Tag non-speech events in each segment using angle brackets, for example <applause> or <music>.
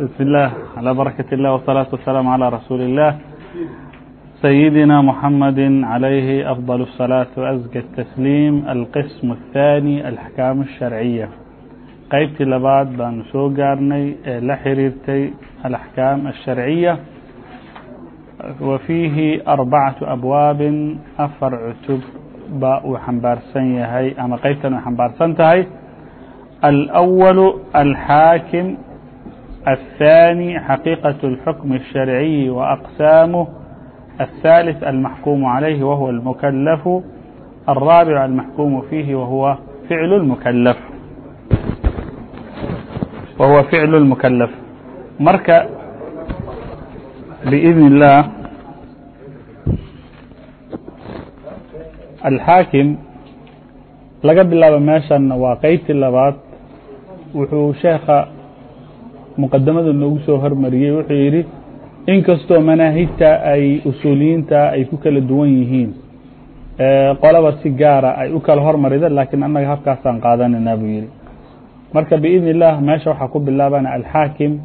بسم الله على بركة الله والصلاة والسلام على رسول الله سيدنا محمد عليه أفضل الصلاة وأزكى التسليم القسم الثاني الأحكام الشرعية qaybtii labaad baanu soo gaarnay ee la xiriirtay alaxkaam alsharciya wa fiihi arbacatu abwaabin afar cutub ba uu xambaarsan yahay الثاني حقيقة الحكم الشرعي وأقسامه الثالث المحكوم عليه وهو المكلف الرابع المحكوم فيه وهو فعل المكلف وهو فعل المكلف مرك بإذن الله الحاكم laga bilaabo meeshan waa qaybtii labaad wuxuu sheekha muqadamada noogu soo hormariyey wuxuu yidhi inkastoo manaahijta ay usuuliyiinta ay ku kala duwan yihiin eh, qolaba si gaara ay u kala hormarida laakiin annaga habkaasaan qaadananaa buu yidhi. Marka biidn illaah meesha waxaa ku bilaabana alxaakim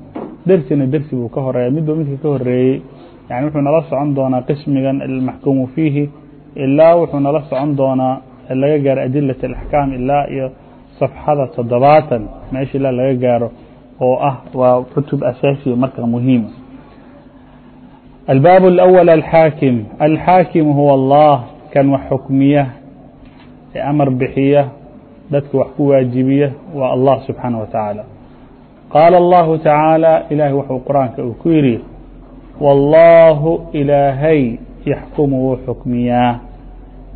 darsina darsi buu ka horreeya. Midba midka ka horeeyey yani wuxuu nala socon doonaa qismigan almaxkuumu fiihi ilaa wuxuu nala socon doonaa laga gaaro adilat alaxkaam ilaa iyo safxada toddobaatan. Meesha ilaa laga gaaro oo ah waa cutub asaasiya marka muhiima albaab اأول alxaakim alxaakim huwa allah kan wax xukmiya ee amar bixiya dadka wax ku waajibiya waa allah subxaanaه wa taعaalى qaala اllahu tacaalى ilaahay wuxuu qur-aanka uu ku yidhi wاllahu ilaahay yaxkumu wuu xukmiyaa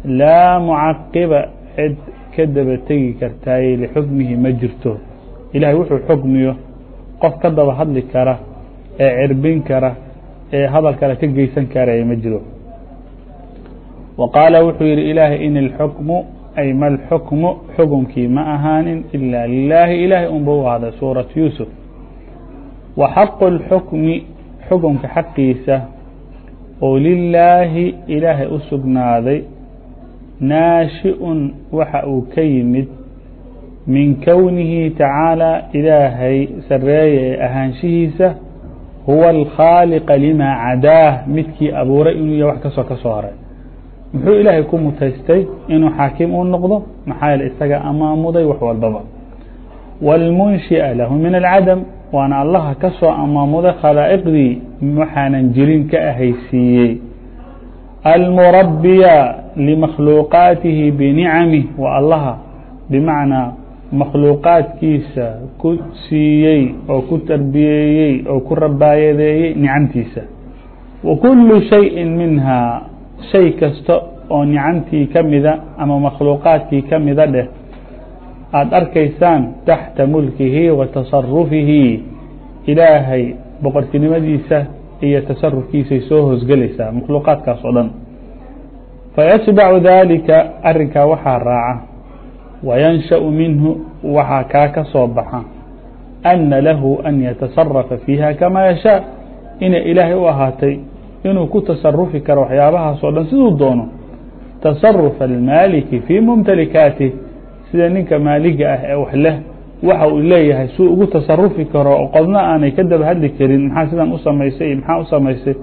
laa mucaqiba cid ka daba tegi kartaaye lixukmihi ma jirto ilahay wuxuu xukmiyo qof ka daba hadli kara ee cirbin kara ee hadal kale ka geysan karaya ma jiro wa qaala wuxuu yihi ilaahay in اlxukmu ay ma lxukmu xukunkii ma ahaanin ila lilaahi ilaahay unba u ahday suuraة yuusuf wa xaqu اlxukmi xukunka xaqiisa oo lilaahi ilaahay u sugnaaday naashi-un waxa uu ka yimid min kownihi tacaalى ilaahay sareeye ee ahaanshihiisa huwa alkhaaliqa limaa cadaah midkii abuuray inuu ya wax kasoo ka soo haray muxuu ilaahay ku mutaystay inuu xaakim u noqdo maxaa yeele isaga amaamuday wax walbaba wاlmunshiأa lahu min alcadam waana allaha ka soo amaamuday khalaa'iqdii waxaanan jirin ka ahaysiiyey almurabiya limakhluuqaatihi binicamih waa allaha bimacnaa makhluuqaadkiisa ku siiyey oo ku tarbiyeeyey oo ku rabaayadeeyey nicamtiisa wa kulu shayءi minha shay kasta oo nicamtii ka mida ama makhluuqaadkii ka mida dheh. Aada arkaysaan taxta mulkihi wa tasarufihi ilaahay boqortinimadiisa iyo tasarufkiisay soo hoosgelaysaa makhluuqaadkaas oo dhan. Fayatbacu dalika arrinkaa waxaa raaca wayansha'u minhu waxaa kaa ka soo baxa ana lahu an yatasarafa fiiha kamaa yashaa inay ilaahay u ahaatay inuu ku tasarufi karo waxyaabahaas oo dhan siduu doono tasarufa almaaliki fii mumtalikaatih sida ninka maaliga ah ee wax leh waxa uu leeyahay suu ugu tasarufi karo qodna aanay ka daba hadli karin maxaa sidan u samaysay iyo maxaa u samaysay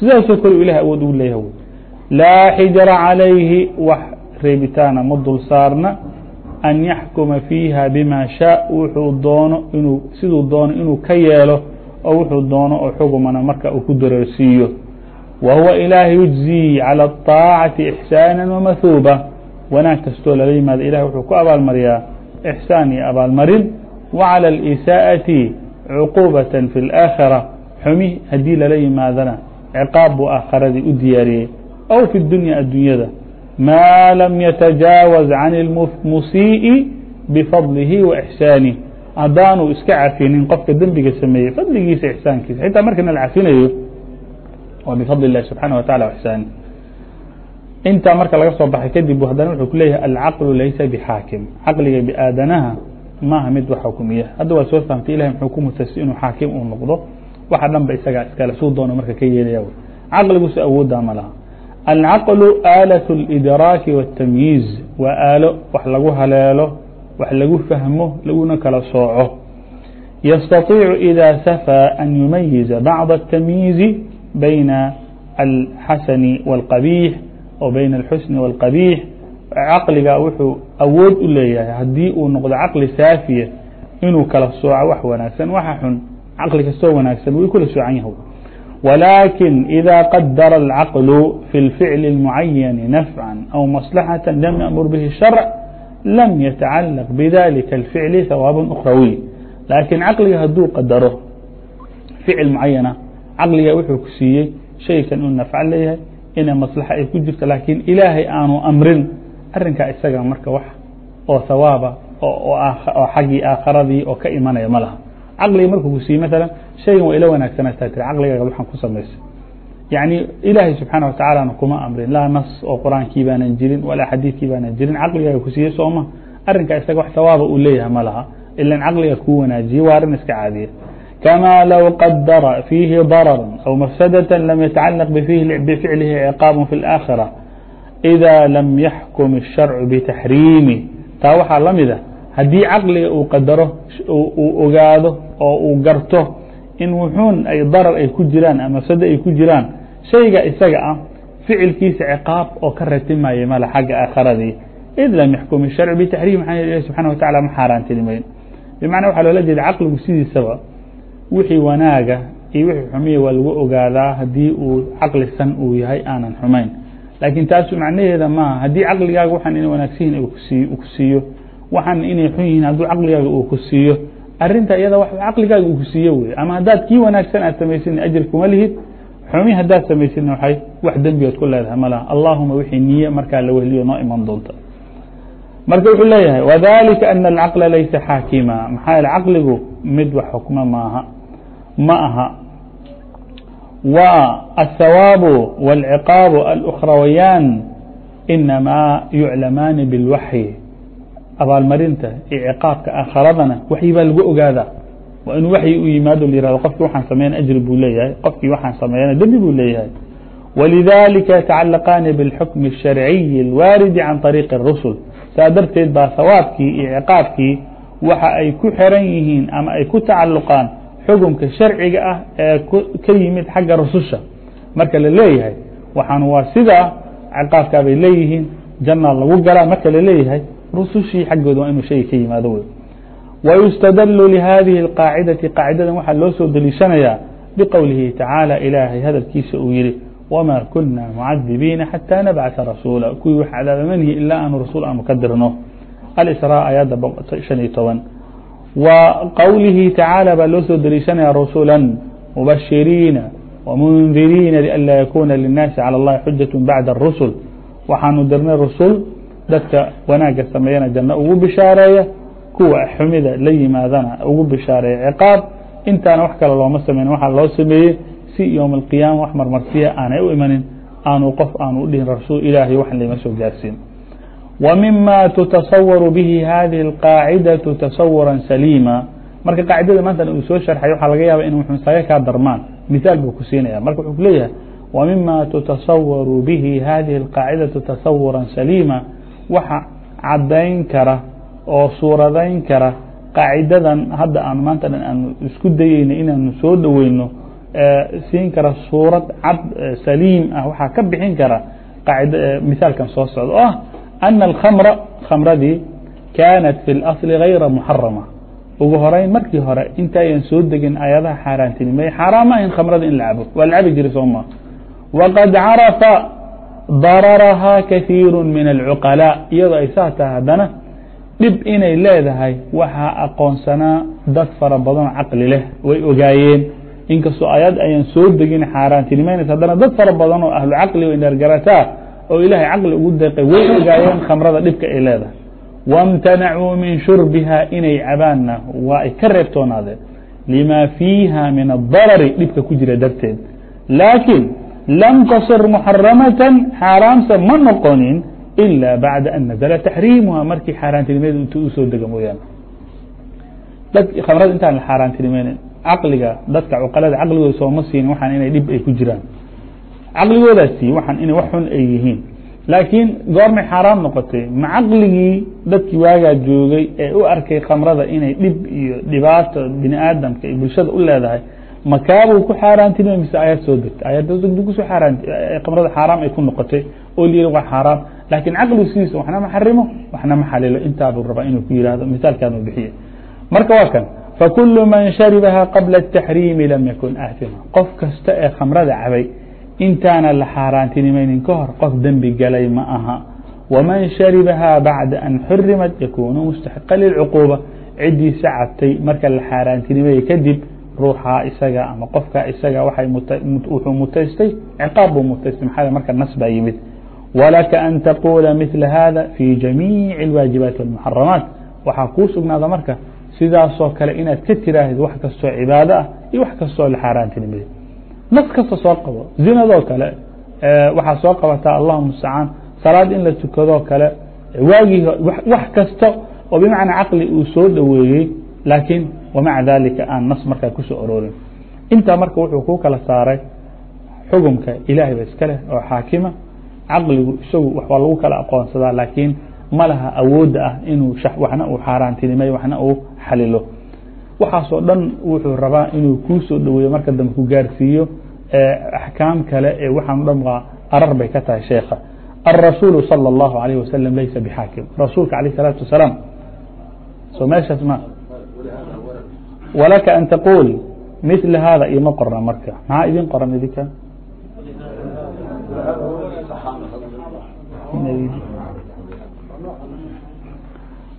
sidaasoo kale ilahay awood ugu leeyahay wy laa xijara calayhi wax reebitaana ma dul saarna an yaxkuma fiiha bima shaa wuxuu doono inuu siduu doono inuu ka yeelo oo wuxuu doono oo xugumana marka uu ku daroorsiiyo wa huwa ilaahi yujzii calى الطaacati ixsaana wamahuuba wanaag kastoo lala yimaado ilahay wuxuu ku abaalmariyaa ixsaan iyo abaalmarin wa calى اlisaa'ati cuquubaة fi اlآakhira xumi haddii lala yimaadana ciqaab buu aakharadii u diyaariyey aw fi اdunya addunyada maa lam yatajaawaz can اlmusii'i bifadlihi wa ixsaanih haddaanu iska cafinin qofka dembiga sameeyey fadligiisa ixsaankiisa xitaa markana la cafinayo waa bifadl اllahi subxaanaه wa tacala ixsaani intaa marka laga soo baxay kadib haddana wuxuu ku leeyahay alcaqlu laysa bixaakim caqliga biaadanaha maaha mid wax xukumiya hadda waa soo fahamtay ilahay muxuu ku mutaystay inuu xaakim uu noqdo waxa dhan ba isagaa iskale suu doono marka ka yeelaya caqligusi awooddaa ma laha الcaqل aalaة الإdraaki والtamyiiz waa aalo wax lagu haleelo wax lagu fahmo laguna kala sooco. Yastaطiicu إida safى an yumayiza bacض الtamyiizi bayna الxasani والqabiix o bayna الxusni والqabiix caqliga wuxuu awood u leeyahay. Haddii uu noqdo caqli saafiya inuu kala sooco wax wanaagsan waxa xun caqli kastoo wanaagsan way kula soocan yahay. ولكن إذا قدر العقل في الفعل المعين نفعا أو مصلحة لم يأمر به الشرع لم يتعلق بذلك الفعل ثواب أخروي لكن عقلiga haduu qadaro فicل معaينة caqliga wuxuu ku siiyey شhaykan inuu نفع leeyahay inay مصلحة ay ku jirto lakiin ilaahay aanu أmrin arinkaa isaga marka wax oo ثawaaba oo xaggii aakharadii oo ka imanaya ma laha caqliga markuu ku siiyey mثaلا shaygan waa ila wanaagsanata tir caqligaaga waxaan ku samaysay yaعni ilaahay subحaanaه وataعaalana kuma amrin laa nas oo qur'aankii baanan jirin walaa xadiidkii baanan jirin caqligaaga ku siiyey sooma arinkaa isaga wax hawaaba uu leeyahay ma laha ilan caqliga kuu wanaajiyey waa arin iska caadiya كما لو قدر فيه ضررا أو مفسدة لم يتعلق بفعله عقاب في الآخرة إذا لم يحكم الشرع بتحريمه taa waxaa la mida haddii caqliga uu qadaro uu ogaado oo uu garto in wuxun ay darar ay ku jiraan ama fsado ay ku jiraan shayga isaga ah ficilkiisa ciqaab oo ka ratimaya male xagga aakharadii. Id lam yaxkumi sharc bitaxriim maxaa ilah subxana wa tacala ma xaaraantinimeyn bimacnaa waxaa loola jeeda caqligu sidiisaba wixii wanaaga iyo wixii xumiya waa lagu ogaadaa haddii uu caqli san uu yahay aanan xumayn. Laakiin taasu macnaheeda maaha haddii caqligaaga waxaan inay wanaagsanyihin ku siiyo waxaan inay xun yihiin hadduu caqligaaga uu ku siiyo arinta iyada wax caqligaaga uu ku siiyo wey ama haddaad kii wanaagsan aad samaysin ajir kuma lihid xumi haddaad samaysidna waxay wax dembigood ku leedahay malaha allahuma wixii niye markaa la wehliyo noo iman doonta marka wuxuu leeyahay wadalika ana alcaqla laysa xaakima maxaa yaele caqligu mid wax xukma maaha ma aha والثواب والعقاب الأخرويان إنما يعلمان بالوحي abaalmarinta iyo ciqaabka aakharadana waxyi baa lagu ogaadaa waa inuu waxyi u yimaado layihahdo qofkii waxaan sameeyana ajri buu leeyahay qofkii waxaan sameeyana dembi buu leeyahay ولذلika yatacalaqaani bاlxukmi الsharciyi الwaaridi can طariiqi الrusul saa darteed baa hawaabkii iyo ciqaabkii waxa ay ku xiran yihiin ama ay ku tacaluqaan xukunka sharciga ah ee ka yimid xagga rususha marka la leeyahay waxaan waa sidaa ciqaabkaa bay leeyihiin janna lagu galaa marka la leeyahay rusushii xaggooda waa inuu shayga ka yimaado wey wayustadlu lihadihi اqaacidati qaacidadan waxaa loo soo deliishanayaa biqowlihi tacaala ilaahay hadalkiisa uu yihi wma kuna mucadibiina xatى nabcثa rasuula kuwii wax cadaabamanihi ilaa aanu rasuul aanu ka dirno alsrا ayadda شhan iyo toban وqwlihi tacaalى baa loo soo deliishanaya رسuلا مبشiriina ومنdiriina لأnlا yakuna للناasi calى الlahi xujaة baعda الرسل waxaanu dirnay rusul dadka wanaaga sameeyana janno ugu bishaareeya kuwa xumida la yimaadana ugu bishaareeya. Ciqaab intaana wax kale looma sameyn waxaa loo sameeyey si yowm alqiyaama wax marmarsiya aanay u imanin aanu qof aanu u dhihin rasuul ilaahay wax layma soo gaarsiin. Wa mima tutasawaru bihi hadihi اlqaacidatu tasawuran saliima. Marka qaacidada maantan uu soo sharxay waxaa laga yaaba in muxusaga kaa darmaan. Mihaal buu ku siinaya marka wuxuu kuleeyahay wa mima tutasawaru bihi hadihi اlqaacidatu tasawuran saliima waxa cadayn kara oo suuradayn kara qaacidadan hadda aan maanta dhan aan isku dayeyna inaanu soo dhoweyno siin kara suurad cad saliim ah waxaa ka bixin kara miثaalkan soo socda o ah أن الخمر kمradii كانت في الأصل غayra محaرمة ugu horeyn markii hore intaayan soo degin ayadaha xaaraantinimey xaaraam ahayn khamrada in la cabo waa la cabi jiray sooma وqad caraفa ضarرha kaثيir min العقلاء iyadoo ay saa tahay haddana dhib inay leedahay waxaa aqoonsanaa dad fara badanoo caqli leh way ogaayeen inkastoo ayad ayan soo degin xaaraantinimeynaysa haddana dad fara badan oo ahlu caqli way dhergarataa oo ilaahay caqli ugu deeqay way ogaayeen khamrada dhibka ay leedahay wاmtanacuu min shurbiha inay cabaanna waa ay ka reebtoonaadeen lima fiiha min adarari dhibka ku jira darteed laakiin lam tasir muxaramatan xaaraamsa ma noqonin ila bacda an nazla taxriimuha markii xaaraantinimeedu intu u soo dega mooyaane khamrada intaan la xaaraantinimeynin caqliga dadka cuqalada caqligooda sooma siinin waxaan inay dhib ay ku jiraan caqligoodaasi waxaan inay wax xun ay yihiin laakiin goormay xaaraam noqotay ma caqligii dadkii waagaa joogay ee u arkay khamrada inay dhib iyo dhibaato bini aadamka iyo bulshada u leedahay makaabuu ku xaaraantinimay mise ayaad soo degtay? Ayaad ku soo xaaraan khamrada xaaraam ay ku noqotay oo layiri waa xaaraam. Laakiin caqligu sidiisa waxna ma xarimo waxna ma xalilo. Intaabuu rabaa inuu ku yihahdo misaalkaanu bixiye marka waa kan fakulu man sharibaha qabla الtaxriimi lam yakun aahima qof kasta ee khamrada cabay intaana la xaaraantinimaynin ka hor qof dembi galay ma aha. Waman sharibaha bacda an xurimat yakunu mustaxiqa lilcuquuba cidiisa cabtay marka la xaaraantinimayey kadib ruuxaa isaga ama qofkaa isaga wuxuu mutaystay ciqaab buu mutaystay maxaa marka nas baa yimid. Walaka an taqula mila hada fi jamiici اlwaajibaati wاlmuxaramaat waxaa kuu sugnaada marka sidaasoo kale inaad ka tiraahid wax kastoo cibaado ah iyo wax kastoo la nas kasta soo qabo zinadoo kale waxaa soo qabataa allahuma mustacaan salaad in la tukadoo kale waagii wax kasta oo bimacnaa caqli uu soo dhoweeyey laakiin wamaca dalika aan nas markaa kusoo aroorin intaa marka wuxuu ku kala saaray xugumka ilaahay ba iska leh oo xaakima caqligu isagu waa lagu kala aqoonsadaa laakiin ma laha awoodda ah inuu waxna uu xaaraantinimay waxna uu xalilo waxaasoo dhan wuxuu rabaa inuu kuu soo dhoweeyo marka dambe ku gaarsiiyo axkaam kale ee waxaan dhan waa arar bay ka tahay sheekha الرasuل صلى الله عليه وسلم laysa bxaakim rasuulka عalيه الصلاaةu وaسلاaم so meeshaas ma ولك أن تقول مثل hاda ima qorna marka. مaxaa idin qoran idinka?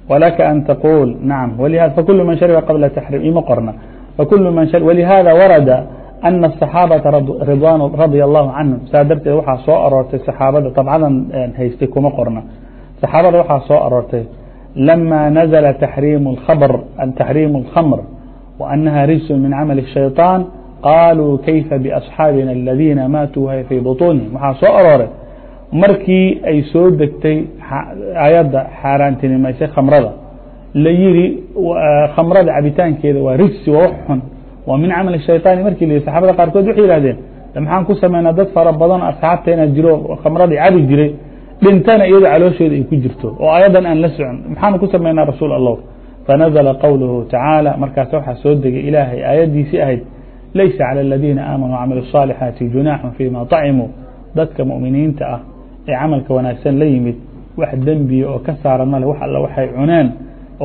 ولka أn تقول نعم فكل mن شhرب qبل تحريم ima qorna. ولhاda waرd أن الصحاaبة رضوان رضي الله عنهم saa darteed waxaa soo aroortay صaxaabada طبcadan eh, haystay kuma qorna. صaxaabada waxaa soo aroortay لما نزل تحريم الخمر وأنها رجس من عمل الشيطان قالوا كيف بأصحاaبنا الذين mاaتوا وhy في بطونهم waxaa soo arooray markii ay soo degtay ayada xaaraantinimaysay khamrada la yiri khamrada cabitaankeeda waa rijsi waa wax xun waa min camal shayطaani markii la saxaabada qaarkood waxay yihahdeen maxaan ku samaynaa dad fara badan asxaabteena jiro khamradii cabi jiray dhintana iyadoo caloosheeda ay ku jirto oo ayadan aan la socon maxaanu ku samaynaa rasuul allah fanazla qowluhu tacaala markaas waxaa soo degay ilaahay aayadiisii ahayd laysa calى aladiina aamanuu wcamilu الصaalixaati junaaxun fima طacimuu dadka mu'miniinta ah ee camalka wanaagsan la yimid wax dembiya oo ka saaran male wax alla waxay cuneen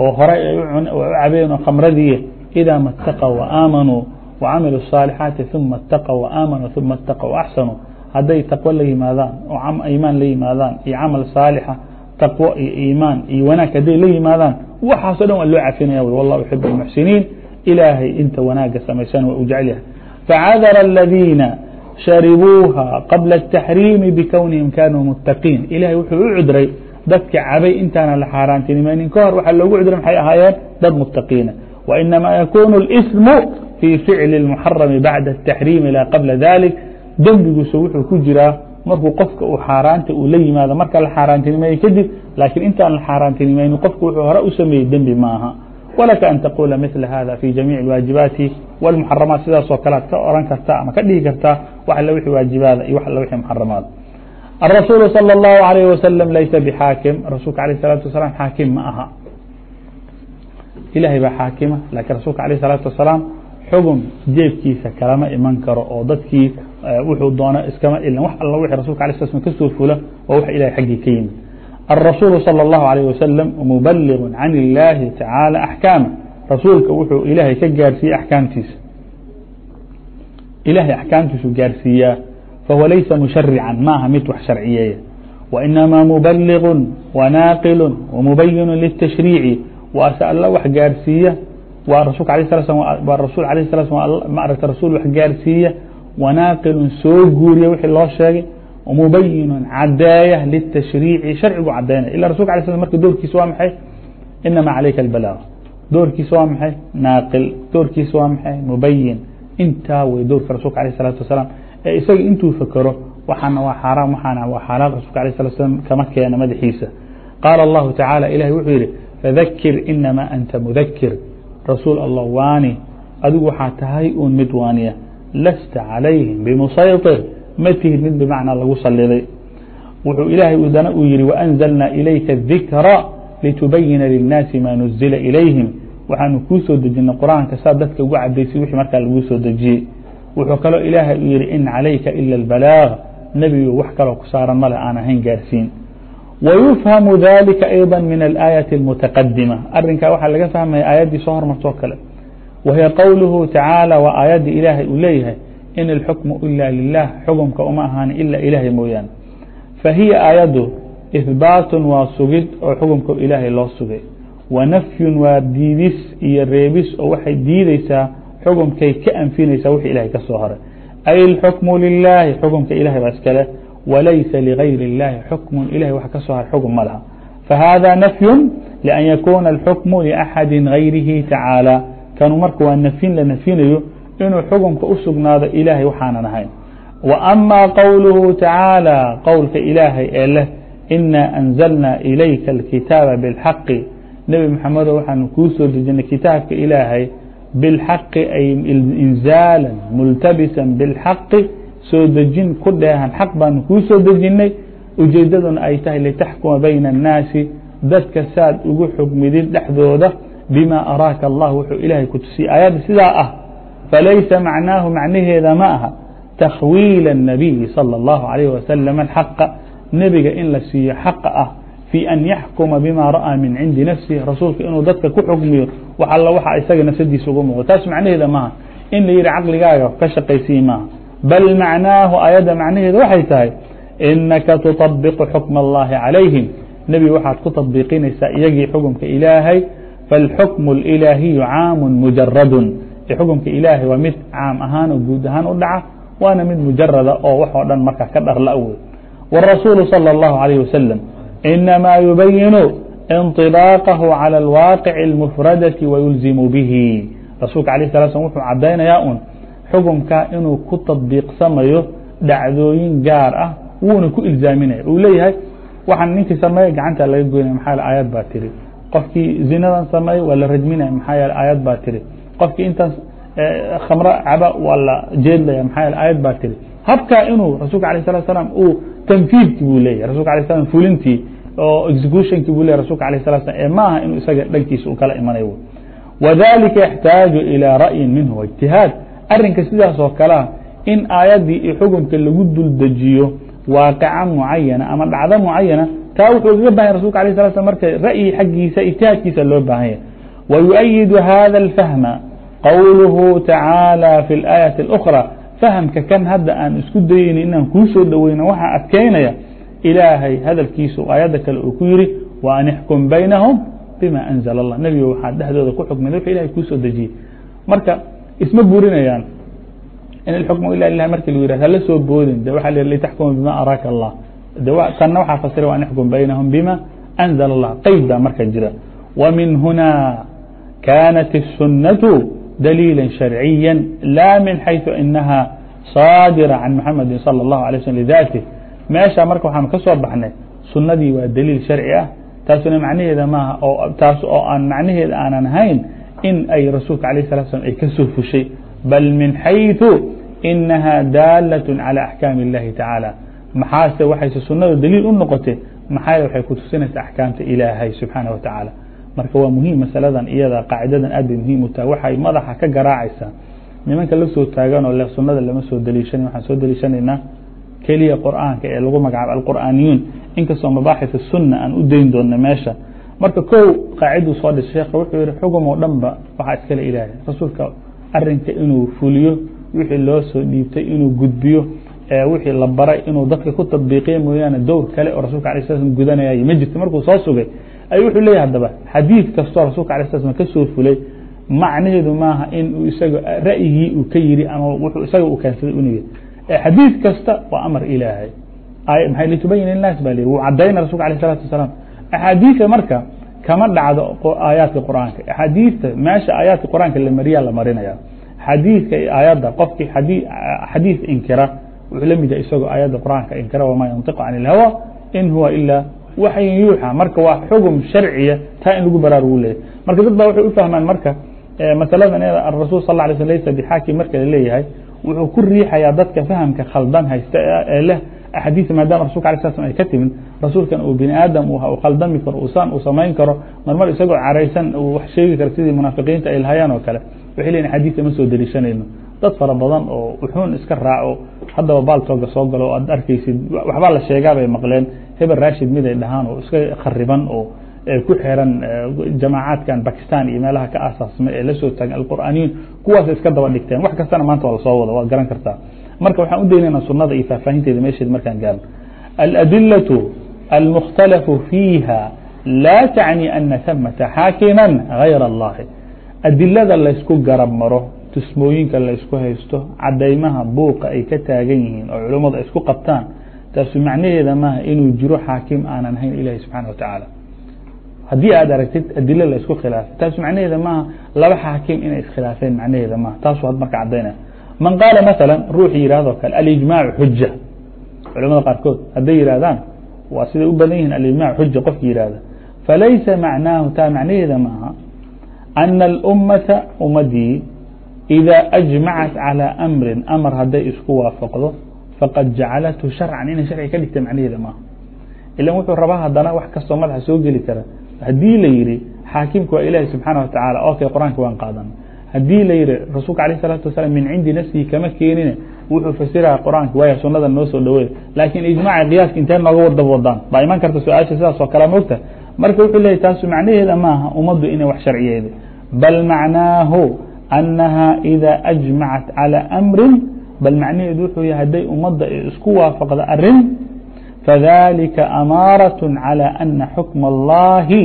oo horay ay u cabeen oo khamradii إdا ma اتقوا وآmنوا وcamilوا الصاaلحاaتi ثuma اتقوا وآmنوا ثuma اتقوا وأحسنوا hadday تaqوى la yimaadaan oo imaan la yimaadaan iyo camal صاaلحa تaqوى iyo imaan iyo wanaag hadday la yimaadaan waxaaso dhan waa loo cafinaya والله يحب المحسiنيiن ilaahay inta wanaaga samaysan waa u jecel yahay فعdر الذيiنa شharبوuha qبلa التحريiم بكونهم kanوا متقين ilahay wuxuu u cudray dadka cabay intaana la xaaraantinimaynin ka hor waxaa loogu cudray maxay ahaayeen dad متقيina وإنما يكون الإثم في فعل المحرم بعد التحريم لا qبل ذلك dembiguse wuxuu ku jiraa markuu qofka uu xaaraanta uu la yimaado marka la xaaraantinimeeye kadib laakiin intaan la xaaraantinimayni qofku wuxuu hore u sameeyey dembi ma aha walaka an taqula mثla hada في جamيع الواaجiبaaتi والمحaramaat sidaasoo kale ad ka oran kartaa ama ka dhihi kartaa wax all wixii waajibaada iyo wax all wixii محaramaad الرasuل صلى الله عليه وسلم laysa بxاakim rasuulka عليه الصلاaةu وaسلام xaakim ma aha ilahay baa xaakima lakiin rasuulka aليه الصلاaةu وaسلاaم xugum jeebkiisa kalama iman karo oo dadkii wuxuu doono iskama ilin wax all wixii rasulka aليه sl kasoo fula waa wax ilahay xaggii ka yimid الرasuل صلى الله عليه وسلم مبلغ عن اللahi taعaaلى أحكاaمa rasuulka wuxuu ilahay ka gaarsiiyey أحكاamtiisa ilahay أحكاamtiisu gaarsiiyaa fahuwa laysa مشharعا maaha mid wax sharciyeeya وإنما مبلغ وناaqل ومبين للتشhريiع waase alla wax gaarsiiya waa rasulka aليه الصلa sلام waa rasul aليه الصلa sلام maaragta rasul wax gaarsiiya wanaaqilun soo guuriya wixii loo sheegay mubayinu cadeeya litashriici sharcigu cadeynaya ila rasulka ala sl marka doorkiisa waa maxay inama calayka albalaag doorkiisa waa maxay naaqil doorkiisa waa maxay mubayin intaa wey doorka rasulka alayh الsalaatu wasalaam ee isaga intuu fekero waxaana waa xaaraam waxaana waa xalaal rasulka alayh الslat slam kama keena madaxiisa qaala allahu tacala ilahay wuxuu yihi fadakir inama anta mudakir rasuul allah waani adigu waxaa tahay uun mid waaniya lasta calayhim bimusayطir ma tihid mid bimacnaa lagu saliday wuxuu ilaahay udana uu yihi وأنزلna إlayka الذikra litubayina للnaasi ma نuزila إlayhim waxaanu kuu soo dejinay qur'aanka saa dadka ugu cadaysay wixii markaa laguu soo dejiyey wuxuu kaloo ilaahay u yihi in calayka ila البلاغ nebigu wax kaloo ku saaran male aan ahayn gaarsiin ويfhamu ذlika أيضا min الآيaة المتaqadimة arinkaa waxaa laga fahmaya aayaddii soo hormartoo kale wahiy qowluhu tacaalى waa aayaddii ilaahay uu leeyahay in الxukmu ila lilah xukumka uma ahaani ila ilaahay mooyaane fahiya aayaddu ihbaat waa sugid oo xukumka ilaahay loo sugay wa nafyun waa diidis iyo reebis oo waxay diideysaa xukumkay ka anfinaysaa wixii ilahay ka soo horay ay اlxukmu lilaahi xukumka ilahay baa iskale walaysa ligayr اllahi xukmu ilahay wax ka soo haray xukm ma laha fahada nafyu lian yakuna اlxukmu liaxadi gayrihi tacaalى kanu marka waa nafyin la nafyinayo inuu xukumka u sugnaado ilaahay waxaanan ahayn wa ama qowluhu tacaalى qowlka ilaahay ee leh ina anzalna ilayka اlkitaaba biاlxaqi nebi maxamedo waxaanu kuu soo dejinay kitaabka ilaahay biاlxaqi ay inzaala multabisa biاlxaqi soo dejin ku dheehan xaq baanu kuu soo dejinay ujeedaduna ay tahay litaxkuma bayna الnaasi dadka saad ugu xugmidin dhexdooda bima araaka allah wuxuu ilaahay ku tusiyey aayadda sidaa ah falaysa macnaahu macnaheeda ma aha takhwiila الnabiyi salى اllahu عalayh wasalam alxaqa nebiga in la siiyo xaqa ah fii an yaxkuma bima ra'aa min cindi nafsihi rasuulka inuu dadka ku xugmiyo wax alla waxa isaga nafsadiisa ugu muuqdo taas macnaheeda maaha in la yihi caqligaaga ka shaqaysiyi maaha bal macnaahu ayadda macnaheeda waxay tahay inaka tuطabiqu xukma اllahi calayhim nebi waxaad ku tabiiqinaysaa iyagii xukumka ilaahay faاlxukmu اlilaahiyu caamu mujaradun xukumka ilaahay waa mid caam ahaan oo guud ahaan u dhaca waana mid mujarada oo wax oo dhan markaa ka dharla wey wالrasuulu salى اllahu عalيه wasalam inamaa yubayinu inطibaaqahu calى اlwaaqici اlmufradati wayulzimu bihi rasuulka alah sala slm wuxuu cadaynayaa un xukumka inuu ku tabiiqsamayo dhacdooyin gaar ah wuuna ku ilzaaminaya uu leeyahay waxaan ninkii sameeye gacanta laga goynaya maxaa yele aayad baa tiri qofkii zinadan sameeyo waa la rajminaya maxaa yeel ayad baa tiri. Qofkii intaas khamro caba waa la jeedlaya maxaa yeel ayad baa tiri. Habkaa inuu rasuulka alah salatu salam uu tanfiidki buu leeyahy rasulka ala slam fulintii oo executionki buu leyay rasulka alah salat slam ee maaha inuu isaga dhankiisa u kala imanayo wadalika yaxtaaju ilىa ra'yin minhu wa arrinka sidaas oo ah, in aayaddii iyo xukunka lagu duldejiyo waaqica mucayana ama dhacdo mucayana taa wuxuu gaga bahanya rasulka alah sala slam marka ra'yi xaggiisa ijtihaadkiisa loo baahanya ويؤيد hada الفahma qowluhu tacaalى fi الآيaةi الأخرى fahamka kan hadda aan isku dayeyna inaan kuu soo dhoweyno waxaa adkeynaya ilaahay hadalkiisu aayadda kale uu ku yihi wa an ixkum baynahum bima anzl اllah nebigo waxaa dhexdooda ku xukmida wx ilahay kuu soo dejiyey marka isma burinayaan in اxukmu ila lah marki lu yihah hala soo boodin de waa l litaxkuma bima araaka allah de tanna waxaa fasira wa an ixkum baynahum bima anzl اllah qeyd baa marka jira w min huna kanat الsunaة dليiلا شharعيا lا min حayثu inaha صاadرة عan mحamedi slى الlaه عليه وsلم لذاته meesha marka waxaan ka soo baxnay sunadii waa daliil sharci ah taasuna macnaheeda maaha taas oo aan macnaheeda aanan ahayn in ay rasuulka aليه الصلa sلام ay kasoo fushay bal min حayثu inaha dاlaة عalى أحكاam الlahi taعaalى maxaase waxayse sunada daliil u noqotee maxaa yeel waxay kutusinaysa axkaamta ilaahay subxaana wa tacaala. Marka waa muhiim masaladan iyada qaacidadan aad bay muhiim u tahay. Waxay madaxa ka garaacaysaa. Nimanka la taagan oo sunada lama soo daliishanin waxaan soo daliishanaynaa keliya qur'aanka ee lagu magacaabo alqur'aaniyuun. Inkastoo mabaaxif sunna aan u dayn doona meesha. Marka kow qaaciduu soo dhisay sheekh wuxuu yihi xugum oo dhan waxaa iskale ilaahay. Rasuulka arinka inuu fuliyo wixii loo soo dhiibtay inuu gudbiyo wixii la baray inuu dadka ku tabiiqiya mooyaane dowr kale oo rasulka alay sl slam gudanayay ma jirto. Markuu soo sugay ayuu wuxuu leeyahy haddaba xadiid kastoo rasuulka alay sl slam ka soo fulay macnaheedu maaha in uu isaga ra'yigii uu ka yiri ama wuxuu isaga uu keensaday unu yiri xadiid kasta waa amar ilaahay. Maxay litubayin linnaas ba lii wuu cadayna rasulka alayh salatu wasalaam axaadiidta marka kama dhacdo aayaadka qur'aanka. Axaadiidta meesha aayaadka qur'aanka la mariyaa la marinaya xadiidka iyo aayadda qofkii xadiid inkira wuxuu la mid isagoo aayadda qur'aanka inkira wamaa yantiqu can ilhawa in huwa ilaa waxyin yuuxa. Marka waa xugum sharciya taa in lagu baraarugu leeyahy marka dad ba waxay u fahmaan marka masaladan arasul sal ه alay sl laysa bxaakim marka la leeyahay wuxuu ku riixayaa dadka fahamka khaldan haysta ee leh axaadiista maadaama rasulka ala sla slam ay ka timid rasuulkan uu bini aadam u u khaldami karo usaan uu samayn karo marmar isagoo caraysan uu wax sheegi karo sidii munaafiqiinta ay lahayaan oo kale. Waxay leeyihiin xadiista ma soo deliishanayno dad fara badan oo wuxuun iska raaco haddaba baaltooga soo galo o aad arkaysid waxbaa la sheegaa bay maqleen. Hebel rashid mid ay dhahaan oo iska khariban oo ku xiran jamaacaadkan bakistan iyo meelaha ka asaasmay ee la soo taagan alqur'aaniyiin. Kuwaas iska daba dhigteen. Wax kastana maanta waa la soo wada waad garan kartaa. Marka waxaan u daynayna sunada iyo faahfaahinteeda meesheed markaan gaarno aladilatu almukhtalafu fiiha laa tacni ana hamata xaakima gayra allahi. Adilada laysku garab maro tusmooyinka laysku haysto cadaymaha buuqa ay ka taagan yihiin oo culummadu ay isku qabtaan taasu macnaheeda maaha inuu jiro xaakim aanan hayn ilahi subxaana wa tacaala. Haddii aad aragtid adilo la isku khilaafay taasu macnaheeda maaha laba xaakim inay iskhilaafeen macnaheeda maaha taasu had marka cadaynaya man qaala maala ruuxii yihahdo kale alijmaacu xuja culamada qaarkood hadday yihahdaan waa siday u badan yihiin alijmac xuja qofki yihahda falaysa macnaahu taa macnaheeda maaha ana alummata ummadii إida أجmacat calى amri amar hadday isku waafaqdo faqad jacalathu sharcan inay sharci ka dhigta macnaheeda maaha ilan wuxuu rabaa haddana wax kastoo madaxa soo geli kara haddii la yihi xaakimka waa ilahi subxaana wa tacala okay qur-aanka waan qaadan haddii la yihi rasuulka alayه الsalatu wasalaam min cindi nafsihi kama keenine wuxuu fasiraya qur-aanka waaya sunada noo soo dhaweey laakiin ijmaca qiyaaska intee nooga wadab wadaan baa iman karta su-aasha sidaas oo kale mogta marka wuxuu leeyay taasu macnaheeda maaha ummaddu inay wax sharciyeeda bal macnaahu أنها إذا أجمعت على أمر bal macnaheedu wuxuu yahay hadday ummadda isku waafaqda arin fadalika أmaaraة عalى أna xukم الlahi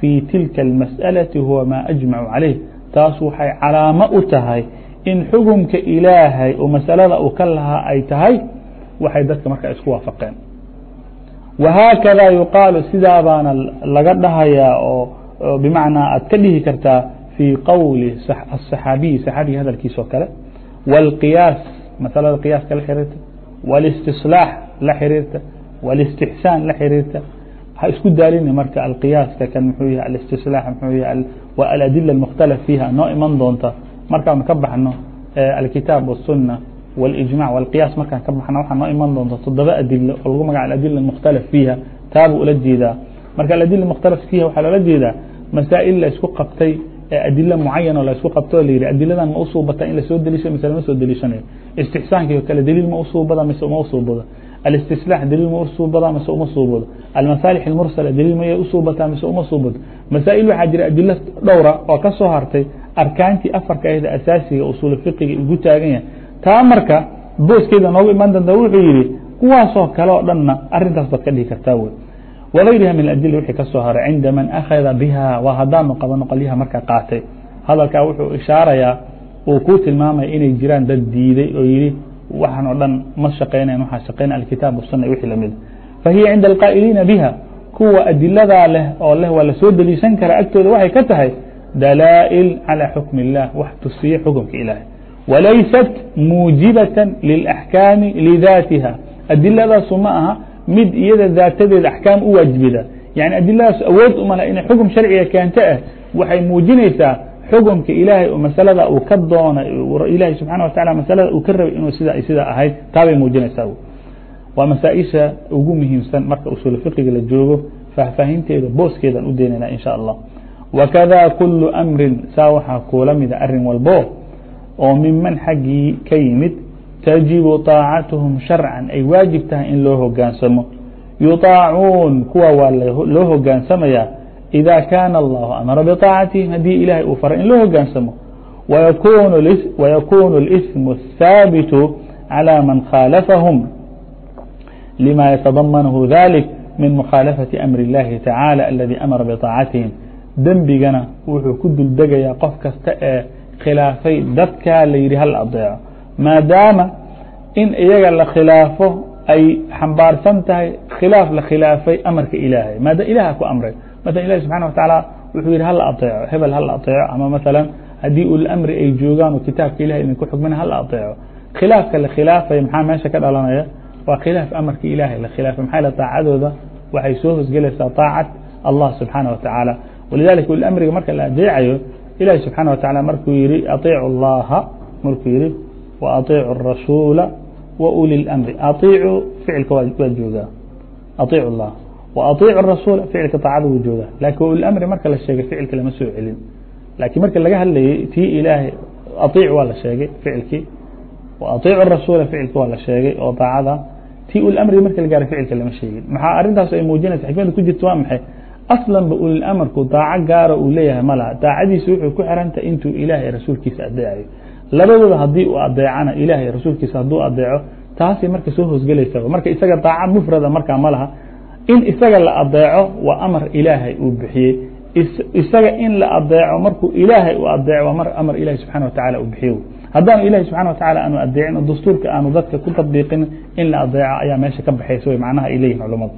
fي tilka الmasأlaةi huwa ma أجmacu عalayh taas waxay calaamo u tahay in xukumka ilaahay oo masalada uu ka lahaa ay tahay waxay dadka markaa isku waafaqeen وhaakada yuqaalu sidaa baana laga dhahayaa oo bmacnaa aad ka dhihi kartaa في qwل الصحaabiyi صxaabiga hadalkiisa oo kale والقiyaas masalada qiyaaska la xiriirta والاsتصلاح la xiriirta والاstixsaan la xiriirta ha isku daalini marka alqiyaaska kan mxuu yahay الاsتصلاح mxuu yahay wa aladila المkhتلف fiiha noo iman doonta markaanu ka baxno alkitaab والsuنة والإجmاع والقiyaas markaan ka baxno waxaa noo iman doonta toddoba adilo oo lagu magaca aladila المkhتلف fiiha taabuu ula jeedaa marka aladila المkhتلف fiiha waxaa loola jeedaa masaa'il la isku qabtay adilo mucayanoo la isku qabto la yihi adiladan ma usuubata in la soo deliisha mise lama soo deliishanayo istixsaanki o kale daliil ma usuubada mise uma usuubado alistislaax daliil ma usuubada mise uma suubado almasaalix اlmursala daliil maya usuubataa mise uma suubado masaa'il waxaa jira adilo dhowra oo ka soo hartay arkaantii afarka ahda asaasiga usuul fiqiga ugu taagan yahay. Taa marka booskeeda noogu imaan doonta wuxuu yihi kuwaasoo kale oo dhanna arintaas baad ka dhihi kartaa wey وغayriha min adila wixii ka soo haray cinda man akhada biha waa haddaanu qabano qolyaha marka qaatay hadalkaa wuxuu ishaarayaa uu ku tilmaamaya inay jiraan dad diiday oo yihi waxan oo dhan ma shaqaynayan waxaa shaqaynaya alkitaab والsuna wixii lamida fahiya cinda alqaa'iliina biha kuwa adiladaa leh oo leh waa lasoo deliishan kara agtooda waxay ka tahay dalaa'il calى xukmi الlah wax tusiye xukumka ilaahay walaysat muujibaة liلأxkaami lidaatiha adiladaasu ma aha mid iyada daatadeeda axkaam u waajibida. Yani adiladaas awood umala inay xukum sharciga keento ah waxay muujinaysaa xukumka ilaahay masalada uu ka doonay ilahi subxana wa taala masalada uu ka rabay inuu sida sida ahayd. Taabay muujinaysaa waa masaaئisha ugu muhiimsan marka usul fiqiga la joogo faahfaahinteeda booskeedan u deynayna in sha allah wakada amrin saa waxaa kuula mida arrin walbo oo miman xaggii ka yimid تجiب طاacaتهم شharcا ay waajiب tahay in loo hogaansamo يuطaacuun kuwa waa loo hogaansamaya إida kana الlah amara بطاacatihim hadii ilahay uu faray in loo hogaansamo وykun الإثم الثاaبت عlى man khاalفهم لma yتضمنه ذلك min مkhاaلفaةi أمر الlahi taعالى الذي amara بطاacatihim dembigana wuxuu ku duldegaya qof kasta ee khilaafay dadka la yihi hal adeeco maadaama in iyaga la khilaafo ay xambaarsan tahay khilaaf la khilaafay amarka ilaahay maada ilaha ku amray maala ilahi subxana wa tacaala wuxuu yihi hala aطeeco hebel hala aطeeco ama masalan haddii ulamri ay joogaan oo kitaabka ilahay idinku xukmina hala aطeeco khilaafka la khilaafaya maxaa meesha ka dhalanaya waa khilaaf amarka ilaahay la khilaafay maxaa l taacadooda waxay soo hosgelaysaa طaacat allah subxaana wa tacaala walidalika ulamriga marka la adeecayo ilahi subxaana wa taعala markuu yihi aطiicu اllaha markuu yihi وأطيعوا الرسuuل wa uli اlamri aطiicuu ficilka waa joogaa aطiicu اllah wa aطiicu rasuula ficilka طaacada wuu joogaa lakin wa uli amri marka la sheegay ficilka lama soo celin lakiin marka laga hadlayay tii ilaahay aطiic waa la sheegay ficilkii wa aطiicu rasuula ficilki waa la sheegay oo طaacada tii ulamri marka la gaara ficilka lama sheegin maxaa arintaas ay muujinaysa xikmada ku jirta waa maxay aslanba ulilamarku daaco gaara uu leeyahay ma laha daacadiisa wuxuu ku xirantah intuu ilaahay rasuulkiisa adeecayo labadooda haddii uu adeecana ilaahay rasuulkiisa hadduu adeeco taasay marka soo hoosgelaysa marka isaga daaca mufrada markaa ma laha. In isaga la adeeco waa amar ilaahay uu bixiyey. Isaga in la adeeco markuu ilaahay u adeeco waa mar amar ilahi subxana wa tacala uu bixiyo haddaanu ilahi subxana wa tacala aanu adeecin oo dastuurka aanu dadka ku tabiiqin in la adeeco ayaa meesha ka baxaysa way macnaha ay leeyihiin culamadu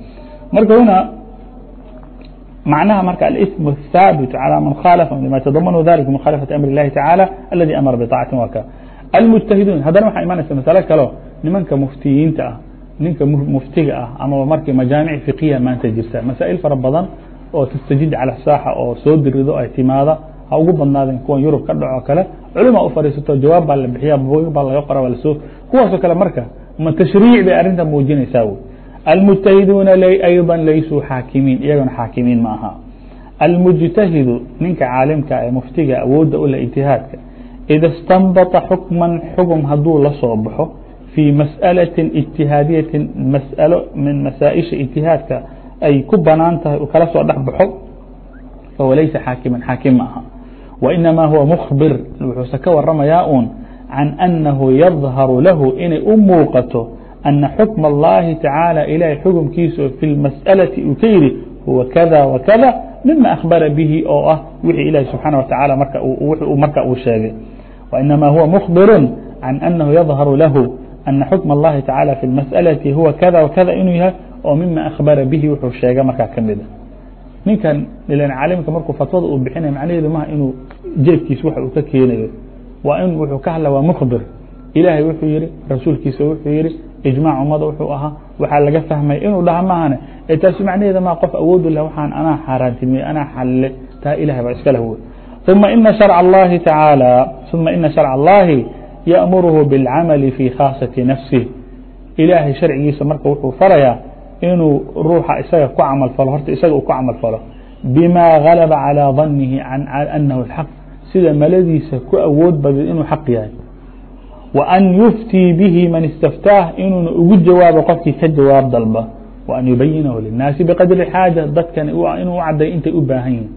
marka huna معناها mrka الاسم الثابت على من khالف لma تضمنه ذلك مخالفة أمر اللhi تعالى الذي أمر بطاعة وk المجتهدون haddana waxaa imanaysa masalo kaleo nimanka muftiyiinta ah ninka muftiga ah ama markii majaamiع فiqhiya maanta jirta masaaئل fara badan oo تstajid calى الsاaxة oo soo dirido ay timaada ha ugu badnaadeen kuwan yurub ka dhaco kale culima u fariisato jawaab baa la bixiya bog baa laga qora lasoo kuwaasoo kale marka ma tashriic bay arinta muujinaysaa wy المجتهدوna أيضا laysuu xاakimiin iyagona xاakimiin ma aha المجتahidu ninka caalimka ee muftiga awooda ule اجتihaadka إda اsتنبطa xukما xukم haduu la soo baxo fيi masألaة اجتihaadiyaةi masأalo min masaaئiشha اجتihaadka ay ku banaan tahay u kala soo dhex baxo fahuwa laysa xاakima xaakim ma aha وإنما huوa مخبir wuxuuse ka waramayaa un عan أنahu يظهر lahu inay u muuqato أن حكم اللahi تaعaaلى ilahay xukمkiisa في المasألة uu ka yihi huوa kذا وkذا مima أخبر bه oo ah wixii ilahi سubحaنه وتaعالى marka uu sheegay وإنما huوa مخبر عن أنه يظهر lahu أنa حكم اللahi تaعالى في المasألة huوa kذا وkذا inuu yahay oo mima أخبara bihi wuxuu sheega markaa ka mida ninkan ilan caalimka markuu fatwada uu bixinaya macnaheedu maha inuu jeebkiisa wax uu ka keenayo waa in wuxuu ka hadla waa مخبر ilaahay wuxuu yihi rasuulkiisa wuxuu yihi ijmاع umada wuxuu ahaa waxaa laga fahmay inuu dhaha maahane ee taasi macnaheeda ma qof awoodu leh waxaan anaa xaaraantilmiyey anaa xalile taa ilahay baa iska leh wey ثuma ina شharc الlahi taعaalى ثuma ina شharc الlahi yأmurhu bاlcamali fي khاaصaةi nafsih ilaahay sharcigiisa marka wuxuu farayaa inuu ruuxa isaga ku camal falo horta isaga uu ku camal falo bima galaba calىa ظanihi can anahu الxaq sida maladiisa ku awood badan inuu xaq yahay وأn يftيi bه maن اsتفتاah inuuna ugu jawaabo qofkii ka jawaab dalba وأn yubayinahu للناasi بqadri xاaجة dadkan inuu u caday intay u baahan yihin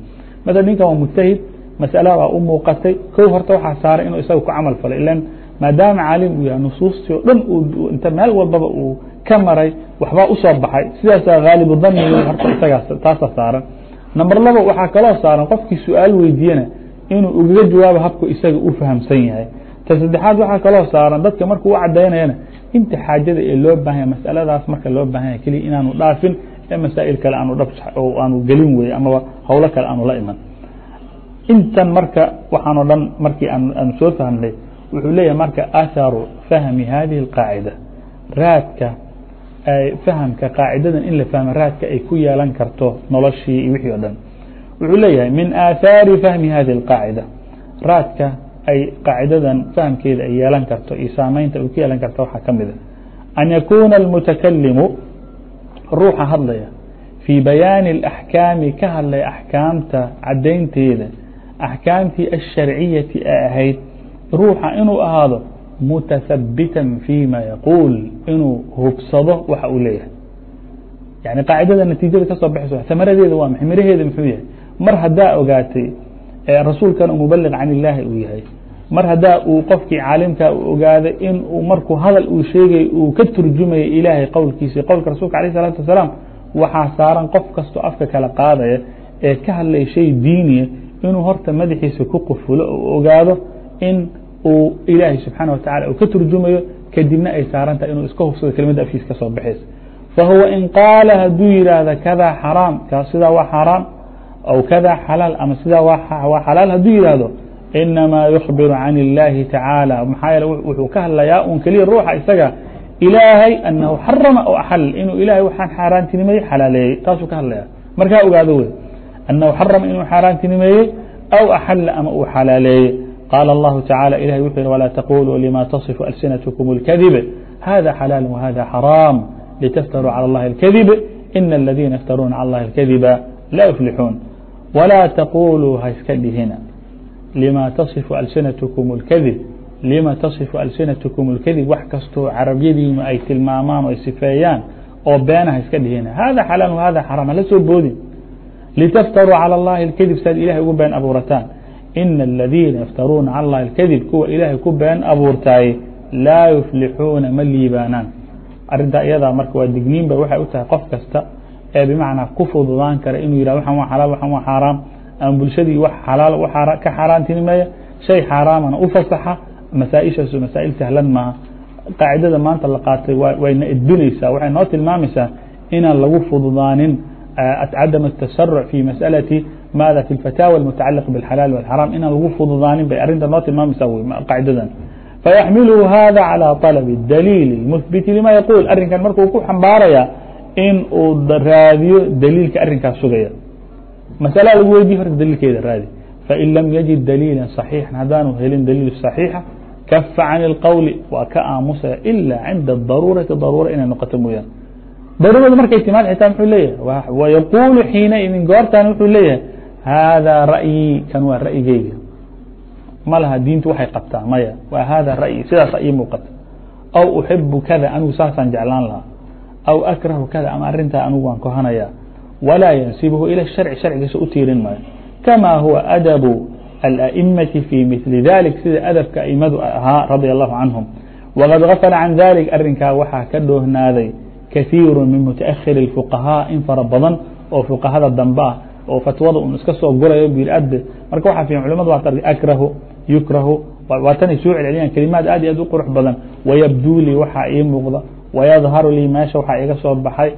mثل ninkan waa mجتahid masألa baa u muuqatay kow horta waxaa saaray inuu isaga ku camal falo ilan maadaama caalim uu yahay nusuustii o dhan inta meel walbaba uu ka maray waxbaa usoo baxay sidaasaa haalibu daniga horta isagaas taasa saaran number laba waxaa kaloo saaran qofkii su-aal weydiiyena inuu ugaga jawaabo habku isaga u fahamsan yahay ta saddexaad waxaa kaloo saaran dadka markuu u cadaynayana inta xaajada ee loo baahanya masaladaas marka loo baahanya keliya inaanu dhaafin ee masaa'il kale aanu dhab aanu gelin weye amaba howlo kale aanu la iman. Intan marka waxaanoo dhan markii aanu soo fahmnay wuxuu leeyahay marka atharu fahmi hadihi اlqaacida raadka fahamka qaacidadan in la fahmo raadka ay ku yeelan karto noloshii wixii o dhan. Wuxuu leeyahay min aathaari fahmi hadihi اlqaacida raadka ay qaacidadan fahamkeeda ay yeelan karto iyo saameynta ay ku yeelan karto waxaa ka mida an yakuna اlmutakalimu ruuxa hadlaya fii bayaani اlaxkaami ka hadlaya axkaamta cadaynteeda axkaamtii asharciyati ee ahayd ruuxa inuu ahaado mutahabitan fima yaquul inuu hubsado waxa uu leeyahay. Yani qaacidada natiijada ka soo baxayso samaradeeda waa maxay miraheeda muxuu yahay? Mar haddaa ogaatay rasuulkan mubaliq can illaahi uu yahay. Mar haddaa uu qofkii caalimka ogaaday in uu markuu hadal uu sheegay uu ka turjumayay ilaahay qowlkiisa qowlka rasulka alayh الsalaatu wasalaam waxaa saaran qof kastoo afka kala qaadaya ee ka hadlaya shay diiniya inuu horta madaxiisa ku qufulo oo ogaado in uu ilaahay subxaana wa tacala uu ka turjumayo kadibna ay saaran tahay inuu iska hubsado kelimada afkiisa ka soo baxaysa. Fahuwa in qaala hadduu yidhaahda kadaa xaraam. Sidaa waa xaaraam aw kada xalaal ama sidaa waa xalaal hadduu yidhaahdo inamaa yukbiru can illaahi tacaala maxaa yeele wuxuu ka hadlayaa un keliya ruuxa isaga ilaahay anahu xarama aw axal inuu ilahay waxaan xaaraantinimeeyey xalaaleeyey taasuu ka hadlaya markaa ogaado wey anahu xarama inuu xaaraantinimeeyey aw axala ama uu xalaaleeyey قال الله تعالى إلهي وحر ولا تقولوا لما تصف ألسنتكم الكذب هذا حلال وهذا حرام لتفتروا على الله الكذب إن الذين يفترون على الله الكذب لا يفلحون ولا تقولوا هيسكدي هنا لما تصف ألسنتكم الكذب لما تصف ألسنتكم الكذب وحكستو عربيدي ما أي تلمامان وأي سفايان oo beenaha iska dhihina hada xalaal wahada xaraam hala soo boodin litaftaruu calى اllahi اlkadib saad ilahay ugu been abuurataan ina aladiina yaftaruuna calى اllahi اlkadib kuwa ilaahay ku been abuurtaaye laa yuflixuuna ma liibaanaan arintaa iyadaa marka waa digniin bay waxay u tahay qof kasta ee bimacnaa ku fududaan kara inuu yihah waxan waa xalaal waxan waa xaaraam ama bulshadii wax xalaal ka xaaraantinimeeya shay xaaraamana u fasaxa masaaishaasu masaa'il sahlan maaha qaacidada maanta la qaatay wayna edbinaysaa waxay noo tilmaamaysaa inaan lagu fududaanin cadam الtasaruc fi masأalati maada fi اfataawa اlmutacaliq bاxalaal wاxaraam inaan lagu fududaanin bay arinta noo tilmaamaysaa qaacidadan fayaxmiluhu hada calى طalb الdaliil اmuhbiti lima yaquul arrinkan markuu ku xambaaraya in uu raadiyo daliilka arrinkaas sugaya masala lagu weydiye horta daliilkeeda raadi fain lam yajid daliila صaxiixan haddaanu helin daliil صaxiixa kafa can اlqowli waa ka aamusaya ila cinda daruurati daruura inay noqoto mooyaan daruurada markay timaad xitaa muxuu leeyahay wayaquulu xiinaidin goortan wuxuu leeyahay haadaa ra'yii kan waa ra'yigeyga ma laha diintu waxay qabtaa maya waa hada ra'yi sidaas ii muuqata aw uxibu kada anigu saasaan jeclaan lahaa aw akrahu kada ama arintaa anigu waan kohanaya walaa yansibhu ila sharci sharcigiisa u tiirin maayo kama huwa adabu ala'imati fi mili dalik sida adabka aimadu ahaa radia allahu canhum waqad gafala can dalik arinkaa waxaa ka dhoohnaaday kahiiru min mutaahiri fuqahaa in fara badan oo fuqahada dambe ah oo fatwada un iska soo gurayo biladbe marka waxaa fiican culimadu waa arkay akrahu yukrahu waatanay soo celceliyan kelimaad aad iyo aad u qurux badan wayabduu li waxaa ii muuqda ويظهر lii meesha waxaa iga soo baxay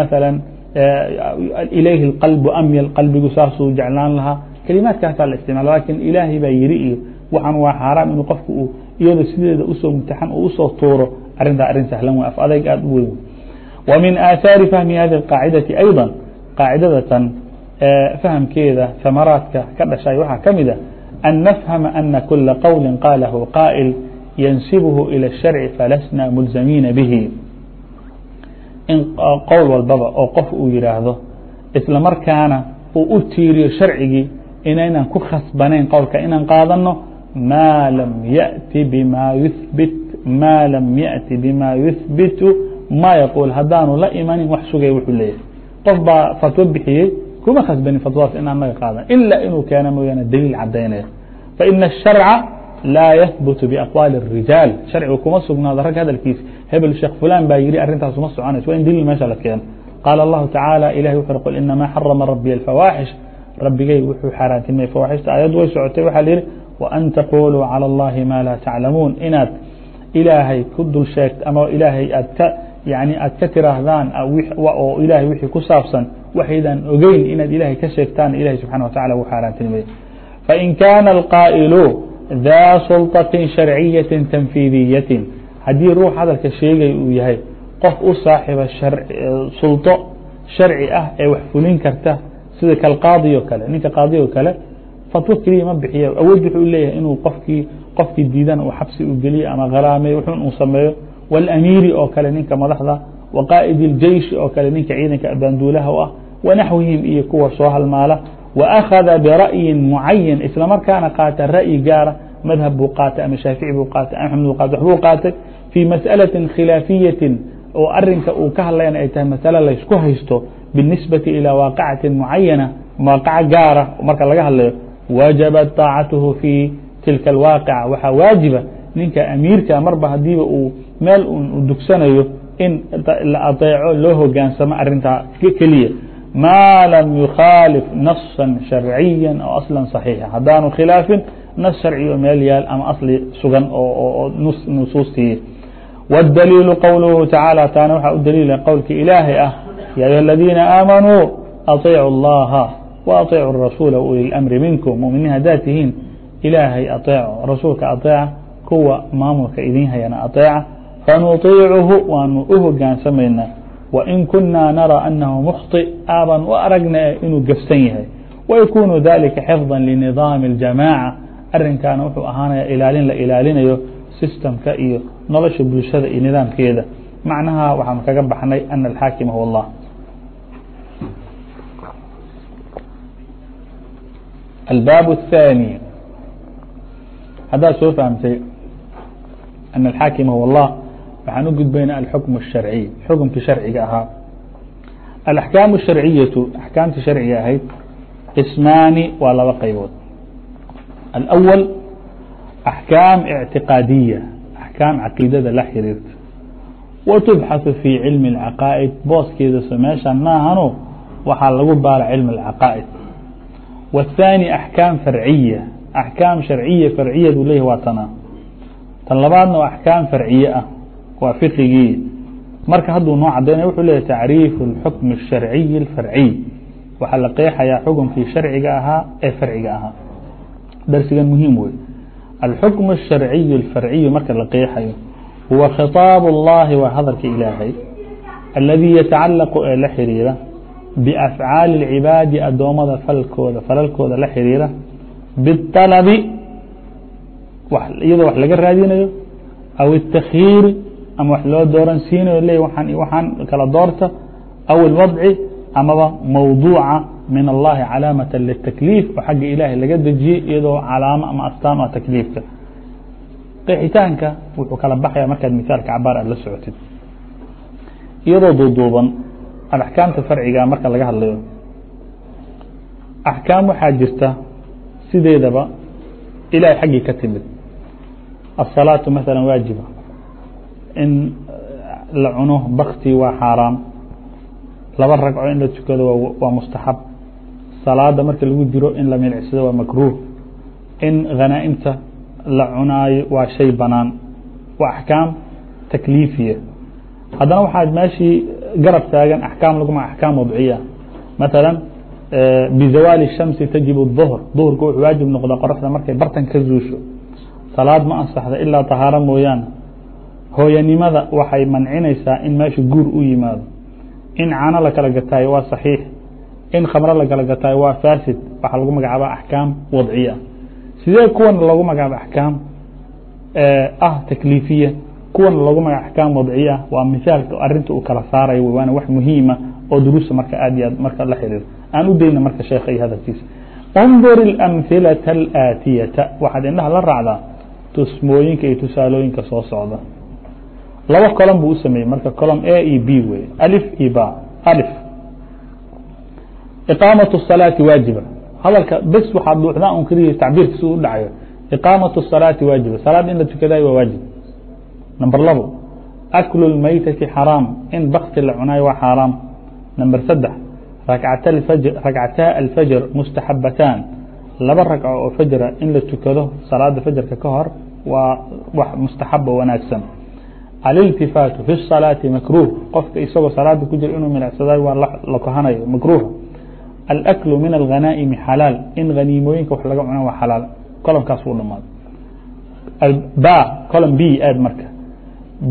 مثلا ilayhi الqلب أmyل qalbigu saasuu jeclaan lahaa kelimaadkaasaa la isticmaala lakin ilaahay baa yiri iyo waxaan waa xaaraam inuu qofku uu iyado sideeda usoo mutaxan oo usoo tuuro arintaa arrin sahlan w af adayg aad u weyn wa min aathaari fahmi hadi الqaacidati ayضا qaacidadatan fahamkeeda hamaraadka ka dhashay waxaa ka mid a an nafhama ana kula qowli qaalahu qaa'il yansibhu ilى الsharci falasna mulzamiina bihi in qowl walbaba oo qof uu yihaahdo isla markaana uu u tiiriyo sharcigii inaynan ku khasbanayn qowlka inaan qaadano maa lam yأti bima yuhbit maa lam yaأti bima yuhbitu ma yaquul haddaanu la imanin wax sugaya wuxuu leeyahay qof baa fatwo bixiyey kuma khasbanin fatwadaas inaan naga qaadan ilaa inuu keeno mooyaane daliil cadaynaya faina الsharca laa yahbutu biaqwaali الrijaal sharcigu kuma sugnaado rag hadalkiisa hebel sheekh fulan baa yihi arrintaas uma soconayso waa in daliil meesha la keeno qaala الlahu tacaalى ilahi wuxu qul inamaa xarama rabiy الfawaaxish rabbigay wuxuu xaaraantimay fawaaxishta aayaddu way socotay waxaa la yihi وأn taquluu calى الlahi ma laa taclamuun inaad ilaahay ku dul sheegt ama ilaahay aad ka yani aad ka tiraahdaan oo ilahay wixii ku saabsan waxaydan ogeyn inaad ilahay ka sheegtaan ilahay subxana wa tacala wuu xaaraantinimay fain kaana alqaa'ilu daa sulطaةi sharciyaةi tanfiidiyaةi haddii ruux hadalka sheegay uu yahay qof u saaxiba sulطo sharci ah ee wax fulin karta sida kalqaadi o kale ninka qaadi o kale fatwo keliya ma bixiya awood wuxuu leeyahay inuu qofkii qofkii diidana uu xabsi u geliyo ama khalaamey wuxun uu sameeyo wاlamiiri oo kale ninka madaxda wa qaa'id اljeishi oo kale ninka ciidanka abaanduulaha u ah wanaxwihim iyo kuwa soo halmaala wa akhada bira'yin mucayan isla markaana qaata ra'yi gaara madhab buu qaatay ama shaafici buu qaatay ama axmed buu qaatay waxbuu qaatay fii mas'alaةi khilaafiyatin oo arinka uu ka hadlayana ay tahay masale laysku haysto biالnisbati ilى waaqicati mucayana waaqaco gaara marka laga hadlayo wajabat طaacatuhu fi tilka اlwaaqica waxaa waajiba ninka amiirka marba hadiiba uu meel u dugsanayo in la adeeco loo hogaansamo arintaa keliya maa lam yukhaalif nasa sharciya aw asla صaxiixa haddaanu khilaafin nas sharci oo meel yaal ama asli sugan oo nusuustiiya wاdaliilu qowluhu tacaalى taana waxaa u daliila qowlka ilaahay ah ya ayuha aladiina aamanuu aطiicu اllaha وaطiicuu الrasuula uli اlamri minkum muminiin haddaad tihiin ilaahay aطeeco rasuulka aطeeca kuwa maamulka idin hayana aطeeca fanuطiicuhu waanu u hogaansamaynaa وإن كنا نرى أنه مخطئ aabا u argna inuu gefsan yahay ويكuن ذلكa حفظا لنظام الجماعة. ariنkana wxuu ahaanaya ilaalin la ilaalinayo systemka iyo nolosha bulshada iyo nidaamkeeda مaعنaha waxaan kaga baxnay أن الحاaكم هو الله. الباب الثاني. hadaa soo فهمtay أن الحاaكم هو الله waxaan u gudbayna alxukm الsharciy xukumkii sharciga ahaa alaxkaamu الsharciyatu axkaamtii sharciga ahayd qismaani waa laba qaybood alأwal axkaam اctiqaadiya axkaam caqiidada la xiriirta watubxaثu fi cilmi اlcaqaa'id booskeeda so meeshan maahano waxaa lagu baara cilmi اlcaqaa'id والثاني أحكاam فرعية أحكاam شharciya فرعiya buu leyahy waa tana tan labaadna waa أحكاam فرعiye ah waa فقigii marka hadduu noo cadaynaya wuxuu leeyahy تacriif الحكم الشharciي الفرعي waxaa la qeexayaa xukunkii sharciga ahaa ee farciga ahaa darsigan muhiim wey الحكم الشharciي الفرعي marka la qeexayo huwa khiطاab الlahi waa hadalka ilaahay الذي yتacalaq ee la xiriira بأfعاaل العibaadi adoommada falkooda falalkooda la xiriira bالطلب iyadoo wax laga raadinayo aw التkhiiri ama wax loo dooran siinayo le waan waxaan kala doorta aw الوضci amaba mawduuca min الlahi calaamaة للتkliif oo xagga ilaahay laga dejiyey iyadoo calaamo ama astaan ah takliifka qeexitaanka wuxuu kala baxaya markaad misaalka cabaar aad la socotid iyadoo duuduuban alaxkaamta farciga marka laga hadlayo axkaam waxaa jirta sideedaba ilahay xaggii ka timid asalaatu maala waajiba in la cuno bakti waa xaaraam laba ragco in la tukado waa mustaxab salaada marka lagu jiro in la milicsado waa makruuh in khanaa'imta la cunaayo waa shay banaan waa axkaam takliifiya haddana waxaa meeshii garab taagan axkaam laguma axkaam wadciya maala bizawaali الshamsi tajib الظhr duhurka wuxuu waajib noqda qoraxda markay bartan ka zuusho salaad ma ansaxda ilaa طahaaro mooyaane hooyanimada waxay mancinaysaa in meesha guur u yimaado in cano la kala gataayo waa صaxiix in khamro la kala gataayo waa fasid waxaa lagu magacaaba axkaam wadciya sidee kuwan lagu magacaaba axkaam ah takliifiya kuwan loogu magac axkaam wadciya waa misaalka arinta uu kala saarayo waana wax muhiima oo duruusta marka aad iyo aad marka la xiriiro aan u dayna marka sheekha iyo hadalkiisa undur اlamhilaةa اlaatiyata waxaad indhaha la raacdaa tusmooyinka iyo tusaalooyinka soo socda laba colom buu u sameeyey marka colom a iyo b wey alif iyo ba alif iqaamaة الصalaaةi waajiba hadalka bes waxaa duuxdaa un keliya tacbiirkiisa u dhacayo iqaamaة الصalaaةi waajiba salaad in la tukadayo waa waajib number labo aklu اlmaytati xaraam in bakti la cunaayo waa xaaraam number saddex rakcataa alfajr mustaxabataan laba ragco oo fajra in la tukado salaada fajrka ka hor waa wax mustaxaba wanaagsan aliltifaatu fi الصalaati makruh qofka isagoo salaada ku jira inuu milicsadayo waa la kohanayo makruh alaklu min alghanaa'imi xalaal in haniimooyinka wax laga cuno waa xalaal kolomkaas uu dhamaado ba colom b aad marka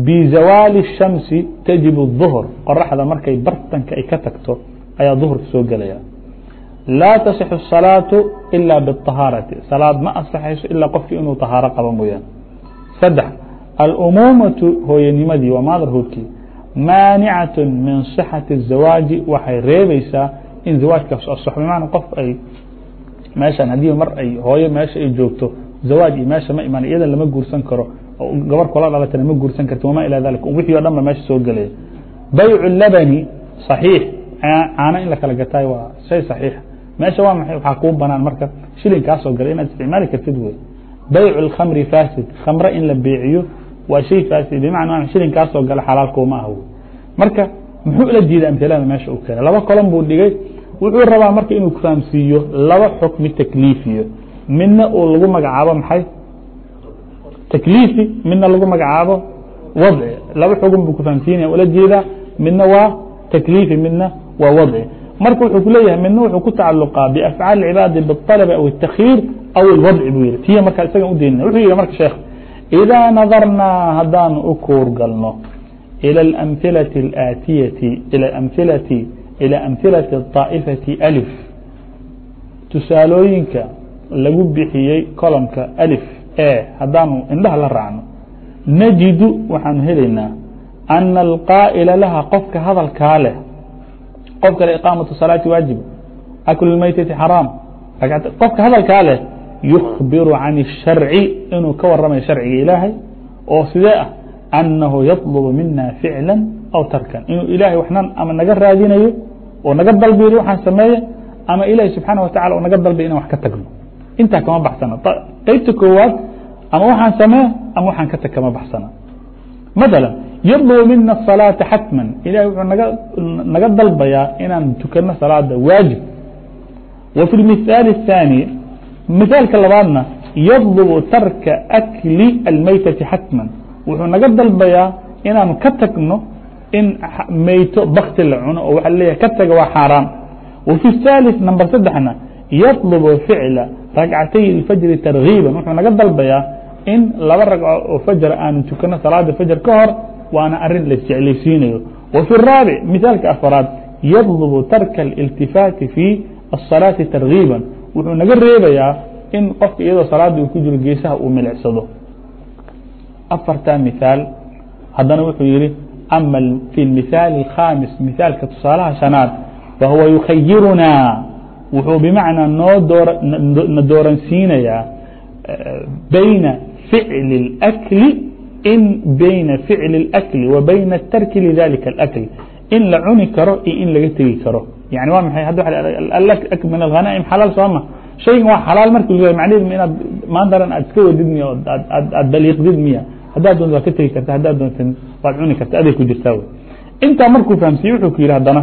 bizawaali الshamsi tajib الظhr qoraxda markay bartanka ay ka tagto ayaa duhurka soo gelaya laa tasix الصalaaةu ila bالطahaarati salaad ma asaxayso ilaa qofki inuu طahaaro qabo mooyaan saddex alumuumaةu hooyanimadii waa motherhoodkii maanicaة min صxaةi الزawaaji waxay reebaysaa in zawaajkaas asaxo bimacna qof ay meeshan haddii mar ay hooyo meesha ay joogto zawaaj iyo meesha ma iman iyada lama guursan karo gabar kula dhalatana ma guursan karti wama ilaa dalik wixii o dhan ba meesha soo gelaya baycu labani صaxiix caano in la kala gataayo waa shay صaxiix meesha waa maxay waxaa kuu banaan marka shilin kaa soo galay inaad isticmaali kartid wey baycu اlkhamri fasid khamre in la beeciyo waa shay fasid bimacna shilin kaa soo gala xalaal kuuma ah wey marka muxuu ila diiday amhilada meesha u keenay laba kolon buu dhigay wuxuu rabaa marka inuu fahamsiiyo laba xukmi takliifiyo midna uu lagu magacaabo maxay takliifi midna lagu magacaabo wadci laba xugun buu kufahamsiinaya ula jeedaa midna waa takliifi midna waa wadci marka wuxuu ku leeyahay midna wuxuu ku tacaluqaa biafcaal cibaadi biطalbi aw الtakhiir aw اlwadci buu yihi tiya marka isagan udaynana wuxuu yihi marka sheekh إidaa nadarnaa haddaan u kuur galno ilى اأmhilaة اaatiyati ilى amhilati ilى amhilati الطaa'ifati alif tusaalooyinka lagu bixiyey colomka alif e haddaanu indhaha la raacno najidu waxaanu helaynaa ana alqaa'ila laha qofka hadalkaa leh qofka le iqaamaةu salaati waajib aklu maytati xaraam qofka hadalkaa leh يخبر عن الشhرع inuu ka waramayo شharciga ilaahay oo sidee ah? أنahu يطلب mina فiعلا أو tarkan. Inuu ilaahay wxnan ama naga raadinayo oo naga dalbi waxaan sameeye ama ilahi subحaanaه وataعaلى oo naga dalbi inan wax ka tagno. Intaa kama baxsana. Qaybta koowaad ama waxaan samee ama waxaan ka tag kama baxsana. Mثaلا يطلب mina الصaلاaةa xatmا ilahay wuxuu naga dalbayaa inaan tukano saلaada waajiب w في المiثاaل الثاني miثaalka labaadna yadlubu tarka akli almaytati xatma wuxuu naga dalbayaa inaan ka tagno in meyto bakti la cuno oo waxa leeyahay ka taga waa xaaraan wa fi الثالث number saddexna yadlubu ficla ragcatay اlfajri targiiban wuxuu naga dalbayaa in laba ragco oo fajr aanu tukano salaada fajr ka hor waana arin laisjeclaysiinayo wa fi الraabic miثaalka afaraad yadlubu tarka اlاltifaati fi الصalaaةi targiiban wuxuu naga reebayaa in qofka iyadoo salaada uu ku jiro geesaha uu milicsado afartaa miثaal haddana wuxuu yihi ama fi miثaal الkhaamis miثaalka tusaalaha shanaad fahuwa yukhayirunaa wuxuu bimacnaa noo na dooransiinayaa bayna ficli اlأkli in bayna ficli اlأkli wa bayna tarki lidalika اlأkl in la cuni karo iyo in laga tegi karo yani waa maxay hadda min alghanaa'im xalaal sooma shaygan waa xalaal marki l macnaheedu inaad maantaran aad iska wadid miya aad baliiqdid miya haddaad doonto waad ka tegi karta haddaad doonta waad cuni karta aday ku jirtaa wy intaa markuu fahamsiye wuxuu ku yidhi haddana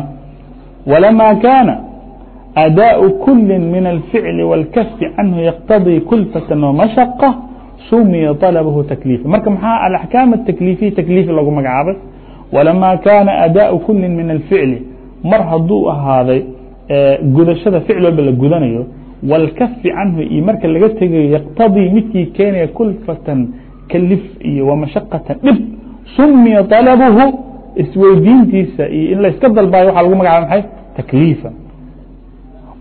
walamaa kaana أdاء kuli min الficl والkف canhu yqtadي kulfaة وmashقة sumiya طلبhu تkliifa marka maxaa alaحكاam التkliifiya تkliifi lagu magacaabay walamaa kaana أdاء kuli min الficli mar hadduu ahaaday gudashada ficl walba la gudanayo wاlkafi canhu iyo marka laga tegayo yqtadii midkii keenaya kulfatan kalif iyo وmashaqatan dhib sumiya طalبhu isweydiintiisa iyo in layska dalbayo waxa lagu magacaba maay takliifa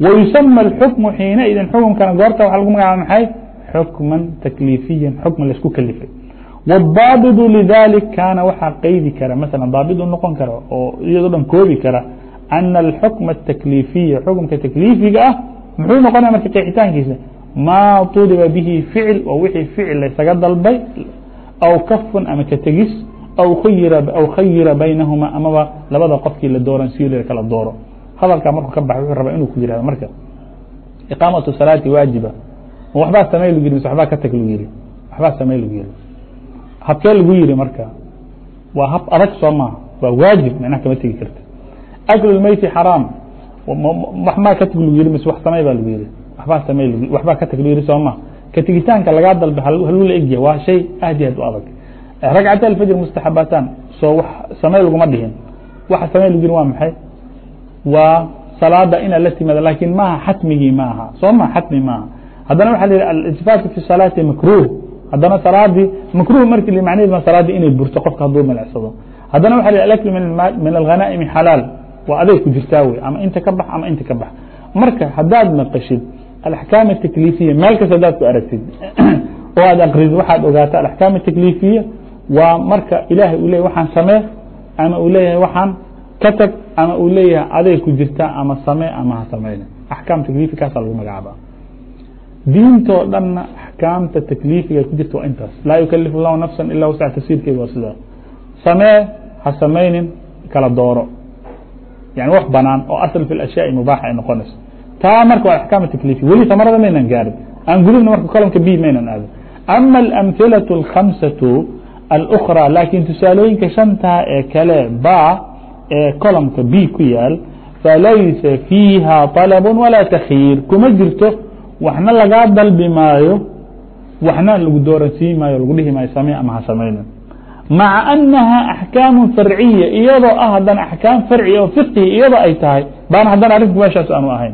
ويسمى الحكم حيiنئidi xكمkana goorta wa lagu magacaba maxay xكما تkليفيا xكم laisku klifay والضاaبط لذلك kaana waxaa qeydi kara mثلا ضاaبط u noqon kara oo iyado dhan koobi kara أن الحكم التkليفية xكمka تkليفiga ah muxuu noqonaya marka qeexitaankiisa mا طuلبa bه فiعل oo wixii فiعل laysaga dalbay أو kف ama ka tegis أو khayira baynahma amaba labada qofkii la dooransiyo kala dooro hadalkaa markuu ka baxay wuxuu rabaa inuu ku yihahdo marka iqaamatu salaati waajiba waxbaa samey lagu yiri mise waxbaa ka tag lagu yiri waxbaa samey lagu yiri habkee lagu yiri marka waa hab adag soo maaha waa waajib micnaha kama tegi karta aklu lmeyti xaraam waxmaa ka tag lagu yiri mise wax samey baa lagu yiri waxbaa samey waxbaa ka tag lagu yiri soo maha ka tegitaanka lagaa dalba haluu la egyahay waa shay aad aad u adag ragcata alfajr mustaxabataan soo wax samey laguma dhihin waxa samey lagu yiri waa maxay waa salaada inaad la timaado laakiin maaha xatmigii maaha soo ma xatmi maaha haddana waxa yihi aliltifaatu fi salaati makruh haddana salaadii makruh marki macnaheed ma salaadii inay burto qofka hadduu milicsado haddana waxa la alaklu min alghanaa'imi xalaal waa aday ku jirtaa wey ama inta ka bax ama inta ka bax. Marka haddaad maqashid alaxkaam atakliifiya meel kasta hadaad ku aragtid <clears throat> oo aad akrid waxaad ogaata alaxkaam atakliifiya waa marka ilaahay uu leyahy waxaan samee ama uu leeyahay waxaan ka tag ama uu leeyahay aday ku jirtaa ama samee ama ha samayna axkaam takliifi kaasa lagu magacaaba diintoo dhanna axkaamta takliifiga ku jirta waa intaas. Laa yukalifu اllahu nafsa ila wasca tafsiirkeeda waa sidaa. Samee ha samaynin kala dooro yani wax banaan oo asl fi ashyaai mubaaxa ay noqonayso taa marka waa axkaam takliifi weli samarada maynan gaarin aan gudubna marka kolomka b maynan aadin ama alamhilaة اlkhamsaةu alأkhrى laakiin tusaalooyinka shantaa ee kale ba ee colomka b ku yaal falaysa fiiha طalب walaa takyiir kuma jirto waxna lagaa dalbi maayo waxna lagu dooransiin maayo lagu dhihi maayo samee ama ha samayna maعa أنaha أحكاam فarciya iyadoo ah haddana أحكاam farciya oo فiqhiga iyadoo ay tahay baana haddana arrinku meeshaas aanu ahayn.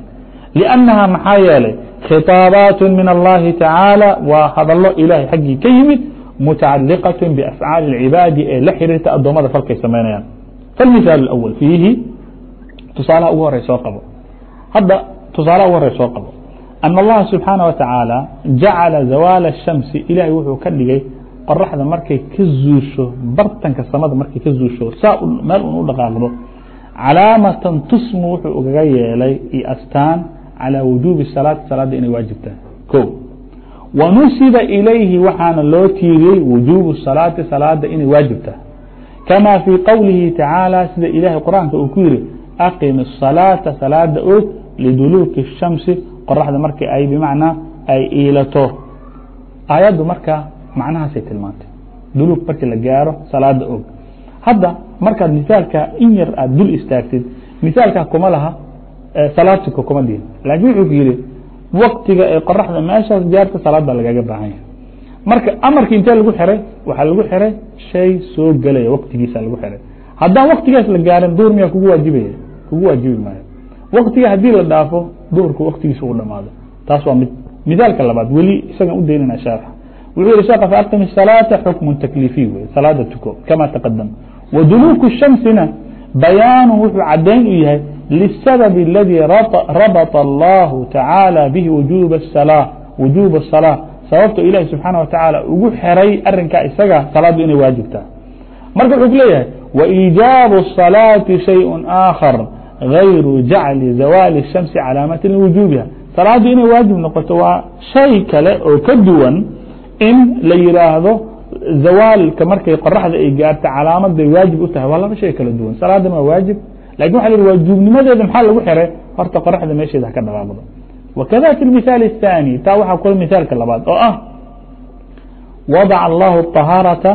لأnnaha maxaa yeelay khiطاaبaaت min الlahi taعaalى waa hadalo ilahay xaggii ka yimid mutacaliqaة بأfعاali الcibaadi ee la xiriirta addoommada falkay samaynayaan فالmiثaaل الأول فiihi tusaalaha ugu horey soo qabo. Hadda tusaalaha ugu horey soo qabo. أن اllaha subحaanaه وa taعaalى jacala zawaaل الشhamsi ilahay wuxuu ka dhigay qoraxda markay ka zuusho bartanka samada markay ka zuusho saa meel un u dhaqaaqdo calaamatan tusmu wuxuu ugaga yeelay iyo astaan calى wujuubi salaati salaada inay waajibtahay ko wanusiba ilayhi waxaana loo tiiriyey wujuubu salaati salaada inay waajib tahay kama fii qowlihi tacaalى sida ilahay qur-aanka uu ku yihi aqim الصalaaةa salaada og liduluuki الshamsi qoraxda markii ay bimacnaa ay iilato aayaddu marka macnahaasay tilmaantay. Duluug markii la gaaro salaada og. Hadda markaad misaalka in yar aad dul istaagtid misaalkaa kuma laha salaadtuka kuma dihin laakiin wuxuu ku yihi waktiga ee qoraxda meeshaas gaarta salaad baa lagaga baahan yahay marka amarkii intee lagu xiray? Waxaa lagu xiray shay soo gelaya waktigiisa lagu xiray. Haddaan waktigaas la gaarin duhur miyaa kugu waajibaya? Kugu waajibi maayo. Waktiga haddii la dhaafo duhurku waktigiisa uu dhamaado. Taas waa mid misaalka labaad weli isagan u daynana shaarxa wuxuu yihi sheekh فأqم الصلاaةa xukm تakliiفiy w salaada tuko kama taqadam وduluuk الشhamsina bayaanu wuxuu cadayn u yahay للsabب اladي rabaط الlahu taعaalى bih wujuuba الصلاة sababta ilaahi subxaanaه wataعaalى ugu xeray arinkaa isaga salaadu inay waajibtaa marka wuxuu ku leeyahay وإiجاab الصلاaةi شhayء آakخر غayru jacli zawاali الشhamsi calaamaةi liwujuubiha salaadu inay waajib noqoto waa shay kale oo ka duwan in la yihaahdo zawaalka markay qoraxda ay gaarta calaamaday waajib u tahay waa laba shay kala duwan salaadan waa waajib lakin waxa la waajuubnimadeeda maxaa lagu xiray horta qoraxda meesheeda ha ka dhaqaaqdo wakada fi miثaal الثاني taa waxaa kula mithaalka labaad oo ah wadac allahu ahaarata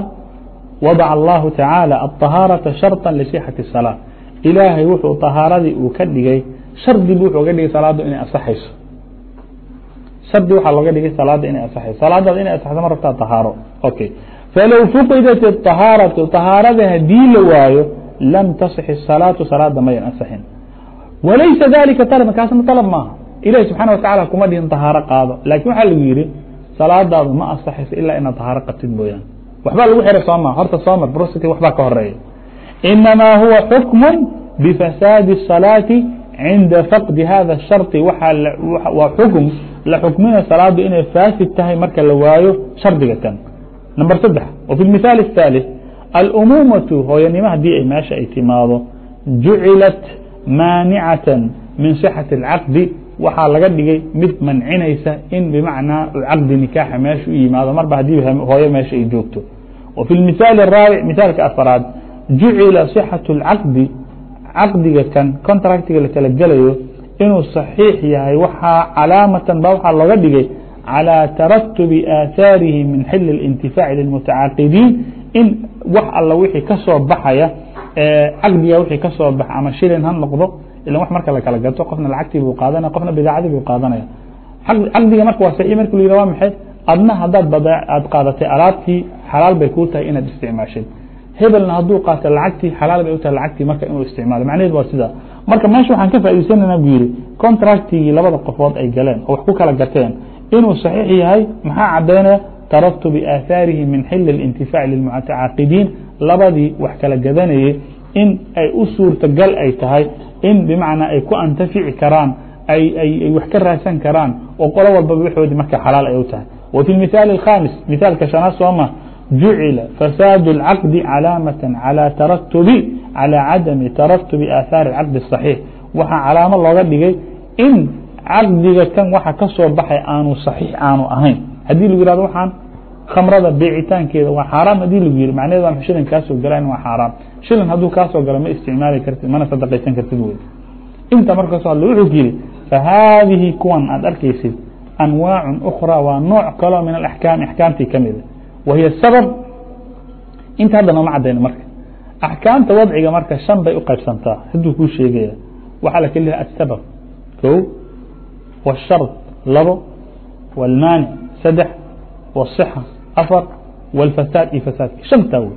wadaca allahu tacaalى aلطahaaraةa sharطa lisixaةi الصalاة ilaahay wuxuu طahaaradii uu ka dhigay shardi bu wuxuu ga dhigay salaadu inay asaxayso shardi waxaa looga dhigay salaada inay asaxayso salaadaada inay asaxdo ma rabtaa طahaaro okay falow fuqidat الطahaaraةu طahaarada hadii la waayo lam taصx الsalaaةu salaada mayan asaxin walaysa dalika طalba kaasna طalb maaha ilahi subxaana watacala kuma dhihin طahaaro qaado lakin waxaa lagu yihi salaadaadu ma asaxayso ilaa inaad طahaaro qabtid mooyaan waxbaa lagu xiray sooma horta soomar brosity waxbaa ka horeeya inamaa huwa xukm bifasaadi الصalaaةi cinda faqdi hada الsharطi waa xukm la xukmina salaadu inay faasid tahay marka la waayo shardiga kan number saddex wfi miثaal الثالث alumuumatu hooyanimo haddii ay meesha ay timaado jucilat maanicatan min sixati اlcaqdi waxaa laga dhigay mid mancinaysa in bimacnaa caqdi nikaaxa meesha u yimaado marba haddii hooyo meesha ay joogto wa fi miثaal الraabic mithaalka afaraad jucila صixaة اlcaqdi caqdiga kan contractiga la kala gelayo inuu صaxiix yahay waxaa calaamatan ba waxaa looga dhigay calى taratubi aahaarihi min xili اlintifaaci lilmutacaaqidiin in wax alla wixii ka soo baxaya caqdiga wixii ka soo baxa ama shilin ha noqdo ilan wax marka la kala gato qofna lacagtii buu qaadanaya qofna bidaacadii buu qaadanaya caqdiga marka waa saxiix marki la yihah wa maxay adna haddaad aad qaadatay alaabtii xalaal bay kuu tahay inaad isticmaashid hebelna hadduu qaato lacagtii xalaal bay u tahay lacagtii marka inuu isticmaalo macnaheed waa sidaa marka meesha waxaan ka faaidaysanana buu yihi contractigii labada qofood ay galeen oo wax ku kala gateen inuu saxiix yahay maxaa cadaynaya taratubi aahaarihi min xili اlintifaaci lilmutacaaqidiin labadii wax kala gadanayey in ay u suurtagal ay tahay in bimacnaa ay ku antafici karaan ay wax ka raadsan karaan oo qolo walbaba waxoodii marka xalaal ay u tahay wa fi miثaal الkhaamis mithaalka shanaad sooma jucila fasaad الcaqdi calaamaة calى taratubi calى cadami taratubi aahaari اcaqdi الصaxiix waxaa calaamo looga dhigay in caqdiga kan waxa ka soo baxay aanu صaxiix aanu ahayn haddii lagu yihahdo waxaan khamrada beecitaankeeda waa xaaraam haddii lagu yihi macnaheed waa shilin kaasoo galaan waa xaaraam shilin hadduu kaasoo galo ma isticmaali kartid mana sadaqaysan kartid wey inta marka kasoo hadla wuxuu ku yihi fahaadihi kuwan aad arkaysid anwaacun ukra waa nooc kaloo min alaxkaami axkaamtii ka mida wahiy sabab inta hadda nooma cadayno marka axkaamta wadciga marka shan bay u qaybsantaa hadduu kuu sheegaya waxaa la keliha asabab ko washard labo wاlmaanic saddex wالصxa afar wاlfasaad iyo fasaadki shantaa wey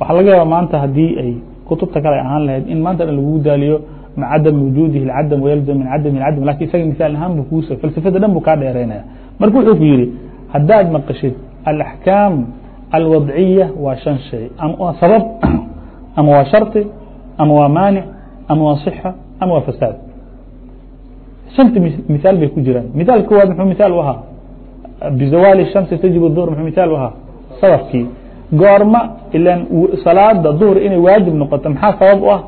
waxaa laga yaaba maanta haddii ay kutubta kale ahaan lahayd in maanta dhan lagugu daaliyo ma cadam wujuudihi اcadam wayalzam min cadam cadam lakin isaga misaal ahaan bu kuusa falsafada dhan buu kaa dheeraynaya marka wuxuu ku yihi haddaad maqashid الأحكام الوضعية waa شaن شhay ama waa saبب ama <clears throat> waa شharط ama waa maaنع ama waa صحة ama waa فaساad شhaنti مثاaل bay ku jiraan مثال kowaad مxوu مثال u ahaa بزawال الشhaمس تجiب الظهر مxوu مثاaل u ahaa saببkii goorma ilan salaada duhr inay waajib noqoto maxaa sabab u ah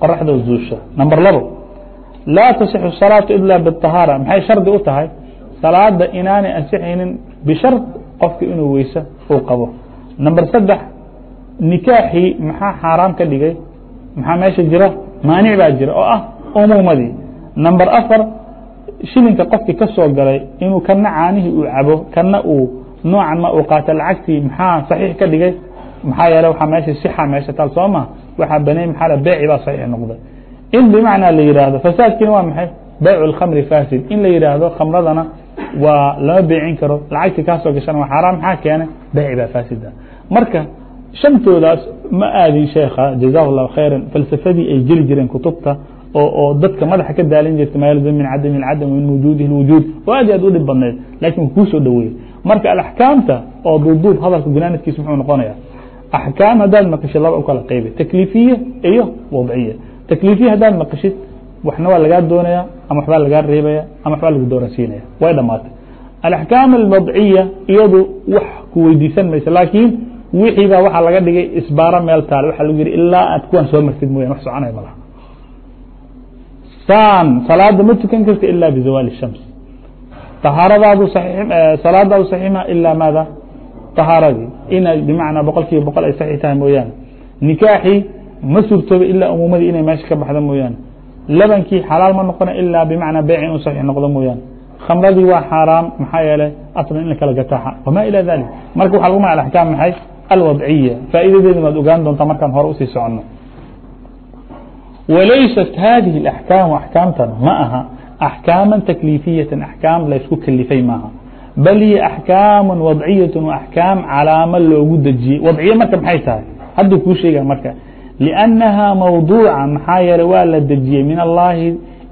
qoraxda zuusha number labo laa tasixu salaatu ilaa biطahaara maxay shardi u tahay salaada inaanay ansixaynin bishar qofka inuu weyse uu qabo. Number saddex nikaaxii maxaa xaaraam ka dhigay? Maxaa meesha jira? Maanic baa jira oo ah umuumadii number afar shilinka qofkii ka soo galay inuu kana caanihii uu cabo kana uu noocan ma uu qaato lacagtii maxaa saxiix ka dhigay? Maxaa yeele waxaa meesha sixa meesha taal soo ma? Waxaa banay maxaa beeci baa saxiix noqday. In bimacnaa la yidhaahdo fasaadkiina waa maxay? Baycu اlkhamri fasid in la yidhaahdo khamradana waa lama beecin karo lacagtii kaa soo gashana waa xaaraan maxaa keenay beeci baa faasida marka shantoodaas ma aadin sheekha jazahu اllahu khayra falsafadii ay geli jireen kutubta oo oo dadka madaxa ka daalin jirta ma yalzam min cadami اcadam min wujudihi اwujuud oo aad i aad u dhib badneed lakin kuu soo dhoweeyey marka alaxkaamta oo duuduub hadalka gunaanadkiisa muxuu noqonaya axkaam haddaad maqishid laba u kala qeybe takliifiya iyo wadciya takliifiya haddaad maqishid waxna waa lagaa doonaya ama waxbaa lagaa reebaya ama waxbaa lagu dooransiinaya way dhamaatay alaxkaam alwadciya iyadu wax ku weydiisan mayso laakiin wixii baa waxaa laga dhigay isbaaro meel taale waxaa lagu yihi ilaa aad kuwan soo martid mooyan wax soconaya malaha saan salaada ma tukan karta ila bizawaali الshams طahaaradaadu salaadaadu صaxiixa ilaa maada طahaaradii inay bimacnaa boqol kiiba boqol ay saxiix tahay mooyaane nikaaxii ma surtooba ilaa umuumadii inay meesha ka baxda mooyaane lbnkii xalaal ma noqona ilaa bmacnaa beyc inuu saxix noqdo mooyaane khamradii waa xaaraam maxaa yeelay aslan in la kala gataaxa wama ilى dalik marka waxa lagu magacl axkaam maxay? Alwadciya. Faa'iidadeeda waad ogaan doontaa markaan hore u sii soconno. Walaysat hadihi اaxkaamu axkaamtan? Ma aha. Axkaama takliifiyata axkaam laysku kalifay maaha. Bal hiya axkaama wadciyaة wa axkaam calaamo loogu dejiyey wadciye marka maxay tahay? Hadduu kuu sheega marka. لأnnaha mawduuca maxaa yeeley waa la dejiyey min allahi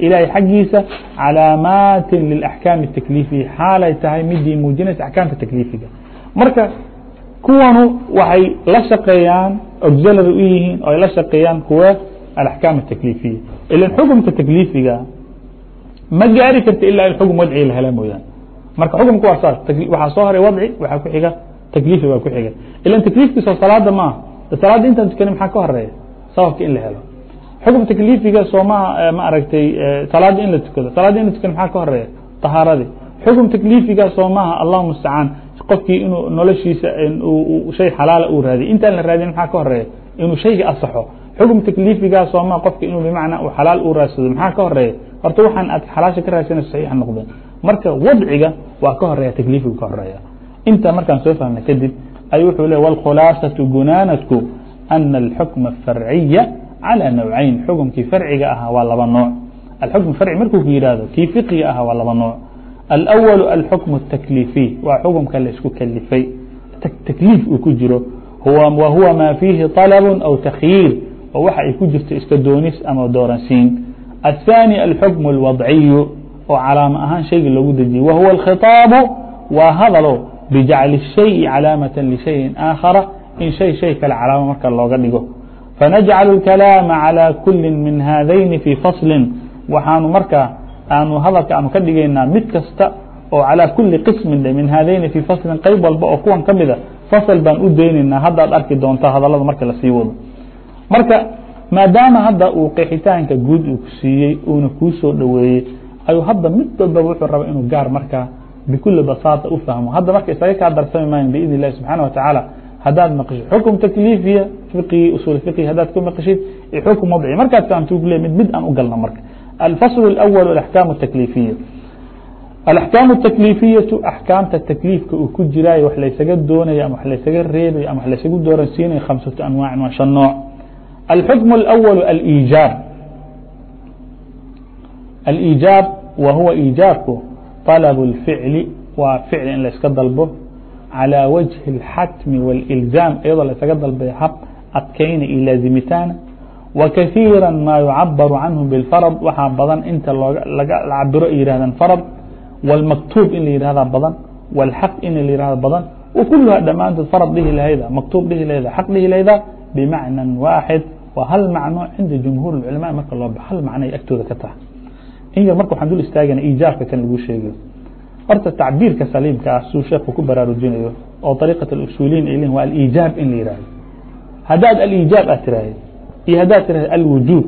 ilahay xaggiisa calaamaati lilaxkaam الtakliifiya xaalay tahay midii muujinaysa axkaamta takliifiga marka kuwanu waxay la shaqeeyaan auxilary u yihiin oo ay la shaqeeyaan kuwe alaxkaam الtakliifiya ilan xukumka takliifiga ma gaari karta ilaa in xukm wadci la hela mooyaane marka xukumka waa saas waxaa soo haray wadci waxaa ku xiga takliifi baa ku xiga ilan takliifkiisa salaada maaha salaada intaan tukanin maxaa ka horreeya sababka in la helo. Xukm takliifiga soomaha ma aragtay salaada in la tukado. Salaada in la tukado maxaa ka horreeya طahaaradii xukm takliifiga soomaha allah mustacaan qofkii inuu noloshiisa shay xalaala uu raadiy intaan la raadin maxaa ka horreeya inuu shayga asaxo. Xukm takliifiga sooma qofka inuu bimacnaa uu xalaal uu raadsado maxaa ka horreeya horta waxaan aad xalaasha ka raadsanayso saxiixa noqdeen. Marka wadciga waa ka horreeya takliifiga ka horreeya inta markaan soo fahmna kadib ay wuxuu le wاlkhulaasaةu gunaanadku ana alxukma الfarciya calى nawcayn xukumkii farciga ahaa waa laba nooc alxukm farci markuu ku yihahdo kii fiqiga ahaa waa laba nooc alأwl alxukm الtakliifiy waa xukumka laisku kalifay takliif uu ku jiro wa huwa ma fiihi طalb aw takhyiir oo waxa ay ku jirto iska doonis ama dooransiin الثاني الxukm الwadciyu oo calaamo ahaan shayga loogu dejiyey wa huwa الkhiطaabu waa hadalo bijacli الشhayءi calaamaة لشhayءi aakhara in shay shay kale calaamo marka looga dhigo fanajcal الكalaama عalى kuli min haadayni fii fasli waxaanu markaa aanu hadalka aanu ka dhigaynaa mid kasta oo calى kuli qismi min haadayni fii faslin qeyb walba oo kuwan ka mida fasl baan u daynaynaa haddaad arki doontaa hadalada marka lasii wado marka maadaama hadda uu qeexitaanka guud uu ku siiyey uuna kuu soo dhoweeyey ayuu hadda mid walbaba wuxuu raba inuu gaar markaa بكuلi بaساطة u فahmo hadda marka isaga kaa darsami maayn بإذن اللahi سuبحaنaه وaتaعaaلى hadaad maqشhid xukم تakلiifiya فiقigii usul فiqhi hadaad ku maqشhid xukم وضعي. markaas fahamti kule mid mid aan u galno marka الفصل الأول الأحكاaم التakلiiفiية الأحكاaم التakلiiفiyaةu أحكاaمta تakلiifka uu ku jiraayo wax laysaga doonaya ama wax laysaga reebayo ama wax laysagu dooransiinayo خaمسaةu أنواع waa شhaن nooع الحكم الأول الإيجاaب الإيجاaب wa huوa إيجاaبku طلب الفعل waa فicl in layska dalbo عalى وجه الxatم والإلزاam iyadoo laysaga dalbay hab adkayna iyo laazimitaana وكثيirا ma يucaبر canه بالفرض waxaa badan inta la cabiro ay yihahdaan فرض والمكتوب in la yihahda badan والحق in la yihahda badan وكلha dhamaantood فرض dhihi lahayda مكتوب dhihi lahayda حق dhihi lahayda بمعنى واحد waa hal macno cinda jumhuur اcلamاء marka loo hal macno ay agtooda ka tahay in yar marka waxaan dul iijaabka kan lagu sheegayo. Horta tacbiirka saliimka ah suu sheekhu ku baraarujinayo oo ariiqat usuuliyin ay lehin waa aliijaab in la yihahdo haddaad aliijaab aad tiraahid iyo haddaad tiraahid alwujuub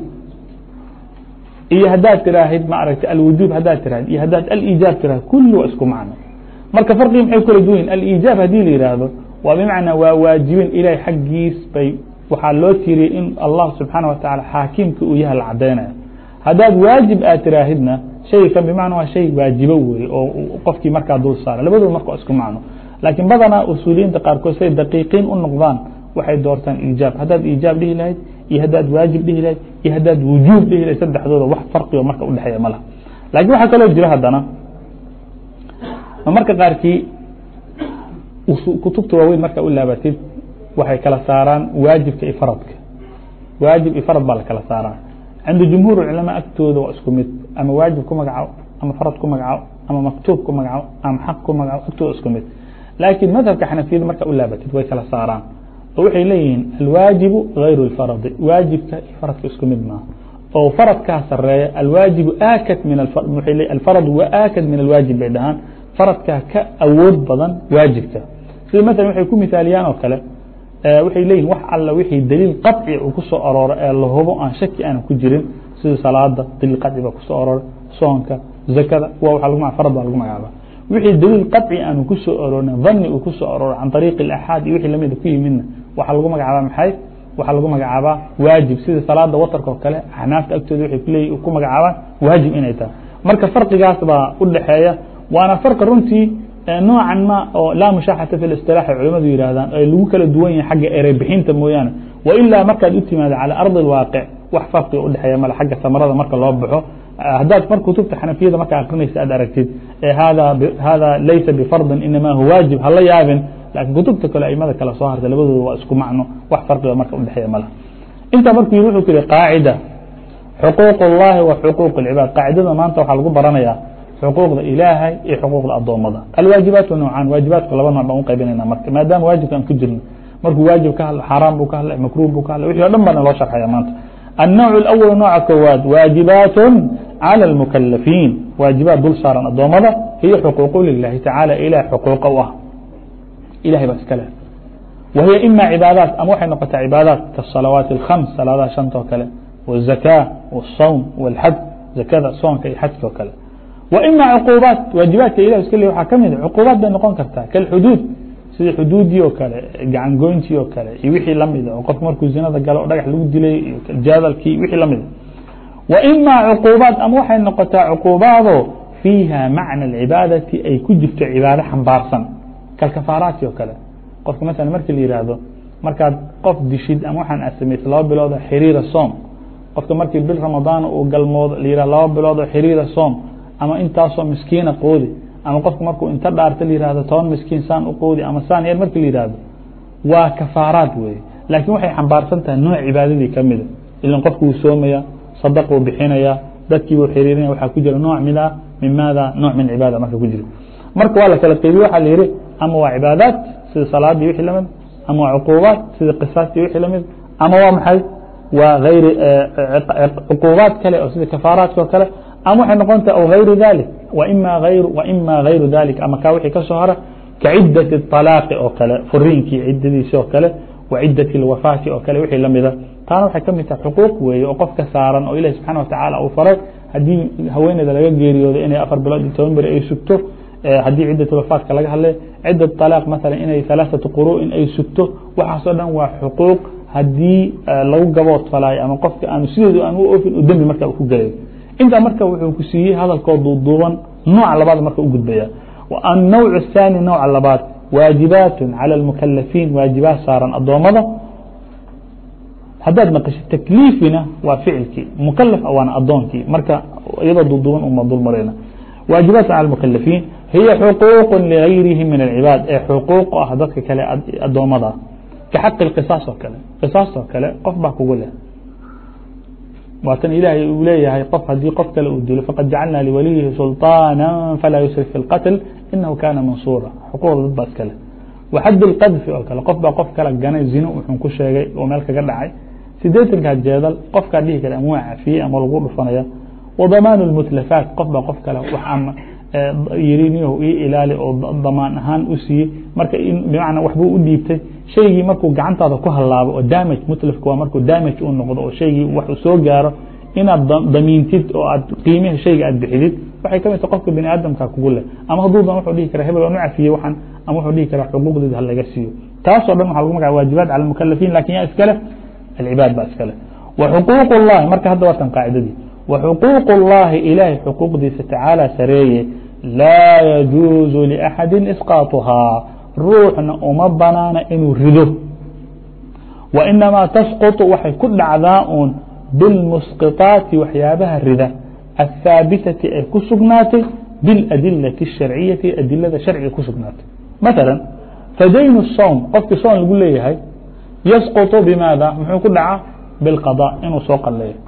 iyo haddaad tiraahid maaragtay alwujuub haddaad tiraahid iyo haddaad aliijaab tiraahid kulli waa isku macno. Marka farqigi maxay kala duwan aliijaab haddii la yihahdo waa bimacnaa waa waajibin ilahay xaggiis bay waxaa loo tiriyey in allah subxaana wa tacaala xaakimka uu yahay la cadaynayo haddaad waajib aad tiraahidna shaygan bimacna waa shay waajibo weye oo qofkii markaa dul saara. Labadooda marka isku macno. Laakiin badanaa usuuliyiinta qaarkood say daqiiqiin u noqdaan waxay doortaan iijaab haddaad iijaab dhihi lahayd iyo haddaad waajib dhihi lahayd iyo haddaad wujuub dhihi lahayd saddexdooda wax farqigo marka udhexeeya ma laha. Laakiin waxaa kaloo jira haddana marka qaarkii kutubta waaweyn marka u laabatid waxay kala saaraan waajibka iyo waajib iyo baa la kala saaraa cinda jumhuur culamaa agtooda waa isku mid ama waajib ku magacaabo ama farad ku magacaabo ama maktuub ku magacaabo ama xaq ku magacaabo agtooda isku mid laakiin madhabka xanafiyada marka u laabatid way kala saaraan oo waxay leeyihiin alwaajibu gayru اlfaradi waajibka iyo faradka isku mid maaha oo faradkaa sareeya aakad min alfaradu wa aakad min alwaajib bay dhahaan faradkaa ka awood badan waajibka sida maala waxay ku misaaliyaan oo kale waxay leeyihin wax alla wixii daliil qaطci uu ku soo arooro ee la hubo aan shaki aana ku jirin sida salaada daliil qaطci baa kusoo aroora soonka zakada waa waa lag farad baa lagu magacaaba wixii daliil qaطci aanu ku soo aroorna dani uu ku soo arooro can طariiqi اaxaad iyo wixii lamida ku yimidna waxaa lagu magacaabaa maxay waxaa lagu magacaabaa waajib sida salaada watarka oo kale axnaafta agtooda waxay kuleey ku magacaabaan waajib inay tahay marka farqigaas baa u dhexeeya waana farqi runtii noocan ma oo laa mushaaxata fi ااsطilaax ay culamadu yihahdaan ay lagu kala duwan yahay xagga erey bixinta mooyaane wa ilaa markaad u timaado calى arضi الwaaqic wax farqiga udhexeeya male xagga samarada marka loo baxo haddaad mar kutubta xanafiyada marka akrinaysa aad aragtid hada laysa bfardin inama hu waajib hala yaabin lakin kutubta kale aimada kale soo hartay labadooda waa isku macno wax farqiga marka udhexeeya male intaa markuu yiri wuxuu ku yihi qaacida xuquuq الlahi wa xuquuq الcibaad qaacidada maanta waxaa lagu baranaya xuquuqda ilaahay iyo xuquuqda adoomada alwaajibaat nowcan waajibaatku laba nooc baan u qaybinayna marka maadaama waajibka aan ku jirno markuu waajib ka hadla xaaraan buu ka hadlay makruh buu ka hadlay wixii o dhan baana loo sharxaya maanta النوع الأول nooca koowaad waaجibaaت عalى المكلفين waaجibaat dul saaran adoomada hiy xquuq للahi taعaalى ilah xquuqa u ah ilahay baa iska leh وhiy ima cibaadaat ama waxay noqotaa cibaadaat kaالصalawaaت الخمس salaadaha shanta oo kale والزakاة والصوم والxaj zakada soonka iyo xajka oo kale و ima cquubaat waajibaadka ilah iska le waxaa kamid cquubaat bay noqon kartaa kaاxuduud sida xuduudii oo kale gacan goyntii oo kale iyo wixii lamida oo qofka markuu zinada galo o dhagax lagu dilay iyo jaadalkii wixii lamida wa ima cuquubaat ama waxay noqotaa cuquubaado fiiha macna اcibaadati ay ku jirto cibaado xambaarsan kalkafaaraati oo kale qofka masala markii la yihahdo markaad qof dishid ama waxaan aad samaysa laba biloodo xiriira soom qofka markii bil ramadaan uu galmoodo la yihah laba biloodoo xiriira soom ama intaasoo miskiina qoodi ama qofka markuu inta dhaarta la yihahdo toban miskiin saan u qoodi ama saan yar marki la yihahdo waa kafaaraad weye laakiin waxay xambaarsan tahay nooc cibaadadii kamida ilan qofku wuu soomaya sadaq uu bixinaya dadkii buu xiriirinaya waxaa ku jira nooc mid min maada nooc min cibaada marka ku jira. Marka waa la kala qeybiye waxaa la yihi ama waa cibaadaat sida salaadii wixii la mid ama waa cuquubaat sida qisaastii wixii la mid ama waa maxay? Waa ayri cuquubaat kale oo sida kafaaraadka kale ama waxay noqon taha aw غayru dalik ima ayr ima غayru dalik ama kaa wixii ka soo hara kacidaةi الطalaaqi oo kale furiinkii cidadiisi oo kale wa cidaةi اlwafaati oo kale wixii lamida taana waxay kamid tahay xuquuq weeye oo qofka saaran oo ilahi subxana watacaala uu faray haddii haweeneyda laga geeriyoodo inay afar bilood iyo toban beri ay sugto haddii cidaة wafaatka laga hadlay cidaة طalaaq maala inay ثalaaثaةu quru'in ay sugto waxaasoo dhan waa xuquuq haddii lagu gabood falaayo ama qofka aanu sideedu aan u ofin u dembi marka ku gelayo intaa marka wuxuu ku siiyey hadalkoo duuduuban nooca labaad marka u gudbaya. الnوع nooca labaad waaجibaaت calى الmukalafiin waajibaad saaran adoomada hadaad maqashay takliifina waa ficilkii mukalaf waana adoonkii. Marka iyadoo duuduuban uma dulmarayna. Waajibaat calى الmukalafiin hiya xuquuq ligayrihi min الcibaad ee xuquuq ah dadka kale adoomada ka xaqi oo kale qisaas oo kale qof baa kugu leh waatan ilaahay uu leeyahay qof haddii qof kale uu dilo faqad jacalna liwaliyihi sulطاana falaa yusrif fi اlqatl inahu kana mansuura xuquuqda dad baa iskale waxad اlqadfi oo kale qof baa qof kala ganay zino wuxun ku sheegay oo meel kaga dhacay sideetankaa jeedal qofkaa dhihi kara ama waa cafiyey ama lagu dhufanaya وضمان المتلفاat qof ba qof kale w yiri nih ii ilaali oo damaan ahaan u siiyey. Marka bmana waxbuu u dhiibtay. Shaygii markuu gacantaada ku halaabo oo damage mutlifka waa markuu damage uu noqdo oo shaygii wax soo gaaro inaad damiintid oo aad qiimiha shayga aad bixidid waxay ka mid tahay qofka bini aadamka kugu leh. Ama hadduu dan wuxuu dhihi kara hebel waan u cafiyey waxan ama wuxuu dhihi karaa xuquuqdeeda ha laga siiyo. Taasoo dhan waxa lagu magaca waajibaat cala almukalafiin laakiin yaa iskale alcibaad baa iskale wa xuquuq اllahi marka hadda waatan qaacidadii وxquuq الlahi ilahay xuquuqdiisa tacaalى sareeye laa yaجuuزu لأxadi isqaaطhaa ruuxna uma banaana inuu rido. وinamaa tasqط waxay ku dhacdaa uun biاlmusqiطaati waxyaabaha rida. Aلhaabitati ay ku sugnaatay biاladilaةi الsharciyaةi adilada sharciga ku sugnaatay. Maثalا fadayn الsowm qofkii soon lagu leeyahay yasqط bimaada muxuu ku dhacaa? Biاlqaضاء inuu soo qaleeyo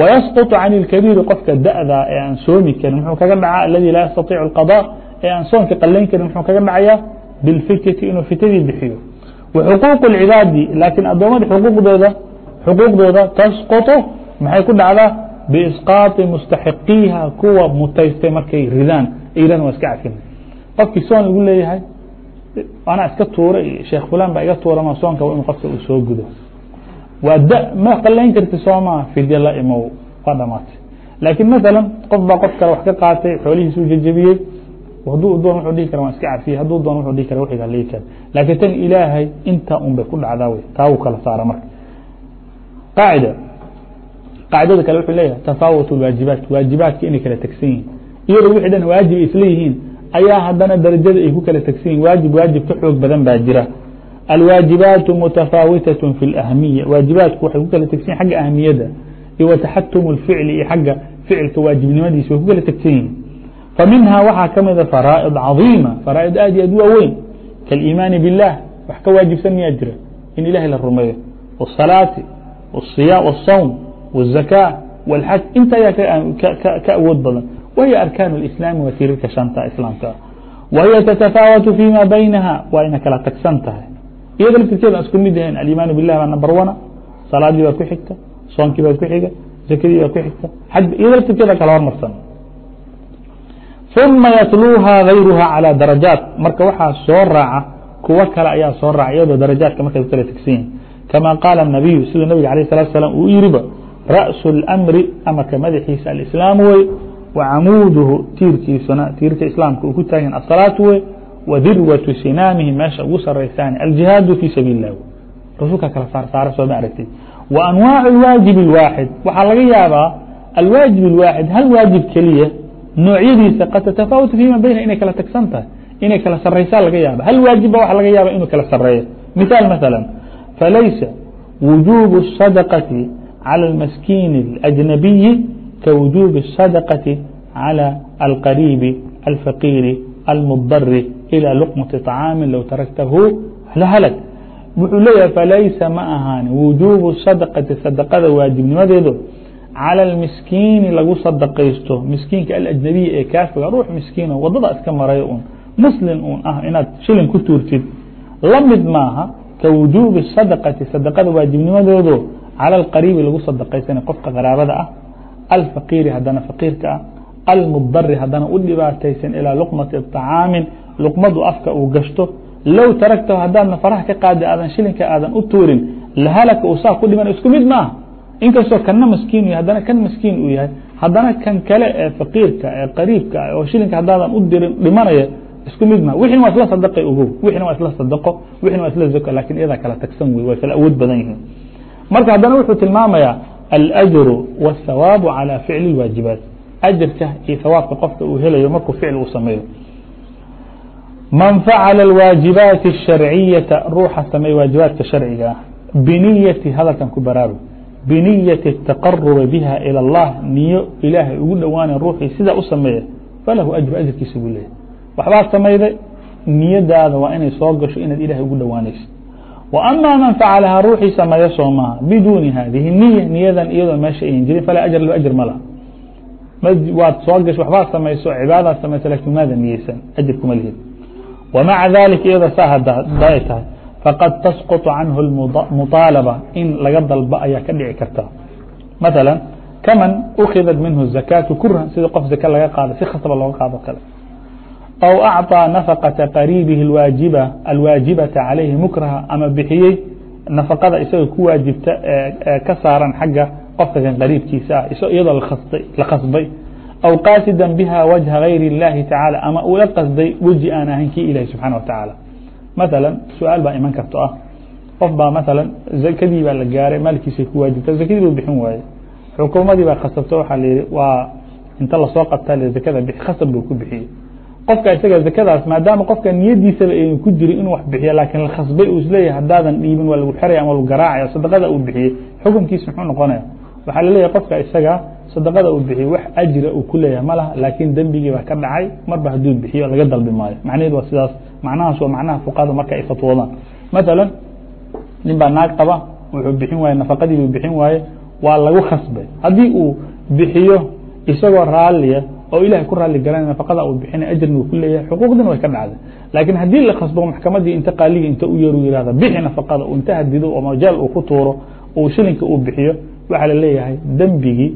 ويسقط عن الكبير qofka dأda ee aan soomi karin mxuu kaga dhaca اladي laa ystطيic القضاء ee aan soonka qalayn karin mxuu kaga dhacaya biاlfityةi inuu fitadii bixiyo وxquuq الcibaadi lakiin adoomada qudooda xuquuqdooda تasقطo maxay ku dhacdaa biisqaaطi mustaxiqiiha kuwa mutaystay markay ridaan iran waa iska cafin qofkii soon lagu leeyahay anaa iska tuura sheekh fulan baa iga tuura soonka in qofka uu soo gudo waa da ma qalayn karti sooma fidye la imow waa dhamaatay. Laakiin maala qof baa qof kale wax ka qaatay xoolihiisu jejebiyey haduu doon wuu dhihi kara waa iska cafiye haduu doon wuuu dhihi kara wixii ka kara laakiin tan ilaahay intaa un ku dhacdaa wey taa kala saara marka. Qaacida. Qaacidada kale wuxuu leeyahay tafaawut اwaajibaat waajibaadka inay kala tegsan yihiin. Iyadoo wixii dhan waajib isla yihiin ayaa haddana darajada ay ku kala tegsan yihiin waajib waajib ka xoog badan baa jira. الواaجiباaت متفاawiتaة في الأhمyة waaجiبaaتku waxay ku kala tegsan agga أhmiyada iyo وتaxaتم الفiعل iyo agga ficilka waaجibnimadiisa way ku kala tegsan yihiin faminhaa waxaa ka mida فarاaئd caظيimة فarاaئd aad iyo aad waaweyn kالإimaani bالlah wax ka waajibsan miyaa jira in ilahay la rumeeyo والصaلاaةi والصiyام والصوم والزakاة والxaj inta ayaa ka awood badan wahiy arkaan الإسلاami waa tirirka شhanta iسlاamka وhiy تتفاawت فيma baynaha waa ina kala tagsan tahay iyada laftirkeeda isku mid yahayn alimaan bilah baa number one salaadii baa ku xigta soonkii baa ku xiga zakadii baa ku xigta iyada laftirkeeda kala hormarsan ثuma yatluuha غayruha calى darajaat marka waxaa soo raaca kuwo kale ayaa soo raaca iyadoo darajaadka markay ku kala tegsan yihin kama qaala الnabiyu siduu nabiga aليه الصلaة sلام uu yiriba raأس الأmri amarka madaxiisa aliسlaam wey وcamuuduhu tiirkiisuna tiirka islaamka uu ku taagan aلsalaaة wey وdirwة sinاamhi meesha ugu saraysaan الجihaad fي sabiل الlah rasuulkaa kala saarsaara sooma aragtay. وأnwaaع الwaaجiب الwاaxid waxaa laga yaabaa alwaaجiب الwaaxid hal waajib keliya noocyadiisa qad تتafawت فيma bayna inay kala tagsan tahay inay kala saraysaa laga yaaba hal waajib ba waa laga yaaba inuu kala sareeyo miثaal mثaلا falaysa وuجوب الصadقaةi عalى الmaskiin الأجنabiyi kawuجوب الصadقaةi عalى الqarيbi الfaqiiri المضر إلى لقمة طعاam low taraktahu lahlg wuxuu leeyahay falaysa ma ahaan وuجوب الصadقةi sadقada waajibnimadeedu calى الmiskiini lagu sadaqaysto miskiinka alأجنabiya ee kaafiga ruux miskiino wadada iska maray un muslim un ah inaad shilin ku tuurtid la mid maaha kawujuubi الصadقةi sadaqada waajibnimadoodu calى الqariibi lagu sadaqaysana qofka qaraabada ah alfaqiiri haddana faqiirka ah almudari haddana u dhibaataysan ilىa luqmati طacaamin luqmadu afka uu gashto low taragtahu haddaadna faraha ka qaadi aadan shilinka aadan u tuurin lahalaka uu saa ku dhiman isku mid maaha inkastoo kana maskiin u yahay haddana kan maskiin uu yahay haddana kan kale ee faqiirka ee qariibka oo shilinka haddaadan u dirin dhimanaya isku mid maha wixina waa isla sadaqay ogow wixina waa isla sadaqo wixina waa isla zako lakin iyadaa kala tagsan wey way kala awood badan yihiin marka haddana wuxuu tilmaamayaa alأjru والthawaabu calى ficli الwaajibaat ajarka iyo hawaabka qofka uu helayo markuu ficil uu sameeyo man facala الwaajibaati الsharciyaةa ruuxa sameeye waajibaadka sharciga ah biniyati hadalkan ku baraaru biniyati الtaqarubi biha ilى اllah niyo ilaahay ugu dhowaanay ruuxii sidaa u sameeya falahu ajru ajrkiisa buu leeyahy waxbaad samayday niyadaada waa inay soo gasho inaad ilahay ugu dhowaanayso و أmا maن facلhaa ruuxii sameeyo soo maha biduni hadihi النyة niyadan iyadoo meesha ayan jirin falaa أجر أجر ma laha waad soo gash waxbaad samayso cibaadaad samayso lakin maada niyeysan أجر kuma lihid وmaعa ذalika iyadoo saa haday tahay faqad تasقط canhu الmuطaalabة in laga dalba ayaa ka dhici karta مثalا kaman ukhidat minhu الzakaatu kurhan sida qof zake laga qaado si khasaba looga qaado kale aw acطىa nafaqaةa qariibihi waajiba alwaajibata calayhi mukraha ama bixiyey nafaqada isaga ku waajibta ka saaran xagga qofka kan qariibkiisa ah iyadoo la khasbay aw qaasida biha wajha gayr الlahi tacaalى ama ula qasday weji aan ahayn kii ilahi subxaana wa tacaala maala su-aal baa iman karto ah qof baa maala zakadii baa la gaaray maalkiisa ku waajibta zakadii buu bixin waaye xukuumadii baa khasabto waxaa la yihi waa inta lasoo qabtaa zakada bixi khasab buu ku bixiyey qofka isaga zakadaas maadaama qofka niyadiisaba aynu ku jiri inuu wax bixiyo laakiin la khasbay uu isleeyahay haddaadan dhiibin waa lagu xeraya ama lagu garaacaya sadaqada uu bixiyey xukunkiisa muxuu noqonaya Waxaa la leeyahay qofka isaga sadaqada uu bixiyey wax ajira uu ku leeyahay ma laha laakiin dembigii baa ka dhacay marba hadduu bixiyo laga dalbi maayo. Macnaheed waa sidaas macnahaas waa macnaha fuqahada marka ay fatwoodaan masalan nin baa naag qaba wuxuu bixin waaye nafaqadii buu bixin waaye waa lagu khasbay. Haddii uu bixiyo isagoo raaliya oo ilahay ku raali garanay nafaqada uu bixinay ajrna uu ku leeyahay xuquuqdina way ka dhacday. Laakiin haddii la khasbo maxkamadii inta qaaliga inta u yeeru yihahda bixi nafaqada uu inta hadido oo majaal uu ku tuuro uu shilinka uu bixiyo waxaa la leeyahay dembigii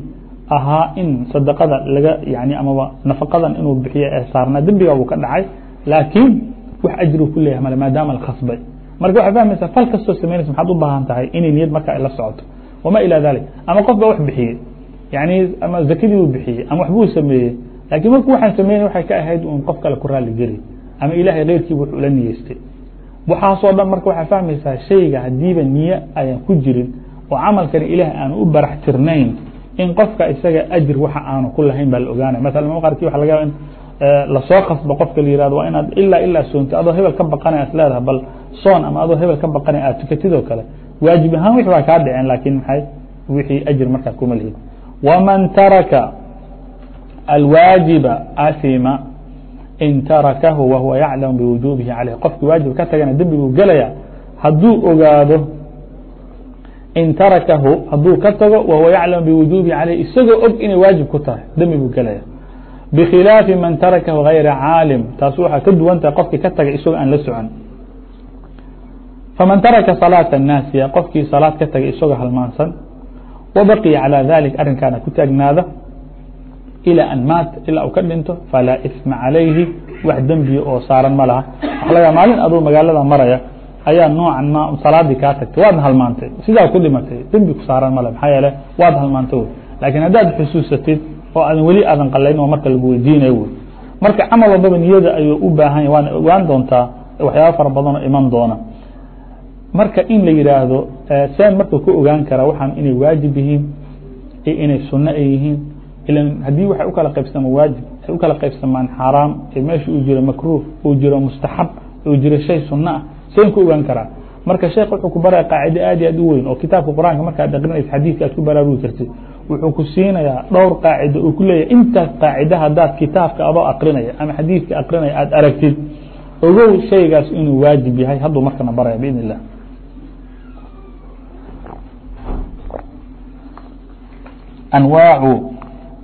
ahaa in sadaqada laga yani amaba nafaqadan inuu bixiyo ee saarnaa dembiga buu ka dhacay laakiin wax ajri ku leeyahay male maadaama la khasbay. Marka waxay fahmaysaa fal kastoo samaynaysa maxaad u baahan tahay inay niyad marka la socoto. Wama ilaa dalik ama qof baa wax bixiyey yani ama zakadii buu bixiyey ama waxbuu sameeyey laakiin marku waxaan sameynay waxay ka ahayd un qof kale ku raali geli ama ilahay keyrkiiba wuxuu la niyeystay waxaasoo dhan marka waxaa fahmaysaa shayga hadiiba niye ayaan ku jirin oo camalkani ilaah aanu u barax tirnayn in qofka isaga ajir waxa aanu ku lahayn baa la ogaanaya. Masala ma qaarkii waxa laga yaba in la soo khasbo qofka la yihahdo waa inaad ilaa ilaa soonto adoo hebel ka baqanay as leedahay bal soon ama adoo hebel ka baqanay aad tukatid oo kale. Waajib ahaan waa kaa dhiceen laakiin maxay? Wixii ajir markaa kuma lihid waman taraka alwaajiba asima in tarakahu wahuwa yaclamu biwujubihi caleyh qofkii waajib ka tagana dembi buu gelaya hadduu ogaado in tarakahu hadduu ka tago wahuwa yaclamu biwujubihi caleyh isagoo og inay waajib ku tahay dembi buu gelaya bkhilaafi man tarakahu غayra caalim taas waxaa ka duwan tahay qofkii ka tagay isagoo aan la socon faman taraka salaaة الnaasiya qofkii salaad ka tagay isagoo halmaansan wabaqiya calى dalik arrinkaana ku taagnaada ilى an maat ilaa uu ka dhinto falaa isma calayhi wax dembiya oo saaran ma laha waxa laga maalin aduu magaalada maraya ayaa noocan ma salaadii kaa tagtay waadna halmaantay sidaa ku dhimatay dembi ku saaran male maxaa yeele waad halmaantay wy laakiin haddaad xusuusatid oo aadan weli aadan qalayn oo marka lagu weydiinayo wy marka camal walbaba niyada ayuu u baahan ya waana ogaan doontaa waxyaaba fara badan oo iman doona. Marka in la yihaahdo seen marka ku ogaan karaa waxaan inay waajib yihiin iyo inay sunno ay yihiin ila haddii waxay u kala qaybsama waajib ay u kala qaybsamaan xaaraam ee meesha uu jiro makruuh uu jiro mustaxab uu jiro shay sunno ah sen ku ogaan karaa. Marka sheek wuxuu ku baraya qaacido aad i aad u weyn oo kitaabka qur'aanka markaad aqrinaysa xadiidka aad ku baraarugi kartid wuxuu ku siinayaa dhowr qaacido uu ku leeyahay intaas haddaad kitaabka adoo aqrinaya ama xadiidka aqrinaya aada aragtid. Ogow shaygaas inuu waajib yahay hadduu markana baraya biidn illah anwaacu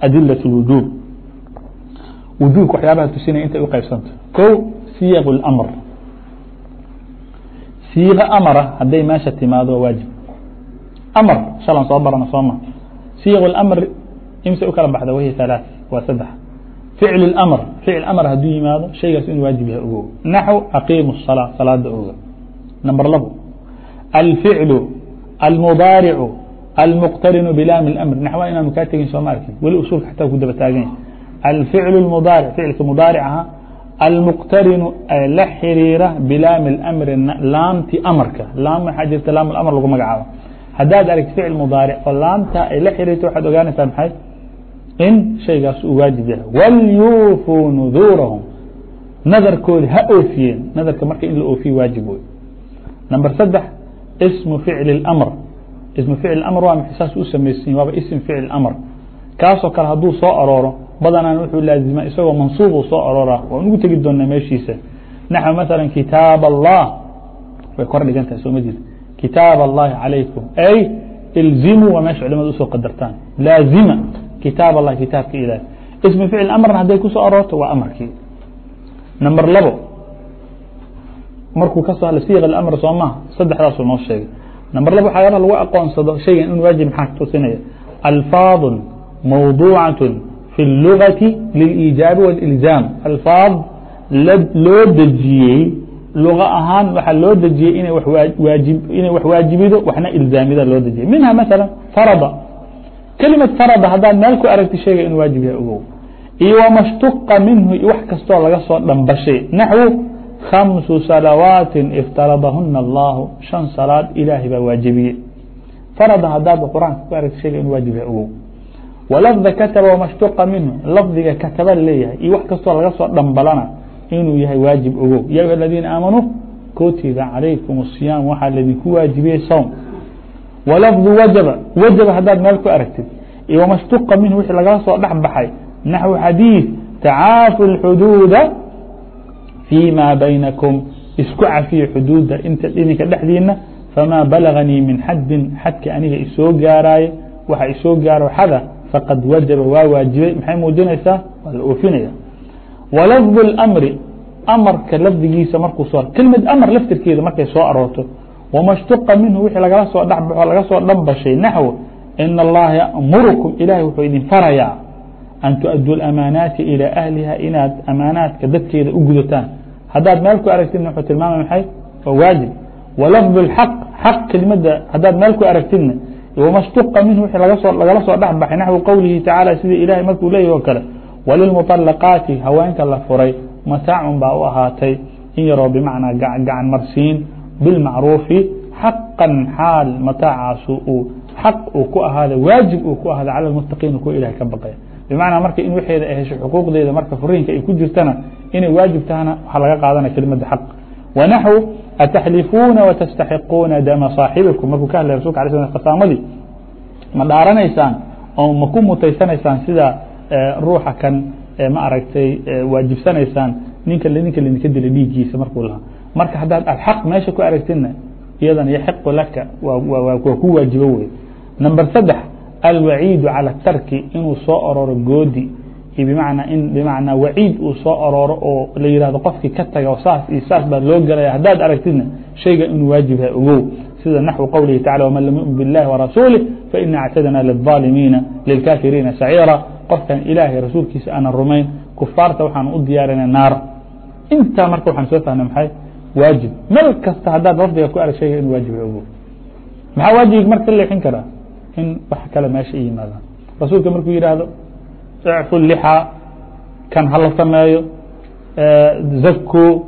adilat اwujuub wujuubka waxyaabaha tusinaya intay u qaybsanto. Ko siyaq اmr siiba amara haday meesha timaado waajib. Amar shalan soo barana sooma siiq mr imse u kala baxda wahiy alaaث waa saddex. Ficl اmr ficl amr hadduu yimaado shaygaas inuu waajib yahay ogow naxw aqimu الsalaa salaada oga number labo alficlu almudaaricu almuqtarinu bilaami اmr naxwaan inaanu kaa tegin soo ma arkin. Weli usulka xataa ku daba taaganya alficl اmudaaric ficilka mudaaric ahaa aha almuqtarinu la xiriira bilaami اlamri laamti amarka laam waxaa jirta laam amr lagu magacaabo haddaad aragti ficil mudaaric oo laamta ay la xiriirto waxaad ogaanaysaa maxay in shaygaas uu waajib yahay walyuufuu nuduurahum nadarkoodi ha oofiyeen nadarka marka in la oofiye waajib wey number saddex ismu ficli اlamr ismu ficl amr waa saas u samaysan waaba ism ficl amr kaasoo kale hadduu soo arooro badanaan wuxuu laazima isagoo mansuub uu soo aroora waan ugu tegi doonaa meeshiisa naxو maثala kitaab الlah way kor dhigan tahay soo ma jeed kitaab الlahi calaykum ay ilzimuu waa meesha culimada usoo qadartaan laazima kitaab الlahi kitaabka ilaah ismu ficl amrna hadday kusoo aroorto waa amarkii number labo markuu kasoo hadla siiq amr soo maha saddexdaasuu noo sheegay number laba waxyaalaha lagu aqoonsado shaygan in waajib maxaa tusinaya alfaadun mawduucaة fi اlugati liliijaabi wاlilzaam alfaad loo dejiyey luga ahaan waxaa loo dejiyey inay wax waajibido waxna ilzaamida loo dejiyey minha maala farada kelimad farada haddaad meel ku aragti sheega inuu waajib yahay ogow iyo wama shtuqa minhu wax kastoo laga soo dhambashay naxwu khamsu salawaati iftaradahuna allahu shan salaad ilaahay baa waajibiyey farada haddaad qur'aanka ku aragti sheega inuu waajib yahay ogow walafda kataba wama shtuqa minhu lafdiga kataba leeyahay iyo wax kastoo laga soo dhambalana inuu yahay waajib ogow ya ayuha aladiina aamanuu kutiba calaykum الصiyaam waxaa laydinku waajibiyey sowm walafdu wajaba wajaba haddaad meel ku aragtid iyo wama shtuqa minhu wixii lagala soo dhex baxay naxwu xadiid tacaafu اlxuduuda fii ma baynakum isku cafiye xuduudda inta idinka dhexdiina famaa balaganii min xadin xadka aniga isoo gaaraaye waxa isoo gaaro xada faqad wajaba waa waajibay maxay muujinaysaa waa la oofinaya walafdu اlamri amarka lafdigiisa markuu soo kelimad amar laftirkeeda markay soo aroorto wama shtuqa minhu wixii lagala soo dhexbaxo laga soo dhambashay naxw in allaha yamurukum ilahay wuxuu idin farayaa an tu'aduu اlamaanaati ilى ahliha inaad amaanaadka dadkeeda u gudataan haddaad meel ku aragtidna wuxuu tilmaamay maxay waa waajib walafdu اxaq xaq kelimada haddaad meel ku aragtidna shtuqa minhu wixii lagasoo lagala soo dhexbaxay naxwu qowlihi tacaala sidii ilahay markuu leeyahy oo kale walilmuطalaqaati haweenka la furay mataacun baa u ahaatay in yaroo bimacnaa gacan marsiin bilmacruufi xaqan xaal mataacaas uu xaq uu ku ahaada waajib uu ku ahaada cala lmuttaqiina kuwa ilahay ka baqaya bimacnaa marka in waxeeda ay xuquuqdeeda marka furiinka ay ku jirtana inay waajib tahana waxaa laga qaadanaya kelimada xaq wanaxw ataxlifuuna watastaxiquuna dama saaxibikum markuu ka hadlay rasulka ala sl khasaamadii ma dhaaranaysaan oo ma ku mutaysanaysaan sida ruuxa kan ma aragtay waajibsanaysaan ninka ninka lidinka dila dhiiggiisa markuu lahaa. Marka haddaad alxaq meesha ku aragtidna iyadana yaxiqu laka waa ku waajibo wey number saddex alwaciidu calى tarki inuu soo ororo goodi bmana in bimacnaa waciid uu soo arooro oo la yihahdo qofkii ka taga saas iyo saas baa loo gelaya haddaad aragtidna shayga inuu waajib yahay ogow sida naxwu qowlihi tacala wman lam yumin biاllahi warasuulih faina actadna lلظaalimiina lilkafiriina saciira qofkan ilaahay rasuulkiisa aanan rumayn kufaarta waxaan u diyaarinay naar intaa marka waxaan soo fahnay maxay waajib meel kasta haddaad lafdiga ku arag shayga inu waajib yahay ogow maxaa waajibig marka ka leexin karaa in wax kale meesha i yimaadaan rasuulka markuu yidhaahdo icfu lixaa kan hala sameeyo zaku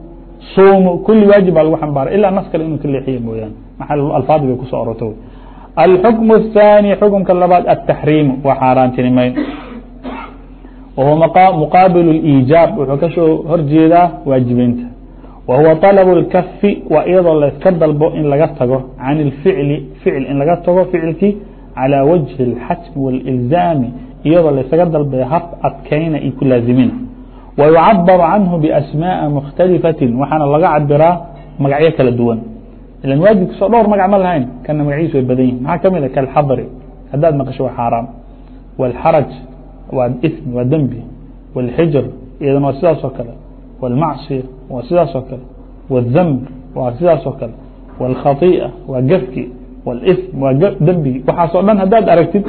suumu kuli waajib baa lagu xambaaray ilaa nas kale inuu ka leexiya mooyaane maxaa alfaadi bay kusoo ororto alxukm الثاني xukumka labaad التaxriimu waa xaaraantinimayn wahuwa muqaabil الإijaab wuxuu kasoo horjeedaa waajibeynta wahuwa طalب الkafi waa iyadoo layska dalbo in laga tago can الficli ficil in laga tago ficilkii calى wجهi الxatmi والإlzaami iyadoo laysaga dalbay hab adkayna iyo ku laazimina ويucabaru canhu بأsmاءa mkhtalifati waxaana laga cabiraa magacyo kala duwan ilan waajibkiisoo dhowr magac ma lahayn kana magaciisu way badan yihin maxaa kamid a kalxadri haddaad maqasho waa xaaraam wاlxaraj waa ismi waa dembi wاlxijr iyadana waa sidaas oo kale wاlmacصiya waa sidaas oo kale wالdhanb waa sidaas oo kale wاlkhaطiئة waa gefki wاlsm waa dembigi waxaasoo dhan haddaad aragtid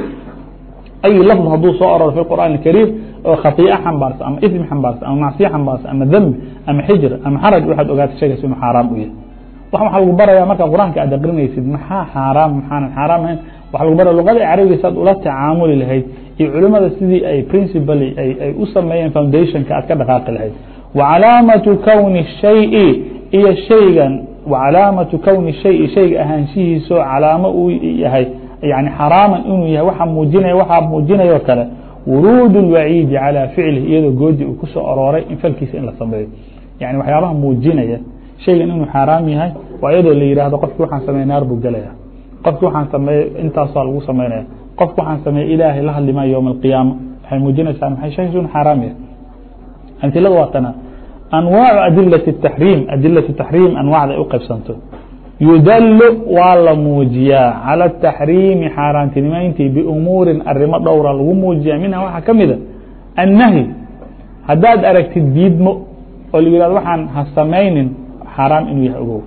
ay lafd hadduu soo aroro fi qur'an الkariim oo khaii'a xambaarsan ama ism xambaarsan ama macsiya xambaarsan ama dembi ama xijr ama xaraj waxaad ogaatay shaygaas inuu xaaraam u yahay waxaa lagu baraya marka qur'aanka aad aqrinaysid maxaa xaaraam maxaanan xaaraam ahayn waxa lagu baraya luqada carabiga saad ula tacaamuli lahayd iyo culimada sidii ay principally ay u sameeyeen foundationka aad ka dhaqaaqi lahayd wa calaamatu kowni shayi iyo shaygan wa calaamatu kowni shayi shayga ahaanshihiisoo calaamo uu yahay yani xaraaman inuu yahay waxa muujinaya waxaa muujinayoo kale wuruud اlwaciidi calى ficlih iyadoo goodi uu ku soo arooray in falkiisa in la sameeyo yani waxyaabaha muujinaya shaygan inuu xaaraam yahay waa iyadoo la yihahdo qofki waxaan sameeye naar buu gelaya qofki waxaan sameeye intaasaa lagu samaynaya qofki waxaan sameeye ilaahay la hadli yowma alqiyaama waxay muujinaysaa maxay shaygaas inuu xaaraam yahay amtilada waa tana anwaacu adilati taxriim adilatu taxriim anwaacda ay u qaybsanto yudallu waa la muujiyaa. Calى taxriimi xaaraantinimayntii biumuurin arimo dhowra lagu muujiyaa. Minha waxaa ka mida annahyi haddaad aragtid diidmo oo la yihahdo waxaan ha samaynin xaaraam inuu yahay ogow.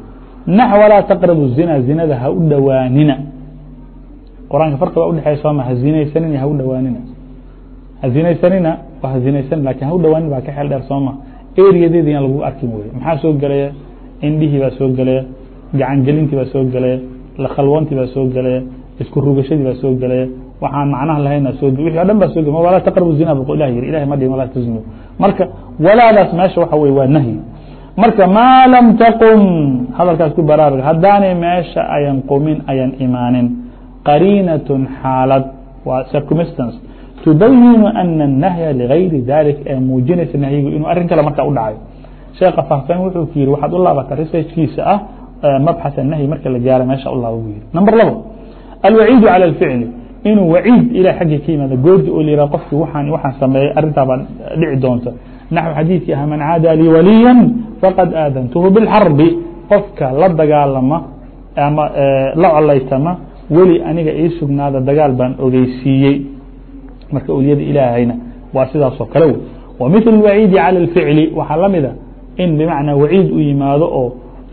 Nax walaa taqrabu zina zinada ha u dhowaanina qur'aanka farqi baa udhexeya sooma ha zinaysanina ha u dhowaanina hazinaysanina waa hazinaysan laakiin ha u dhawaanin baa ka xeel dheer sooma eriyadeeda yaan lagu arkin wey maxaa soo gelaya indhihii baa soo gelaya gacangelintii baa soo gelaya lakhalwantii baa soo gelaya isku rugashadii baa soo gelaya waxaan macnaha lahayna soo wixii o dhan baa soo walaa taqrabu zina bu ilah yiri ilahay ma dhihin walaa taznu. Marka walaadaas meesha waxa weye waa nahyi marka maa lam taqum hadalkaas ku baraarga haddaanay meesha ayan qumin ayan imaanin. Qariinatun xaalad waa circumstance. Tubayinu ana الnahya ligayri dalik ee muujinaysa nahyigu inuu arrin kale markaa u dhacayo sheeka faahfaahin wuxuu ku yihi waxaad u laabata researchkiisa ah mabxaث الnahyi marka la gaaro meesha u laaba bu yihi number labo alwaciidu calى اlficli inuu waciid ilah xaggii ka yimaado goordi oo la qofkii waan waxaan sameeyey arrintaa baa dhici doonta naxو xadiidkii ah man caada lii waliya faqad aadantuhu biاlxarbi qofka la dagaalama ama la colaytama weli aniga ii sugnaada dagaal baan ogeysiiyey marka oliyada ilaahayna waa sidaasoo kale wey ومثل الوعيد على الفعل waxaa lamida in بمعنaa وعيid u yimaado oo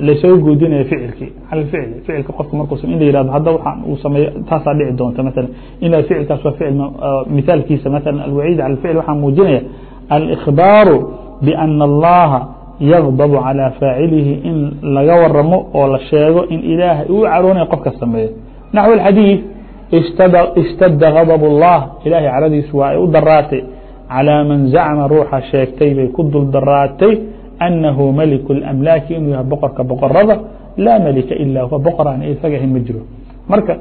lasoo goodinayo فicilkii على الفعل فicilka qofka marku in la yihahdo hadda waxaan uu sameeyo taasaa dhici doonta مثلا in ficilkaas waa ficil مثaalkiisa مثلا الوعيد على الفعل waxaa muujinaya الإخباar بأن اللaha يغضب عalى فاacilihi in laga waramo oo la sheego in ilaahay uu caroonaya qofka sameeyo نaحو الحadيiث اsتd غضب اللaه ilahay caradiisu waa ay u daraatay calى man zacma ruuxa sheegtay bay ku dul daraatay أnahu meliku الأmlaaki inuu yahay boqorka boqorada laa melika ila huwa boqor aan isaga ahayn ma jiro marka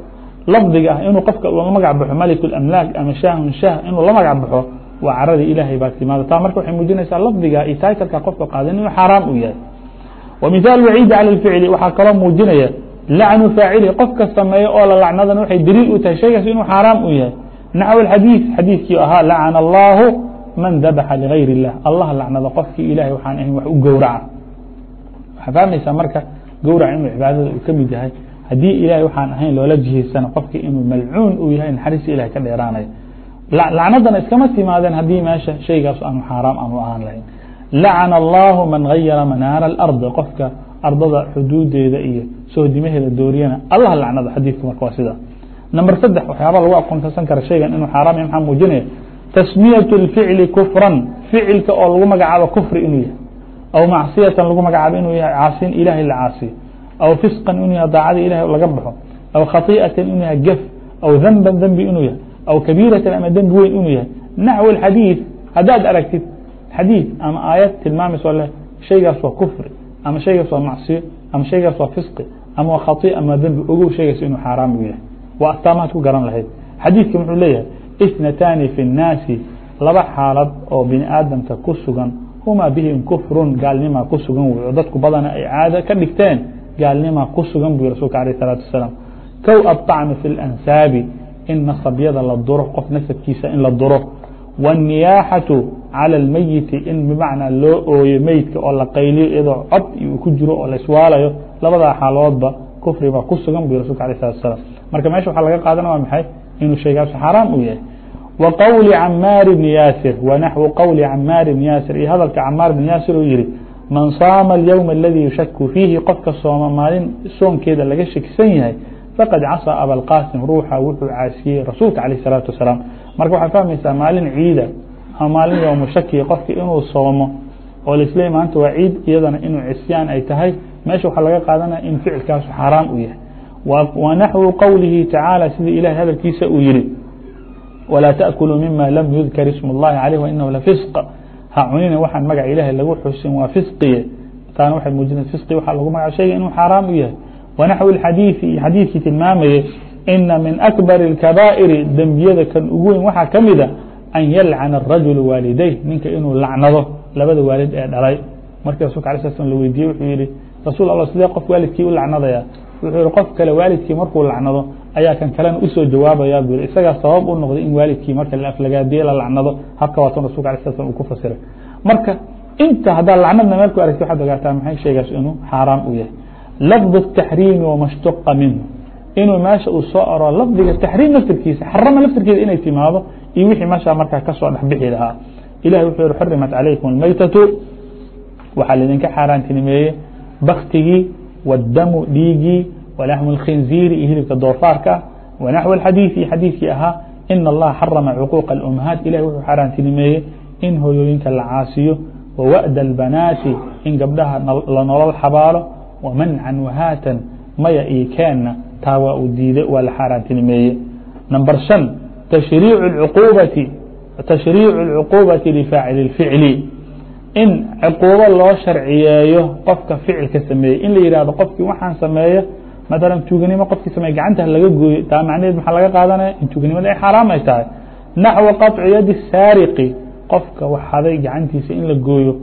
lafdiga ah inuu qofka la magac baxo malik الأmlaak ama shahun shah inuu la magac baxo waa caradii ilaahay baa timaada taa marka waxay muujinaysaa lafdiga iyo taytalka qofka qaadan inuu xaaraam u yahay ومiثاal waciidi calى الficli waxaa kaloo muujinaya lacnu faacili qofka sameeyo oo la lacnadan waxay daliil u tahay shaygaas inuu xaaraam u yahay naxو الxadيiث xadiiثkii ahaa lacana الlahu man dabxa ligayr الlah allah lacnado qofkii ilahay waxaan ahayn wax u gowraca waxaa fahmaysaa marka gowrac inuu cibaadada uu ka mid yahay haddii ilahay waxaan ahayn loola jihaysana qofkii inuu malcuun uu yahay naxariista ilahay ka dheeraanayo lacnadana iskama timaadeen haddii meesha shaygaas aanu xaaraam aanu ahaan lahayn lacana الlahu man gayara manaara الأrض qofka ardada xuduudeeda iyo sohdimaheeda dooriyana allah lacnado xadiidku marka waa sida number saddex waxyaaba lagu aqoonsan kara shaygan inuu xaaraam yahay maxaa muujinaya تسمية الفعل كفرا فعilka oo lagu magacaabo كفri inuu yahay أو مacصية lagu magacaabo inuu yahay caasin ilahay la caasiyo أو فisقا inuu yahay daacada ilahy laga baxo أو khaطيئaة inuu yahay gef أو ذنبا dنbi inuu yahay أو كبيرة ama dنbi weyn inuu yahay نaحو الxadيiث hadaad aragtid xadيiث ama aayad tilmaamayso leh شhaygaas waa كفri ama شhaygaas waa macصiyo ama شhaygaas waa فisqi ama khaطيئة ama dنbi ogow shaygaas inuu xaaraam u yahay. Waa astaamaad ku garan lahayd. Xadيiثka muxuu leeyahay اثنتاni في الناasi laba xaalad oo bini aadamka ku sugan huma bihim kufrun gaalnimaa ku sugan wey oo dadku badana ay caado ka dhigteen gaalnimaa ku sugan bu rasulka alيه الصلاaةu وaسلام kow aلطacnu في الأnsaabi in nasabyada la duro qof nasabkiisa in la duro والنiyaaxaةu calى الmeyiti in bmacnaa loo ooyo meydka oo la qayliyo iyadoo cod ku jiro oo laiswaalayo labadaa xaaloodba kufri baa ku sugan bu rasulka alيه الصلاة وسلام marka meesha waxaa laga qaadana waa maxay inuu shaygaas xaaraam u yahay. Wa qowli camaar bni yaasir wa naxwu qowli camaar bni yaasir iyo hadalka camaar bni yaasir uu yihi man saama alyowma aladii yushaku fiihi qofka sooma maalin soonkeeda laga shakisan yahay faqad casaa abalqasim ruuxa wuxuu caasiyey rasuulka caleyh isalaatu wasalaam. Marka waxaa fahmaysaa maalin ciida ama maalin yowmu shakiya qofki inuu soomo oo laisleey maanta waa ciid iyadana inuu cisyaan ay tahay meesha waxaa laga qaadanaya in ficilkaasu xaaraam u yahay ونحو qwلihi taعaaلى sidii ilahay hadalkiisa uu yihi وlaa تأkulوu mima lam يذkر اسم الlahi عalيه وإنhu lفisq ha cunina waxaan magac ilahay lagu xusin waa fisqiye taana waxay muujina fisqi waxa lagu magaca shayga inuu xaaraam u yahay ونaxو الxadiiثi iyo xadiidkii tilmaamayay ina min أكبر الكabائri dembiyada kan ugu weyn waxaa ka mida an yalcana الrajuل waalidayh ninka inuu lacnado labada waalid ee dhalay markii rasulka aليه sl la weydiiyey wuxuu yihi rasuul allah sidee qof waalidkii u lacnadaya wuxuu yihi qof kale waalidkii markuu lacnado ayaa kan kalena usoo jawaabaya bu isagaa sabab u noqday in waalidkii marka la aflagaadiye la lacnado habka waatan rasulka alay sl slam uu ku fasiray marka inta haddaad lacnadna meel ku aragti waxaad ogaataa maxay shaygaas inuu xaaraam u yahay lafd الtaxriimi wamashtuqa minhu inuu meesha uu soo aro lafdiga taxriim laftirkiisa xarama laftirkeeda inay timaado iyo wixii meesha markaa kasoo dhexbixi lahaa ilahi wuxuu yihi xurimat calaykum اlmaytatu waxaa laidinka xaaraantinimeeyey baktigii wاdamu dhiigii wlaxmu اlkhinziiri iyo hilibka doofaarka ah wanaxو اxadiiثi xadiidkii ahaa ina allaha xarama cuquuqa اlummahaat ilahi wuxuu xaaraantinimeeyey in hooyooyinka la caasiyo wawa'da albanaati in gabdhaha la nolol xabaalo wamancan wahaatan maya iyo keenna taa waa uu diiday waa la xaaraantinimeeye number shan tashriicu اcuqubati tashriicu اlcuquubati lifaacili اlficli in cuquubo loo sharciyeeyo qofka ficilka sameeyey in la yihahdo qofkii waxaan sameeya matalan tuuganimo qofkii sameeye gacanta laga gooyo taa macnaheed maxaa laga qaadanaya in tuuganimada ay xaaraam ay tahay naxwa qaطci yadi saariqi qofka waxaday gacantiisa in la gooyo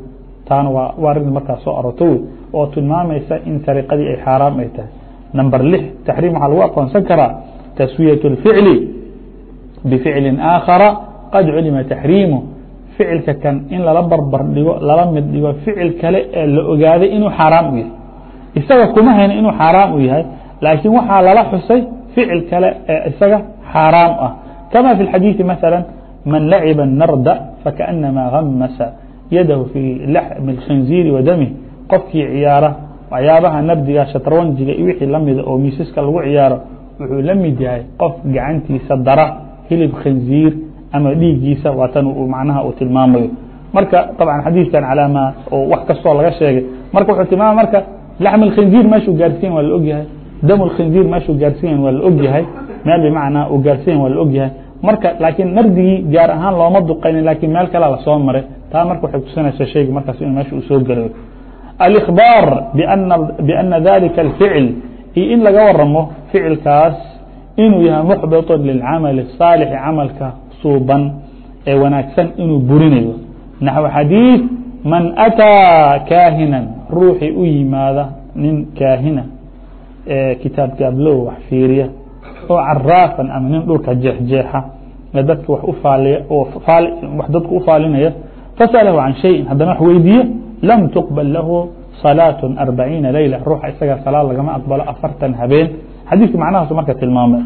taana waa waa arrin markaa soo aroto wey oo tilmaamaysa in sariqadii ay xaaraam ay tahay number lix taxriim waxaa lagu aqoonsan karaa taswiyaة الficli bficli aakhara qad culima taxriimu ficilka kan in lala barbar dhigo lala mid dhigo ficil kale ee la ogaaday inuu xaaraam u yahay isaga kuma hayno inuu xaaraam u yahay laakiin waxaa lala xusay ficil kale ee isaga xaaraam ah kama fi اxadiiثi maثalا man laciba الnarda fakaأnama gamasa yadahu fi laxmi الkhinziiri wa damih qofkii ciyaara waxyaabaha nabdiga shatarwanjiga iyo wixii lamida oo miisaska lagu ciyaaro wuxuu la mid yahay qof gacantiisa dara hilib khinziir ama dhiigiisa waa tan macnaha uu tilmaamayo marka طabعا xadiiثkan calama oo wax kastoo laga sheegay marka wuxuu tilmaamay marka laxm الkhinziir meeshuu gaarsiin waa la ogyahay dam الkhinziir meeshuu gaarsiiyan waa la ogyahay meel bimacnaa uu gaarsiiyan waa la ogyahay marka laakiin nardigii gaar ahaan looma duqaynin lakiin meel kalea lasoo maray taa marka waxay tusinaysaa shayga markaas in meesha uu soo gelayo alإkhbaar bأna dalika الficil iyo in laga waramo ficilkaas inuu yahay muxbiط lilcamali الصaalixi camalka suuban ee wanaagsan inuu burinayo naxو xadiiث man أtىa kaahinan ruuxii u yimaada nin kaahina ee kitaab gaablow wax fiiriya oo caraafan ama nin dhulka jeexjeexa ee dadka wax ufaaliya oo wax dadku u faalinaya fasalahu can shayin haddana wax weydiiye lam tuqbal lahu salaaة arbaciina leyla ruuxa isaga salaad lagama aqbalo afartan habeen xadiiska macnahaasu marka tilmaamay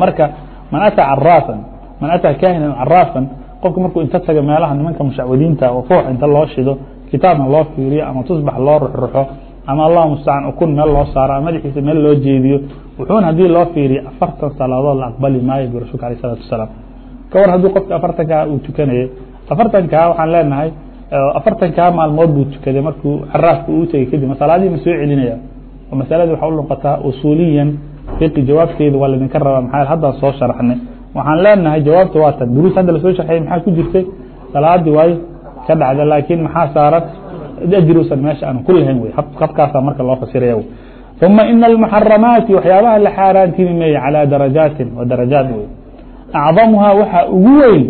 marka man ataa caraafan man ataa kaahinan caraafan qofka markuu inta taga meelaha nimanka mushacwadiinta oo foox inta loo shido kitaabna loo fiiriyo ama tusbax loo ruxruxo ama allah mustacaan ukun meel loo saaro ama madaxiisa meel loo jeediyo wuxuuna haddii loo fiiriyo afartan salaadood la aqbali maayo bu rasulka alيه الsalatu wasalaam ka war hadduu qofka afartankaa uu tukanayay afartankaa waxaan leenahay afartankaa maalmood buu tukaday markuu caraafka uu tegey kadib masalaadii ma soo celinaya oo masaladii waxaa u noqotaa usuuliyan fiqi jawaabteeda waa laydinka rabaa maxaa haddaan soo sharaxnay waxaan leenahay jawaabta waa tan duruus hadda lasoo sharxeyay maxaa ku jirtay salaadii waayo ka dhacda laakiin maxaa saaran ajrusan meesha aan ku lahayn wey habkaasaa marka loo fasiraya ثuma ina almuxaramaati waxyaabaha la xaaraantinimeeye calىa darajaatin wa darajaat wey acdamuhaa waxaa ugu weyn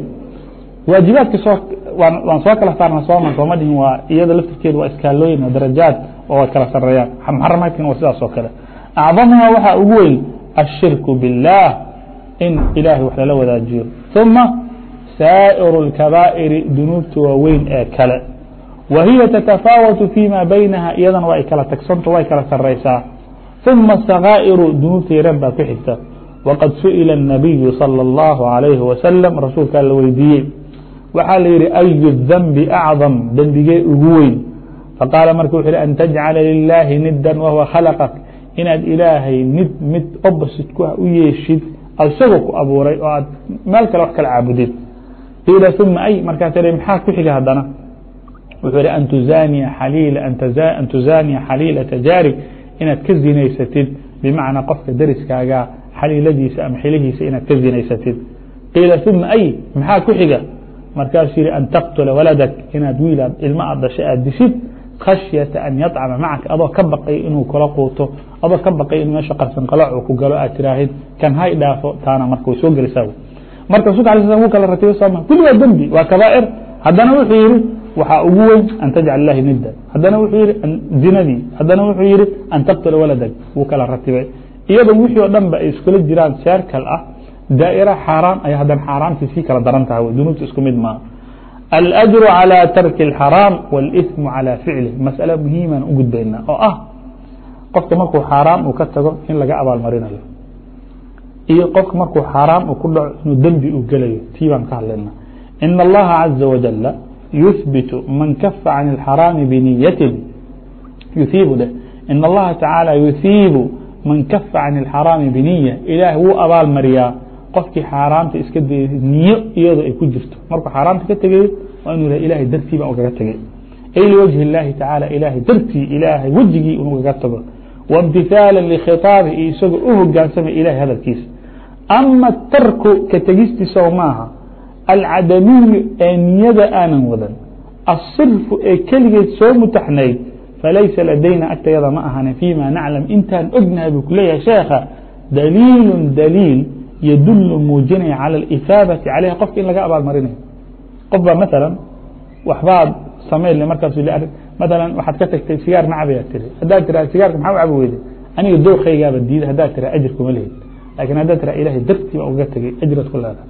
waajibaadka soo waan soo kala saarna sooma sooma dhihin waa iyada laftirkeeda waa iskaalooyin waa darajaat oo way kala sareeyaan muxaramaadkina waa sidaas oo kale acdamuhaa waxaa ugu weyn الshirku biالlah in ilahay wax lala wadaajiyo ثuma saaئir الkabaa'iri dunuubta waaweyn ee kale wa hiya tatafaawatu fيma baynaha iyadana waa ay kala tagsanto way kala saraysaa ثuma الsakaa'iru dunuubta yaran baa ku xigta waqad suئila الnabiyu salى الlahu عalayhi wasalam rasuulkaa la weydiiyey waxaa la yihi ayu الdنbi acظam dembigee ugu weyn faqaala marka wuxu hi an tajcala lilaahi nidan wahuwa khalaqak inaad ilaahay nid mid opposite ku u yeeshid isagoo ku abuuray oo aad meel kale wax kala caabudid. Qiila ثuma ay markaasa maxaa ku xiga haddana? Wuxuu hi an tuzaniya an tuzaaniya xaliilata jaarig inaad ka zinaysatid bimacnaa qofka deriskaaga xaliiladiisa ama xilihiisa inaad ka zinaysatid. Qiila ثuma ay maxaa ku xiga? Markaasuu yihi an taqtula waladak inaad wiilaad ilma aad dhashay aad disid khashyata an yطcama macaka adoo ka baqay inuu kula quuto adoo ka baqay in meesha qarsan qalooc uu ku galo aad tiraahid kan hay dhaafo taana marka way soo gelaysaa marka rasulka ala slam wuu kala ratiyo sooma kulli waa dembi waa kabaa'ir. Haddana wuxuu yihi waxaa ugu weyn an tajcal ilahi nidda. Haddana wuxuu yihi zinadii haddana wuxuu yihi an taqtula waladak. Wuu kala ratibay. Iyadoo wixii oo dhan ba ay iskula jiraan seerkal ah daa'ira xaaraan ay haddana xaaraamtii sii kala daran tahay dunuubta isku mid maaha alأjru calى tarki الxaraam wاlإثmu calى ficlih masأale muhiiman u gudbayna oo ah qofka markuu xaaraam uu ka tago in laga abaalmarinayo iyo qofka markuu xaaraam uu ku dhaco inuu dembi u gelayo tii baan ka hadlayna in اllaha caزa wajala yuhbitu man kafa can الxaraami bniyatin yuhiibu dheh in اllaha tacaalى yuhiibu man kafa can الxaraami bniya ilaah wuu abaal mariyaa qofkii xaaraamta iska dayay niyo iyadoo ay ku jirto markuu xaaraamta ka tegayo waa inuu yah ilahay dartii baan ugaga tegay ay liwajhi اllahi tacaala ilaahay dartii ilaahay wejigii inuu ugaga tago waاmtihaaلا likhitaabi iyo isagoo u hogaansamay ilahay hadalkiisa ama tarku ka tegistiisa maaha alcadamiyu ee niyada aanan wadan asirfu ee keligeed soo mutaxnayd falaysa ladayna agtayada ma ahane fيma naclam intaan ognahay buu kuleeyahay sheekha daliil daliil yadulu muujinaya calى اifaadati caleyha qofka in laga abaalmarinayo qof baa maala waxbaad samayn markaas maala waxaad ka tagtay sigaar ma cabaya tiri haddaad tira sigaarka maxaa u cabi weyde aniga dookaygaaba diida haddaad tira ajir kuma lehid laakiin haddaad tira ilahay dartii baan uga tegay ajraad ku leedahay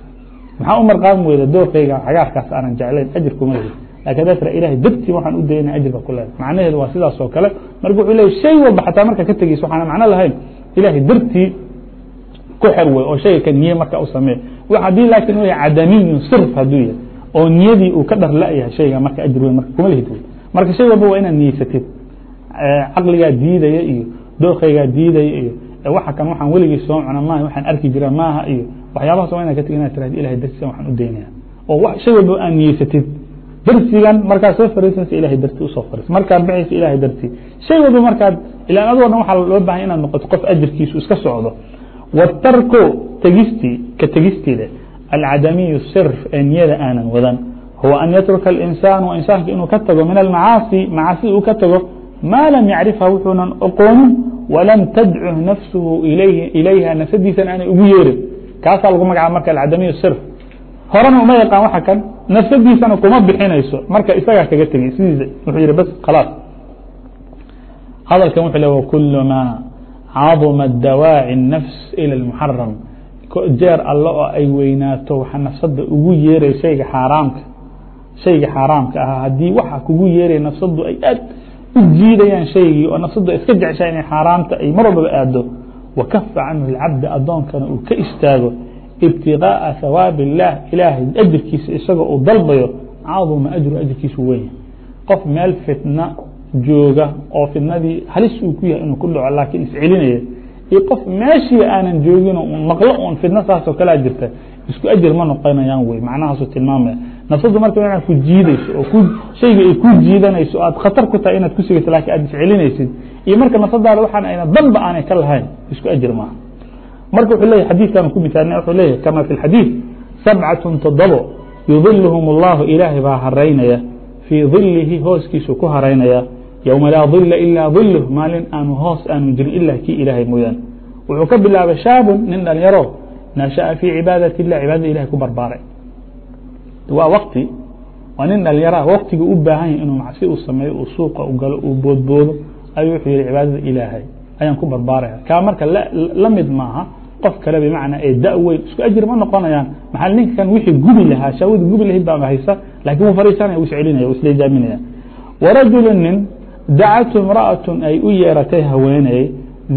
maxaa u marqaami weyda dookayga cagaarkaas aanan jeclayn ajir kuma lehid laakiin haddaad tira ilahay dartii waxaan u dayna ajir ku leedahay macnaheedu waa sidaas oo kale marka wuxuu leeyay shay walba xataa marka ka tegeysa waxaana macno lahayn ilahay dartii ku xer wey oo shayga niye marka u samee haddii laakin u cadamiyu sirf hadduu yahay oo niyadii uu ka dhar la-yahay shayga marka ajir weyn marka kuma lihid marka shay waa inaad niyeysatid caqligaa diidaya iyo dookaygaa diidaya iyo waxa kan waxaan weligii soo cuna maaha waxaan arki jira maaha iyo waxyaabahaas waa inad ka tegi inad tirahd ilahay darsigan waxaan u daynaya oo shay walba aad niyeysatid darsigan markaad soo fariisanaysa ilahay darti u soo fariis markaad baxaysa ilahay darti shay walba markaad ilaan adoo dhan loo bahay inaad noqoto qof ajarkiisu iska socdo watarku tegistii ka tegistiida alcadamiyu sirf ee niyada aanan wadan huwa an yatruka اlinsaanu insaanka inuu ka tago min almacaasi macaasida uu ka tago maa lam yacrifha wuxuunan oqoonin walam tadcuh nafsuhu ilayha nafsadiisana aanay ugu yeerin kaasaa lagu magacaaba marka alcadamiyu sirf horena uma yaqaan waxa kan nafsadiisana kuma bixinayso marka isagaa kaga tegey sidiisa wuxuu yihi bas khalaas hadalkan wuxuu le wkul ma caduma dawaaci الnafs ilى اlmuxaram jeer alle oo ay weynaato waxa nafsada ugu yeeray shayga xaaraamka shayga xaaraamka ahaa haddii waxa kugu yeeray nafsadu ay aad u jiidayaan shaygii oo nafsadu iska jeceshaa inay xaaraamta ay mar walbaba aado wakafa canhu اlcabda adoonkana uu ka istaago ibtiغاءa hawaabi الlah ilaahay ajirkiisa isagoo uu dalbayo caduma ajru ajirkiisu wenya qof meel fitna jooga oo fidnadii halis uu ku yahay inuu ku dhaco laakiin iscelinaya iyo qof meeshii aanan joogin maqlo un fidno saasoo kalea jirta isku ajir ma noqonayaan wey. Macnahaasu tilmaamaya. Nafsadu marka inaad ku jiidayso oo shayga ay ku jiidanayso aad khatar ku tahay inaad ku sigayso laakiin aad iscelinaysid iyo marka nafsadaada waxaan ayna danba aanay ka lahayn isku ajir maaha. Marka wuxuu leeyahy xadiidkan ku misaalina wuxuu leeyahay kama fi lxadiid sabcatun toddobo yudilhum اllahu ilaahay baa haraynaya fii dilihi hooskiisu ku haraynaya yowma laa dila ilaa diluh maalin aanu hoos aanu jirin ilaa kii ilaahay mooyaane wuxuu ka bilaabay shaabun nin dhalinyaro nashaأa fii cibaadati الlah cibaadada ilahay ku barbaaray waa wkti waa nin dhalinyara wktiga u baahan yahy inuu macsi u sameeyo uu suuqa u galo uu boodboodo ayuu wuxuu yihi cibaadada ilaahay ayaan ku barbaaraya kaa marka la mid maaha qof kale bmacnaa ee da weyn isku ajir ma noqonayaan maxaa ninkan wixii gubi lahaa shaawada gubi lahayd baa haysa lakin wuu fariisanaya iscelinaya isleejaaminaya warajulu nin dacatu imra'atun ay u yeeratay haweeney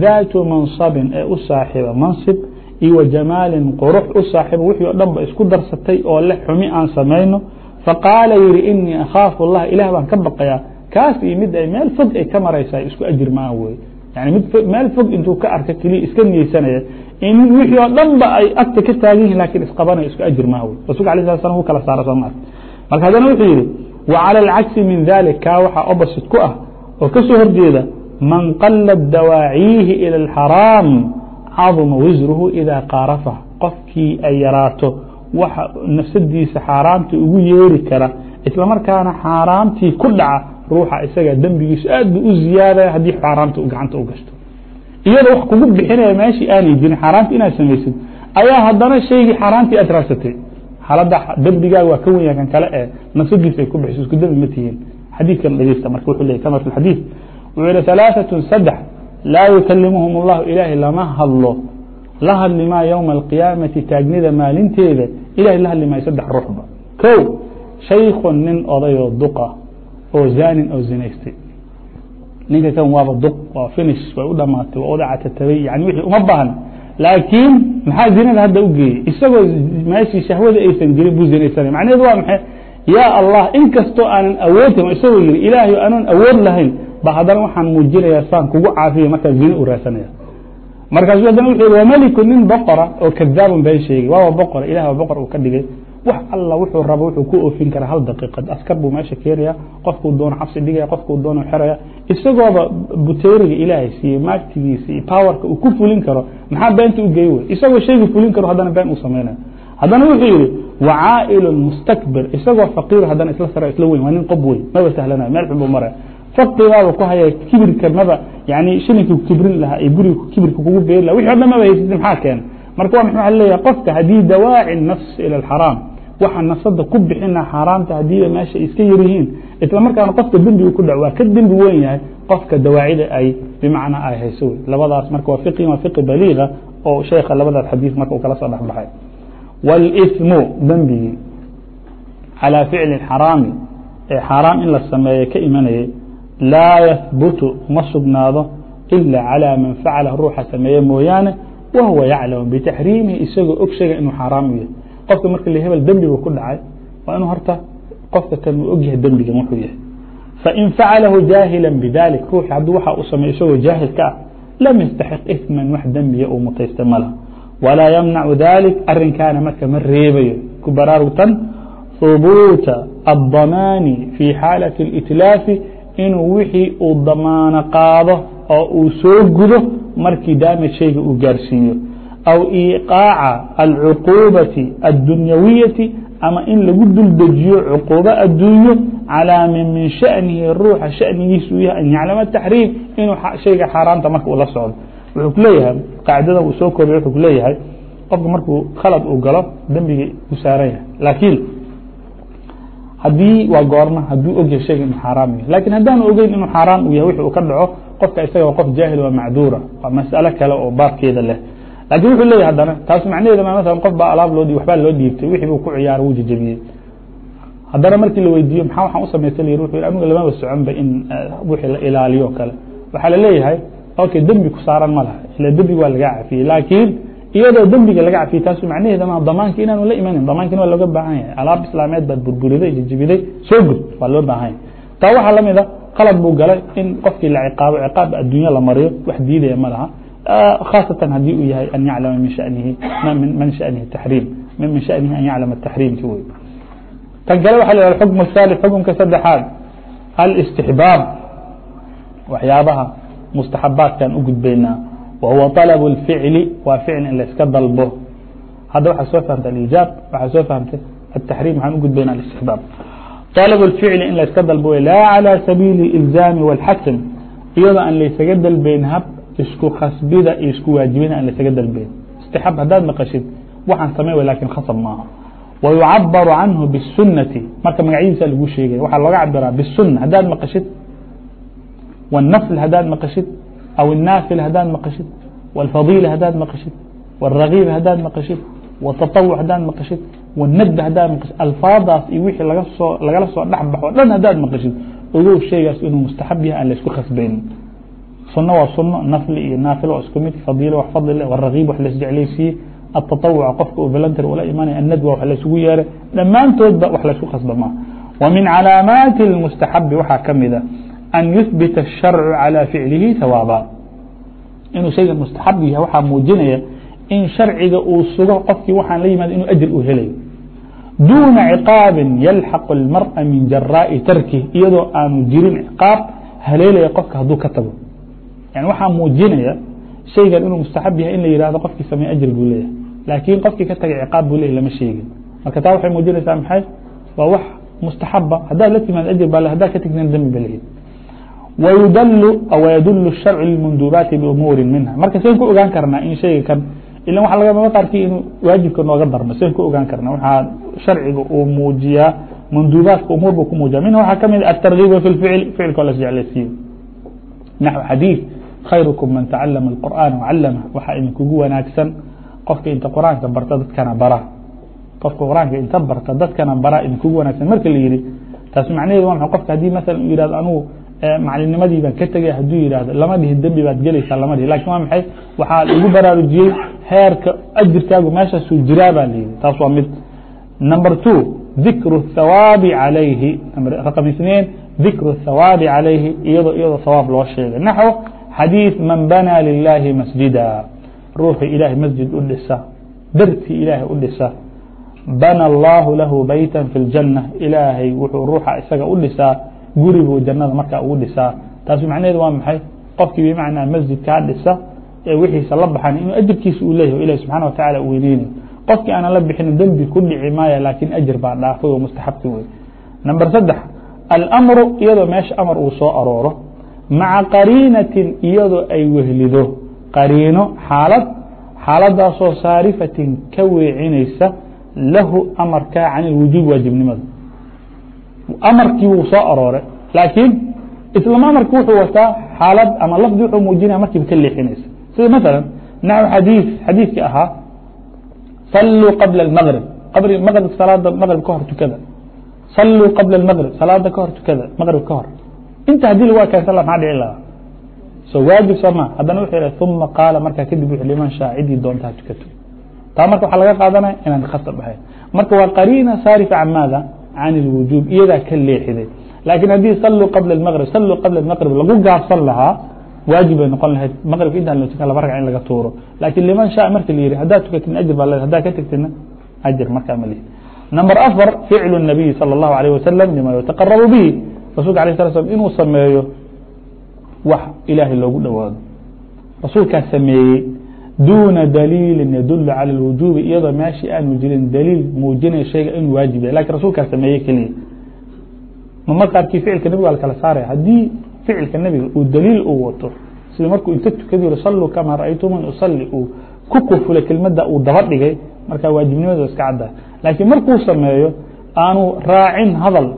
daatu mansabin ee u saaxiiba mansib iyo wa jamaalin qurux u saaxiiba wixii o dhan ba isku darsatay oo le xumi aan samayno faqaala yihi inii akhaafu اllah ilah baan ka baqayaa kaas iyo mid ay meel fog ay ka maraysaa isku ajir maa wey yani mid meel fog intuu ka arka keliya iska niyeysanaya in wixii oo dhan ba ay agta ka taagan yihin lakin isqabanayo isku ajir maa wey rasulka alay slat slam u kala saara sooma marka haddana wuxuu yihi wa calى اlcagsi min dalik kaa waxaa opposite ku ah oo ka soo horjeeda man qalad dawaaciihi ilى اlxaraam caduma wisruhu idaa qaarafa qofkii ay yaraato waxa nafsadiisa xaaraamtii ugu yeeri kara isla markaana xaaraamtii ku dhaca ruuxa isaga dembigiisu aad bu u ziyaadaya haddii xaaraamta gacanta u gashto. Iyadoo wax kugu bixinaya meeshii aanay jirin xaaraamta inaad samaysid ayaa haddana shaygii xaaraamtii aad raadsatay. Xaaladda dembigaaga waa ka wenya kan kale ee nafsadiisa ay ku bixiso isku dembi ma tihiin xadiidkan dhegeysta marka wuxuu leeyay kama fi xadiid wuxuu yihi halaaثatun saddex laa yukalimuhum اllahu ilaahay lama hadlo. La hadli maa yowma alqiyaamati taagnida maalinteeda. Ilahay la hadli maayo saddex ruuxba. Ko shaykun nin odayoo duqa oo zaanin oo zinaystay. Ninka kan waaba duq waa finish way u dhamaatay waa udacatatabay yani wixii uma baahan. Laakiin maxaa zinada hadda u geeyey? Isagoo meeshii shahwada aysan jirin buu zinaysanay. Macnaheedu waa maxay yaa allah inkastoo aanan awoodin isagoo yihi ilaahay aanan awood lahayn ba haddana waxaan muujinayaa saan kugu caafiya markaa zine u raadsanaya markaasu haddana wuxuu wameliku nin boqora oo kadaabun been sheegay waaba boqora ilah waa boqor uu ka dhigay. Wax alla wuxuu rabo wuxuu ku oofin karaa hal daqiiqad. Askar buu meesha keenaya qofkuu doono xabsi dhigaya qofkuu doono xeraya. Isagooba buteeriga ilaahay siiyey maagtigiisa iyo powerka uu ku fulin karo maxaa beenta u geey wey isagoo shayga fulin karo haddana been uu samaynayo haddana wuxuu yihi wacaa'ilun mustakbir. Isagoo faqiir haddana isla sara isla weyn waa nin qob weyn maba sahlanayo meel xun buu maraya faqigaaba ku haya kibirka maba yani shilinkii ku kibrin lahaa iyo guriga kibirka kugu beeri laha wixi o dhan maba haysatid maxaa keena marka waa maxaa leeyahay qofka haddii dawaaci nafs ila alxaraam waxa nafsada ku bixina xaaraamta hadiiba meesha iska yaryihiin isla markaana qofka dembiga ku dhac waa ka dembi weyn yahay qofka dawaacida ay bimacnaa ay hayso. Labadaas marka waa fiqi waa fiqi baliiga oo sheekha labadaas xadiis marka uu kala soo dhexbaxay والإثم dmbigii عalى فiعل xarاami ee xaaraam in la sameeye ka imanayay laa yahbutu ma sugnaado إilا عalى man facala ruuxa sameeye mooyaane wahuwa yaclamu bتaxriimihi isagoo ogshega inuu xaaraam u yahay qofka marka hebel dembigu ku dhacay waa inuu horta qofka kan u ogyahay dembigan wuxuu yahay fain facalahu jaahila bidalik ruuxi hadduu waxa u sameey isagoo jaahilka ah lam yastaxiq إثma wax dembiya uu mutaysta ma walaa yamnacu dalik arinkaana marka ma reebayo ku baraarugtan hubuuta aلdamaani fi xaalati اlitlaafi inuu wixii uu damaano qaado oo uu soo gudo markii daamaj shayga uu gaarsiiyo aw iqaaca alcuquubati addunyawiyaةi ama in lagu duldejiyo cuquubo adduunyo calىa min min shanihi ruuxa shanigiisu u yahay an yaclama taxriim inuu shayga xaaraanta marka uu la socdo wuxuu ku leeyahay qaacidadan uu soo koriyo wuxuu ku qofka markuu khalad uu galo dembigii u saaran yahay. Laakiin haddii waa goorma hadduu ogyahay shayga inuu xaaraam yahay. Lakin haddaanu ogeyn inuu xaaraam u yahay wixi uu ka dhaco qofka isaga waa qof jaahil waa macduura waa mas'alo kale oo baabkeeda leh. Lakin wuxuu leeyahy haddana taas macnaheeda ma masalan qof baa alaab loo waxbaa loo dhiibtay wixii buu ku ciyaaray wuu jejebiyey haddana markii la weydiiyo maxaa waxaan u yiri wuxuu aniga lamaba soconba in wixii la ilaaliyo kale. Waxaa la leeyahay okay dembi ku saaran ma laha ila dembiga waa laga cafiyey laakiin iyadoo dembiga laga cafiyey taasu macnaheeda ma damaanka inaanu la imanin damaankiina waa looga baahan yahay alaab islaameed baad burburiday jejebiday soo gud waa loo baahan yahay taa waxaa lamid a qalad buu galay in qofkii la ciqaabo ciqaab addunya la mariyo wax diidaya ma laha khaasatan haddii uu yahay an yaclama min shanihi man shanihi taxriim min shanihi an yaclama taxriimki wey tan kale waxa la yhah xukm الثالث xukumka saddexaad alاstixbaab waxyaabaha mustaxabaadkan u gudbaynaa wahuwa طalb الficli waa ficl in layska dalbo hadda waxaa soo fahamtay alijaab waxaa soo fahamtay ataxriim waxaan u gudbaynaa alاstixbaab طalb الficli in layska dalbo laa calى sabiili ilzaami wاlxasm iyadoo aan laysaga dalbeyn hab isku khasbida iyo isku waajibina aan laysaga dalbeyn istixaab haddaad maqashid waxaan samey way lakin khasab maaha ويucabar canhu bالsunati marka magacyadiisa lagu sheegaya waxaa looga cabiraa bالsuna haddaad maqashid والنفل hadaad mqشhid أو الناaفل hadaad mqشhid والفضيلة hadaad mqشhid والرغيب hadaad mqشhid والتطوع hadaad mqشhid والndb hadaad mqشhid alفاadaas iyo wixii lagala soo dhex baxo dhan hadaad mqشhid ogow شhaygaas inuu mustaxab yahay aan la isku khasbaynin suno waa suno nafli iyo naafilo waa isku mid fadiilo wax fadli waragiib wax laisjeclaysiiyey atatawuca qofka uu voluntar ula imanaya annadwa wax laysugu yeeray dhammaantoodba wax laysku khasba maaha wa min calaamaati اlmustaxabi waxaa ka mida أن يثبت الشharc عalى فiعlihi ثawاaبa inuu shayga mustaxab yahay waxaa muujinaya in sharciga uu sugo qofkii waxaan la yimaad inuu أjr u helayo duuna ciqاabi yalxaq الmarأa min jarاaءi tarkih iyadoo aanu jirin ciqاab haleelaya qofka hadduu ka tago yani waxaa muujinaya shaygan inuu mustaxab yahay in la yihahdo qofkii samey ajr buu leeyahay laakiin qofkii ka tagay ciqاab buu leeyahy lama sheegin marka taa waxay muujinaysaa maxay waa wax mustaxaba haddaad la timaad ajr ba haddaad ka tegnan dembi ba lhid leeyahy wayudl wayadul الsharc lmundubaati biumuuri minha marka sen ku ogaan karnaa in shayga kan ila waxa laga qaarkii inuu waajibka nooga darmo sen ku ogaan karna waxaa sharciga uu muujiyaa manduubaadka umuur buu ku muujiya minha waxaa kamid atargiib fi ficl ficilka la jeclaysiiyo naxو xadiiث khayrukum man tacalama الqur'aan wcalama waxaa idinkugu wanaagsan qofka inta quraanka barta dadkana bara qofka quraanka inta barta dadkana bara idinkugu wanaagsan marka la yihi taas macnaheedu waa maa qofka haddii maala u yihahdo anugu macalinimadii baan ka tegay hadduu yihahdo lama dhihi dembi baad gelaysaa lama dhihi lakin waa maxay waxaa lagu baraarujiyey heerka ajirkaagu meeshaasuu jiraa baa layihi taas waa mid number two dikru الthawaabi عalayhi raqم اثنين dikru الthawaabi عalayhi iyadoo iyadoo hawaab loo sheegay naxو xadيiث man banaa lilahi masjida ruuxu ilaahay masjid u dhisa dartii ilaahay u dhisa bana allahu lahu beyta fi اljanة ilaahay wuxuu ruuxa isaga u dhisaa guriguu jannada markaa ugu dhisaa. Taas macnaheedu waa maxay? Qofkii bimacnaa masjidkaa dhisa ee wixiisa la baxan inuu ajirkiisa uu leeyahy ilahi subxana wa tacala u weyneynayo qofkii aanan la bixinin dembi ku dhici maaya laakiin ajir baa dhaafay oo mustaxabki wey number saddex almru iyadoo meesha amar uu soo arooro maca qariinatin iyadoo ay wehlido. Qariino xaalad xaaladaasoo saarifatin ka weecinaysa lahu amarka can ilwujuub waajibnimada amarkii wuu soo arooray laakiin islama amarki wuxuu wataa xaalad ama lafdi wuxuu muujinaya markiiba ka leexinaysa sida maala naxو xadii xadiidkii ahaa saluu qabla اmgrib mgrib salaada mgrib ka hor tukada saluu qabla اmgrib salaada ka hor tukada mgrib ka hor inta hadii lagu akeensan la maa dhici lahaa so waajib soo ma haddana wuxuu yihi uma qaala markaa kadib wuxu liman shaa cidii doontaa tukato taa marka waxaa laga qaadanaya inaan khasab ahayn marka waa qariina saarifa can maada can اlwujuub iyadaa ka leexiday laakiin haddii saluu qabla اmgrib saluu qabla mgrib lagu gaabsan lahaa waajib bay noqon lahayd mgribka intaan la tukan laba ragc in laga tuuro laakiin liman shaa marki la yihi haddaad tukatin ajir baa leed haddaad ka tegtina ajir markaa ma lihi number afar ficlu الnabiyi salى الlahu عalيه wasalam lima yataqarabu bihi rasulka alيه sala slam inuu sameeyo wax ilaahay loogu dhowaado rasuulkaa sameeyey duuna daliili yadul calى اlwujubi iyadoo meeshii aanu jirin daliil muujinaya shayga inuu waajib yahay laakiin rasuulkaa sameeyey keliya ma qaarkii ficilka nebiga la kala saaraya haddii ficilka nebiga uu daliil uu wato sida markuu inta tukadi yiri saluu kamaa ra'aytumuni usalli uu ku kufulay kelmadda uu daba dhigay markaa waajibnimada iska caddahay laakiin markuu sameeyo aanu raacin hadal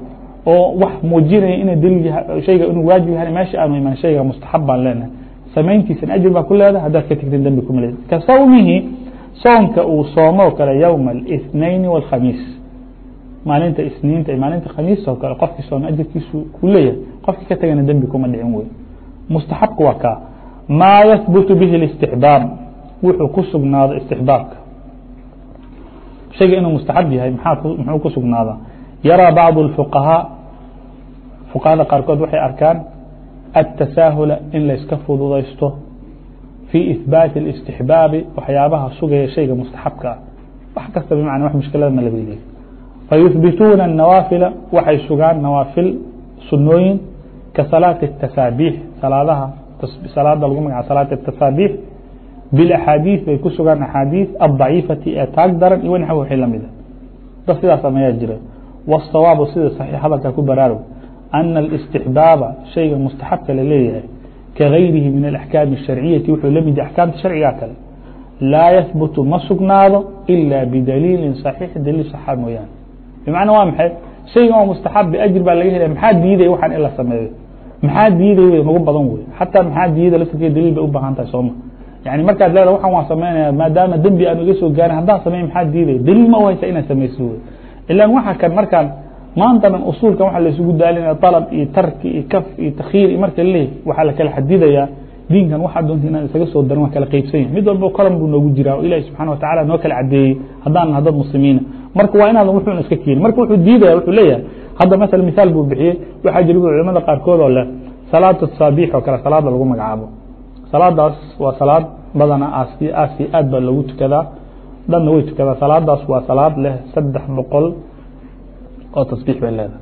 oo wax muujinaya ina daliil shayga inuu waajib yahay meesha aanu iman shayga mustaxab baan leenahay samayntiisana أجr baa ku leedahay hadaad ka tegtin dmbi ku male ka sawmihi soonka uu soomo kale yowma الاثنaيn والkhamiis maalinta isniinta maalinta khamiis oo kale qofkii sooma ajirkiisu ku leeyahay qofkii ka tegana dembi kuma dhicin wey mustaxabka waa kaa. Maa yahbutu bihi الاstixbaab wuxuu ku sugnaado istixbaabka. Shayga inuu mustaxab yahay muxuu ku sugnaadaa? Yaraa bacضu الfuqahaa fuqahada qaarkood waxay arkaan التساهل in layska fududaysto في إثباaت الاستحباaب waxyaabaha sugaya شhayga مستaxaبka ah wax kasta بmعna w مشhكilada ma laweydiy فيثبitوna النawاaفiلa waxay sugaan nawaaفil sunooyin ka saلاaة التasaaبيح salaadaha salaada lagu magaca saلاaة التasaaبيح بالأxاadiiث bay ku sugaan أxاadiiث الضaعيiفaةi ee taag daran iw wxii lamida da sidaa sameeyaa jira والصaواaب sida صحيح hadalka ku baraarow ana الاstixbaaba shayga mustaxabka la leeyahay kagayrihi min اlaxkaami الsharciyati wuxuu la mid yahay axkaamta sharcigaa kale laa yahbutu ma sugnaado ila bidaliilin صaxiix daliil saxa mooyaane bimacnaa waa maxay shaygan waa mustaxab ajir baa laga helaya maxaa diidaya waxaan in la sameeyo maxaa diiday wey nagu badan wey xataa maxaa diida laftirkeeda daliil bay u baahan tahay sooma yani markaad leeda waxaan waan samaynaya maadaama dembi aan iga soo gaarin haddaan samey maxaa diidaya daliil ma u haysa inaad samayso wey ilan waxa kan markaan maanta dhan usuulkan waxa laysugu daalinaya dalab iyo tarki iyo kaf iyo takhiir iyo marka laleeyahy waxaa la kala xadidayaa diinkan waxaa doonta inaan isaga soo darin waa kala qeybsan yahay. Mid walba kolan buu noogu jiraa oo ilahi subxana watacala noo kala cadeeyey haddaan naha dad muslimiina marka waa inaadan wuxuuna iska keenin marka wuxuu diidaya wuxuu leeyahay hadda masala misaal buu bixiyey waxaa jira culamada qaarkood oo leh salaatu tasaabiix oo kale salaada lagu magacaabo. Salaadaas waa salaad badana aasi aad baa loogu tukadaa dhanna way tukadaa. Salaadaas waa salaad leh saddex boqol oo tasbiix bay leedahay.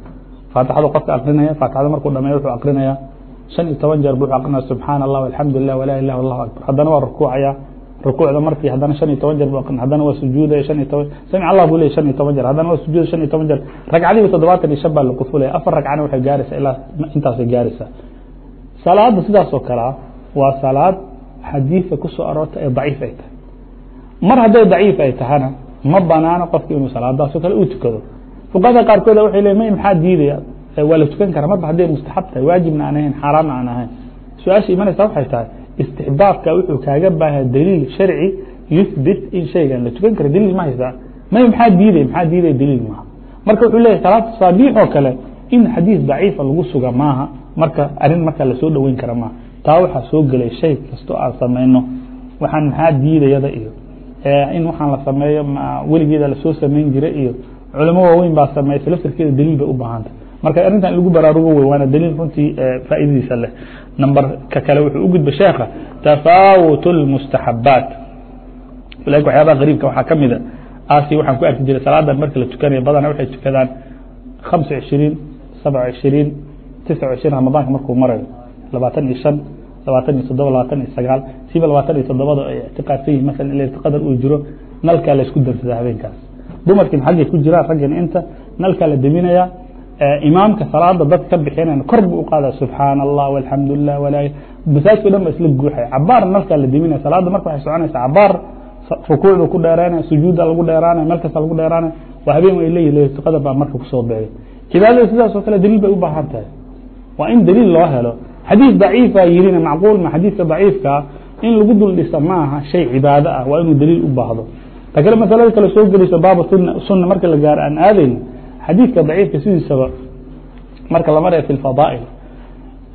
Faatixada qofka akrinaya faatixada markuu dhameeyo wuxuu akrinaya shan iyo toban jeer buu akrinaya subxaana allah alxamdu lilah walaa ilah allahu akbar. Haddana waa rukuucaya rukuucda markii haddana shan iyo toban jeer bu haddana waa sujuudaya shan iyo toban samic allah buu leeyay shan iyo toban jeer haddana waa sujuuda shan iyo toban jeer. Ragcadiiba toddobaatan iyo shan baa la qufulaya afar ragcana waxay gaaraysaa ilaa intaasay gaaraysaa. Salaada sidaas oo kalea waa salaad xadiida ku soo aroorta ee daciif ay tahay. Mar hadday daciif ay tahana ma banaano qofki inuu salaadaasoo kale u tukado fuqahada qaarkood waxay leeyiin may maxaa diidaya? Waa la tukan karaa. Marba hadday mustaxab tahay waajibna aan ahayn xaaraamna aan ahayn su'aasha imanaysa waxay tahay istixbaabka wuxuu kaaga baahaya daliil sharci yuthbit in shaygan la tukan kara daliil ma haysaa may maxaa diidaya? Maxaa diidaya daliil maaha? Marka wuxuu leeyahy salaad tasaabiix oo kale in xadiis daciifa lagu suga maaha marka arrin marka la soo dhoweyn kara maaha. Taa waxaa soo gelay shay kastoo aan samayno. Waxaan maxaa diidayada? iyo in waxaan la sameeyo weligeeda la soo samayn jira iyo culamo waaweyn baa sameysay laftirkeeda daliil bay u baahantay. Marka arrintan in lagu baraarugo wey waana daliil runtii faa'iidadiisa leh. Number ka kale wuxuu u sheekha tafaawut اlmustaxabaat laakiin waxyaabaha gariibka waxaa ka mida aasi waxaan ku arki jiray salaadan marka la tukanaya badana waxay tukadaan hamsa cishiriin sabca cishiriin tisca cishiriin ramadaanka markuu marayo labaatan iyo shan labaatan iyo toddoba labaatan iyo sagaal siba labaatan iyo toddobada ay ictiqaadsan yihiin masalan ila qadar uu jiro nalkaa la isku darsada habeenkaas dumarkiin xaggay ku jiraan raggiina inta nalkaa la deminaya imaamka salaada dad ka bixinayn kor bu u qaadaya subxaana allah walxamdu lilah walaa masaajidka o dhan ba isla guuxaya cabaar nalkaa la deminaya salaada marka waxay soconaysa cabaar rukuucda ku dheeraanaya sujuudda lagu dheeraanaya meel lagu dheeraanaya. Waa habeen way leeyihi laylatul qadar baa marka ku soo beegay cibaadada sidaas oo kale daliil bay u baahan tahay. Waa in daliil loo helo. Xadiis daciifa yirina macquul ma xadiiska daciifkaa in lagu dul maaha shay cibaado ah waa inuu daliil u baahdo ta kale masalada kale soo geliso baaba sunna marka la gaaro aan aadayno xadiidka daciifka sidiisaba marka la marayo fi lfadaa'il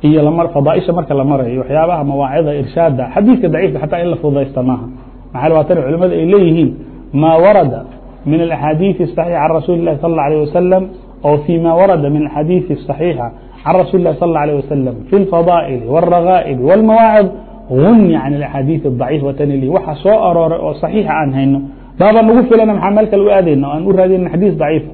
iyo fadaaisha marka la marayo waxyaabaha mawaacida irshaada xadiidka daciifka xataa in la fudaysta maaha maxaa waatan culimada ay leeyihiin maa warada min alaxaadiiثi الصaxiixa can rasuuli الlahi sal اlه alيه wasalam oo fi ma warada min axaadiiثi الصaxiixa can rasuuli الlahi sal اlه alيه wasalam fi اlfadaa'il wاlragaa'ib wاlmawaacid guni can اaxaadiiث الضaciif watanili waxa soo arooray oo صaxiixa aan hayno baaba nagu filan maxaa meel kale u aadayna aan u raadayna xadiis daciifa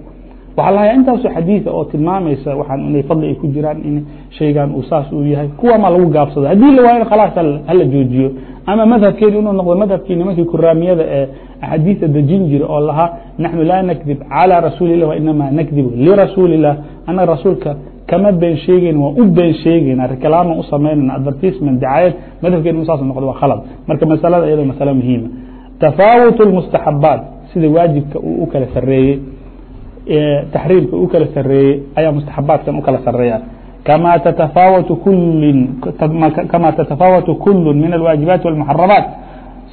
waxaa la hayaa intaaso oo tilmaamaysa waaan inay fadli ay ku jiraan in shaygan uu saas uu yahay. Kuwamaa lagu gaabsado. Haddii la waayo khalaas hala joojiyo. Ama madhabkeeni inuu noqdo madhabkii nimankii kuraamiyada ee axaadiisa dejin jira oo lahaa naxnu laa nakdib calى rasuuli lah wainama nakdibu lirasuuli اlah ana rasuulka kama been sheegeyn waa u been sheegeyna reklaaman u samaynayna advertisement dacaayad madhabkeeni inuu saas noqdo waa khalad. Marka masalada iyadoo masalo muhiima. tafaawut اlmustaxabaat sida waajibka uu u kala sareeyey taxriimka u kala sareeyey ayaa mustaxabaatkan u kala sareeya kama tatafawatu kulin kama tatafawatu kulu min alwaajibaati wاlmuxaramaat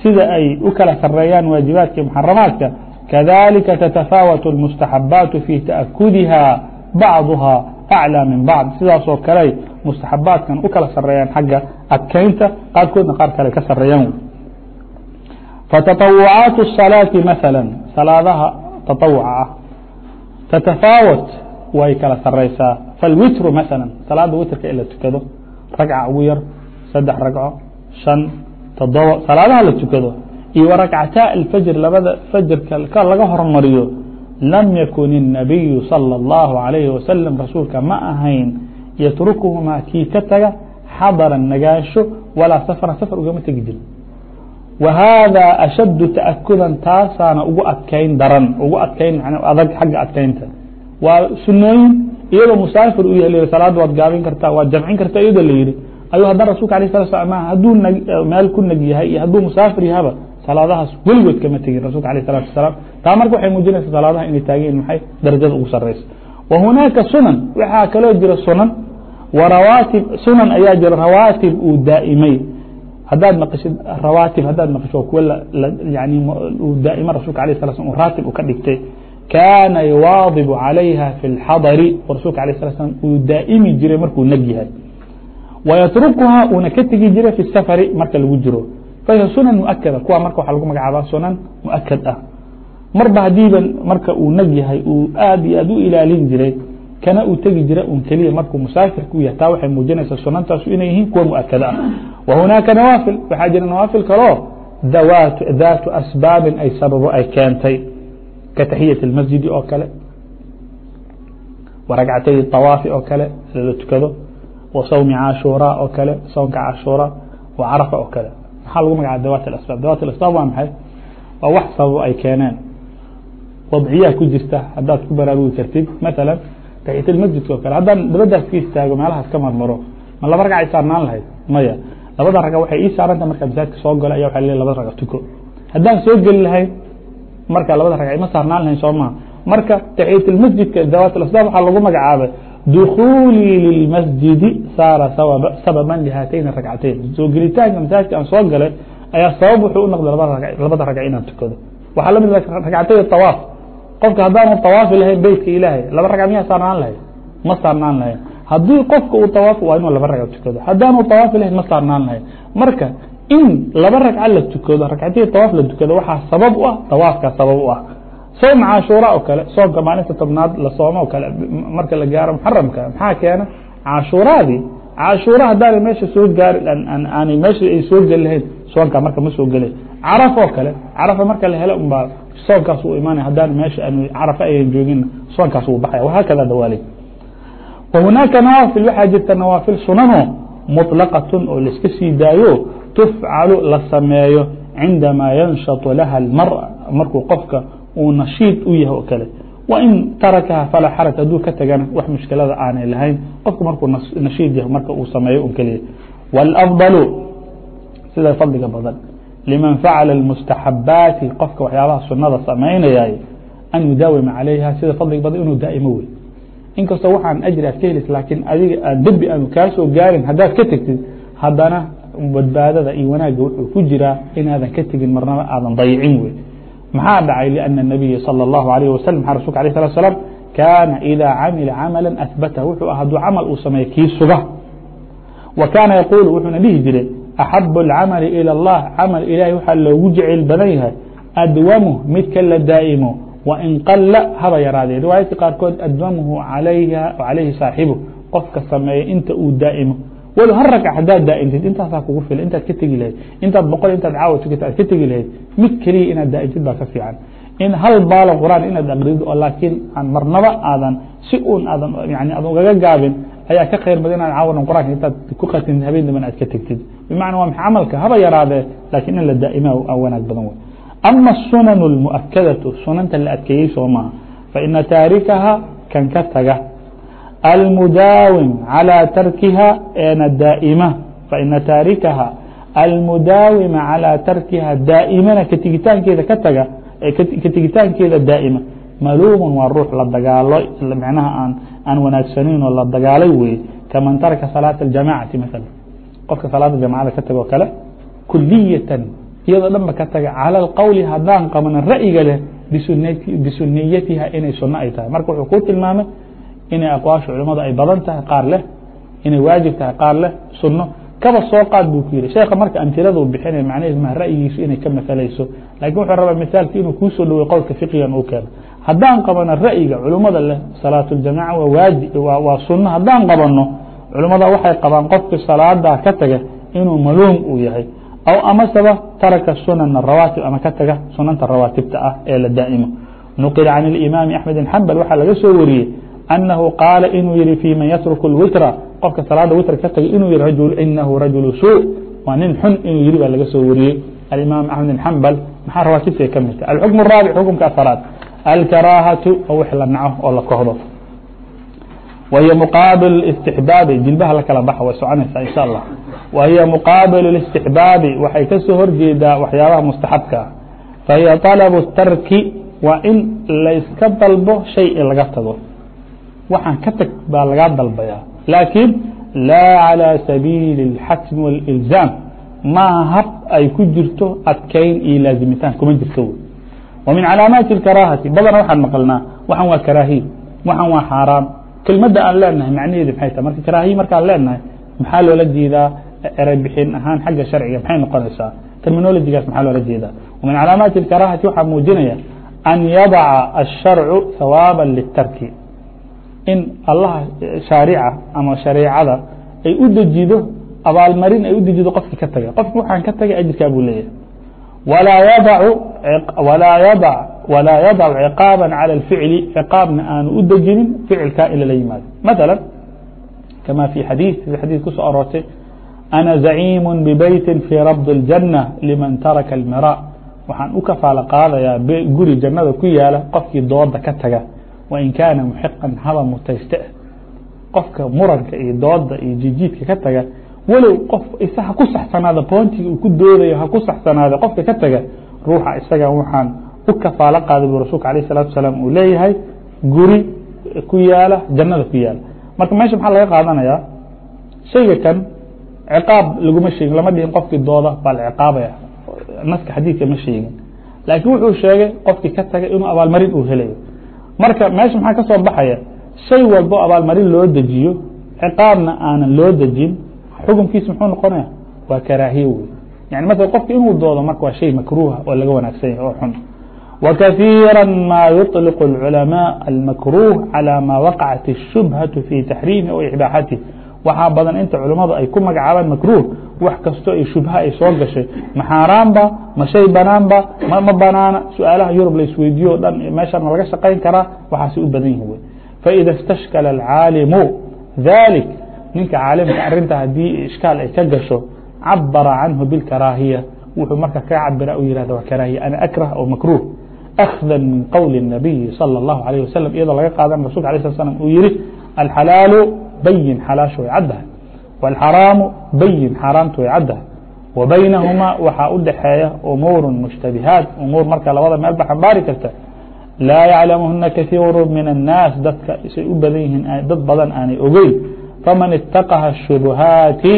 sida ay u kala sareeyaan waajibaadka muxaramaadka kadalika tatafawatu اlmustaxabaatu fi ta'akudiha bacduha aclى min bacd sidaasoo kale mustaxabaatkan u kala sareeyaan xagga adkeynta qaarkoodna qaar kale ka sareeyaan fataطawucaat الصalaaةi maala salaadaha taطawuca ah tatafaawat way kala sareysaa falwitru maala salaada witrka in la tukado ragca ugu yar saddex ragco shan toddoba salaadaha la tukado iyo rakcataa alfajr labada fajrka ka laga hormariyo lam yakun الnabiyu salى اllahu عalayhi wasalam rasuulka ma ahayn yatrukuhumaa kii ka taga xadaran nagaansho walaa safran safar ugama tegi jirin hada ashaddu ta'akudan taasaana ugu adkayn daran ugu adkayn adag xagga adkaynta waa sunooyin iyadoo musaafir u yahay salaada waad gaabin kartaa waad jamcin kartaa iyadoo la yihi ayuu haddana rasulka alah sala slam hadduu meel ku nag yahay iyo hadduu musaafir yahaba salaadahaas weligood kama tegin rasulka alah salatu wasalaam taa marka waxay muujinaysa salaadaha inay taageen maxay darajada ugu sareysa wa hunaaka sunan waxaa kaloo jira sunan wa rawaatib sunan ayaa jira rawaatib uu daa'imay haddaad maqishid rawaatib haddaad maqisho kuwa daa'ima rasulka alah sala slam raatib u ka dhigtay kaana yuwaadibu calayha fi اlxadari oo rasulka alah sala slam uu daa'imi jiray markuu neg yahay wayatrukuha uuna ka tegi jiray fi safari marka lagu jiro fahiya sunan muakada kuwa marka waxaa lagu magacaabaa sunan muakad ah marba hadiiba marka uu neg yahay uu aad iyo aad u ilaalin jiray kana uu tegi jira un keliya markuu musaafirku yahay taa waxay muujinaysaa sunantaasu inay yihiin kuwa muakada ah. Wa hunaaka nawaafil waxaa jira nawaafil kaloo daatu asbaabin ay sababo ay keentay ka taxiyat اlmasjidi oo kale wa ragcatay طawaafi oo kale la tukado wa sawmi cashuura oo kale sownka cashuura wa carafa oo kale. Maxaa lagu magacaba dawaat asbaab dawaat asbaab waa maxay? Waa wax sababo ay keeneen. Wadciyaa ku jirta haddaad ku baraarugi kartid maala taxiyat masjidka oo kale. Haddaan dabadaas ka istaago meelahaas ka marmaro ma laba ragc ay saarnaan lahayd? Maya. Labada ragc waxay ii saaranta markaa masaajidka soo gala aya waa labada ragc tuko. Haddaan soo geli lahayn marka labada ragc ma saarnaan lahayn soo maha marka taxiyat masjidka dawaat asbaab waxaa lagu magacaabay dukuulii lilmasjidi saara sababan lihaatayn ragcatayn. Soo gelitaanka masaajidka aan soo galay ayaa sabab wuxuu u noqday labada ragc inaan tukado. Waxaa la mid ragcatay awaaf qofka haddaanu awaafi lahayn beytka ilaahay laba ragc miyaa saarnaan lahayd? Ma saarnaan lahayn. Haddii qofka uu awaafi waa inuu laba ragc tukado. Haddaanu awaafi lahayn ma saarnaan lahayn. Marka in laba ragca la tukado ragcatay awaaf la tukado waxaa sabab u ah awaafkaa sabab u ah. Soom cashuura oo kale soomka maalinta tobnaad la soomo o kale marka la gaaro muxaramka maxaa keena? Cashuuraadii. Cashuura haddaana meesha soo gaari aanay meesha ay soo geli lahayn soonka marka ma soo gelay caraf oo kale carafa marka la helo unbaa soonkaas uu imaanaya haddaan meesha aan carafa ayan joogin soonkaas uu baxaya wahaakada dawaaley wahunaaka nawaafil waxaa jirta nawaafil sunano muطlaqatun oo laiska sii daayo tufcalu la sameeyo cindamaa yanshatu laha almar'a markuu qofka uu nashiid u yahay oo kale wain tarakaha falaa xaraj hadduu ka tagana wax mushkilada aanay lahayn qofku markuu nashiid yahay marka uu sameeyo un keliya wاlafضalu sida fadliga badan liman facala اmustaxabaati qofka waxyaabaha sunada samaynayay an yudaawima calayha sida fadliga badan inuu daa'imo wey inkastoo waxaan ajri aad ka helis laakiin adiga aad dembi aanu kaa soo gaarin haddaad ka tegtid haddana badbaadada iyo wanaagga wuxuu ku jiraa inaadan ka tegin marnaba aadan dayicin wey maxaa dhacay لأن النabiya salى الlahu عalيه waslم a rasulka aليه الsلa sلام kaana إida camila camala أhbata wuxuu ah hadduu camal uu sameeya kii suga wa kaana yaquul wuxuuna dhihi jiray أxab الcamali ilى الlah camal ilahay waxaa loogu jeceyl badan yahay adwamu midka la daa'imo wain qala haba yaraadee riwaayadka qaarkood adwamhu عalayhi saaxibu qofka sameeya inta uu daa'imo walow har ragc haddaad daa'imtid intaasaa kugu fila intaad ka tegi lahayd intaad boqol intaad caawa tukata aad ka tegi lahayd mid keliya inaad daa'imtid baa ka fiican in hal baalan quraan inaad aqridid oo laakiin aan marnaba aadan si uun aadan yani aad ugaga gaabin ayaa ka khayr badan inaad caawadan quraanka intaad ku qatintid habeen damban aad ka tegtid bimacna waa maxa camalka haba yaraadee laakiin in la daa'ima wanaag badan wey ama الsunan الmuؤakadatu sunanta la adkeeyey soo maaha faina taarikaha kan ka taga almudaawim calى tarkiha eena daa'ima faina taarikaha almudaawima calى tarkiha daa'imana ka tegitaankeeda ka taga ka tegitaankeeda daa'ima maluumun waa ruux la dagaalo micnaha aan aan wanaagsanayn oo la dagaalay weye kaman taraka salaaةa اjamacati maala qofka salaada jamacada ka tago kale kuliyatan iyadoo dhan ka taga calى اlqowli haddaan qabana ra'yiga leh bisuniyatiha inay suno ay tahay. Marka wuxuu ku tilmaamay inay aqwaasha culimmadu ay badan tahay qaar leh inay waajib tahay qaar leh sunno. Kaba soo qaad buu ku yihi sheeka marka amtilada uu bixinaya macnaheed ma ra'yigiisu inay ka masalayso? Lakin wuxuu rabaa misaalki inuu kuu soo dhowey fiqigan uu keeno. Haddaan qabano ra'yiga culimmada leh salaatu ljamaca waa waajib waa sunno haddaan qabano culimmada waxay qabaan qofkii salaadaa ka taga inuu maluum uu yahay aw amaseba taraka sunan rawaatib ama ka taga sunanta rawaatibta ah ee la daa'imo nuqila can اlimaami axmed bn xambal waxaa laga soo wariyey أنه قاaل inuu yihi في maن yترك الwitr qofka saلاada witr ka tagay inuu yihi inahu rajuل sوء waa nin xun inuu yihi baa laga soo wariyey aلimaam أحmed بن حmbل maxaa rawaatibta ka midta الxukم الرaaبع xukumka afaraad الكراهaةu oo wix la naco oo la kohdo وهy مqاaبل الاستحباabi jilbaha la kala baxa way soconaysaa in shاء الlah وهy مqاaبل الاستحباabi waxay kasoo horjeedaa waxyaabaha مستaxabka ah fahiy طلب الtarki waa in layska dalbo شhay in laga tago waxaan ka tag baa lagaa dalbayaa laakiin laa calى sabiili الxatm واlإlزaam maa hab ay ku jirto adkayn iyo laazimitaan kuma jirto wy wa min calaamaati الkaraahati badana waxaan maqlnaa waxan waa karaahiy waxan waa xaaraam kelmadda aan leenahay macnaheedu maxay tahay marka karaahiye markaan leenahay maxaa loola jeedaa erey bixin ahaan xagga sharciga maxay noqonaysaa terminolojigaas maxaa loola jeedaa wa min calaamaati الkaraahati waxaa muujinaya an yadaca الsharcu hawaaba liلtarki in allaha shaarica ama shareecada ay u dejido abaalmarin ay u dejido qofki ka taga qofki waxaan ka tagay ajirkaa buu leeyahay walaa yadacu walaa yadac walaa yadacu ciqaaba calى اlficli ciqaabna aanu u dejinin ficilkaa in lala yimaado maثala kama fi xadiiث sida xadiis kusoo aroortay ana zaciim bbeyti fي rabd الjanة liman taraka اlmira waxaan u kafaalo qaadayaa guri jannada ku yaala qofkii dooda ka taga wain kaana muxiqan haba mutayste qofka muranka iyo dooda iyo jijiidka ka taga walow qof isa ha ku saxsanaada boontiga uu ku doodayo ha ku saxsanaada qofka ka taga ruuxa isaga waxaan u kafaalo qaaday buu rasulka alayh الsalatu wasalaam uu leeyahay. Guri ku yaalla jannada ku yaalla. Marka meesha maxaa laga qaadanayaa? Shayga kan ciqaab laguma sheegin lama dhihin qofkii dooda baa la ciqaabaya. Naska xadiidka ma sheegin. Laakiin wuxuu sheegay qofkii ka tagay inuu abaalmarin uu helayo. Marka meesha maxaa ka soo baxaya? Shay walbo abaalmarin loo dejiyo ciqaabna aanan loo dejin xukunkiisa muxuu noqonaya? Waa karaahiye wey yani maala qofka inuu doodo marka waa shay makruuha oo laga wanaagsan yahay oo xun وكثيirا ma يطلق العلماء المكروه على ma وقعت الشhبهة في تحريمi و إباحaته waxaa badan inta culimmadu ay ku magacaabaan makruh wax kasto ay shubha ay soo gashay ma xaaraanba ma shay banaanba ma banaana su-aalaha yurub la isweydiiyo o dhan meeshaan ma laga shaqayn karaa waxaasay u badan yihin wey faida istashkala alcaalimu dalik ninka caalimka arinta haddii ishkaal ay ka gasho cabara canhu bilkaraahiya wuxuu marka ka cabira u yihahda waa karaahiya ana akrah o makruh أخذا من qول النبي صلى الله عليه وسلم iyadoo laga qaadan rasulka aليه الصل sلم uu yihi الحaلaaل bayin xalaaشh way caddahay والxaraamu bayin xaaraamtu way caddahay وbaynahmaa waxaa u dhaxeeya umuur muشhtabihaad umuur marka labada meelba xambaari karta laa yaclamhuna kaثiir min الناas dadka say u badan yihiin dad badan aanay ogeyn faman اtaqaha شhubhaati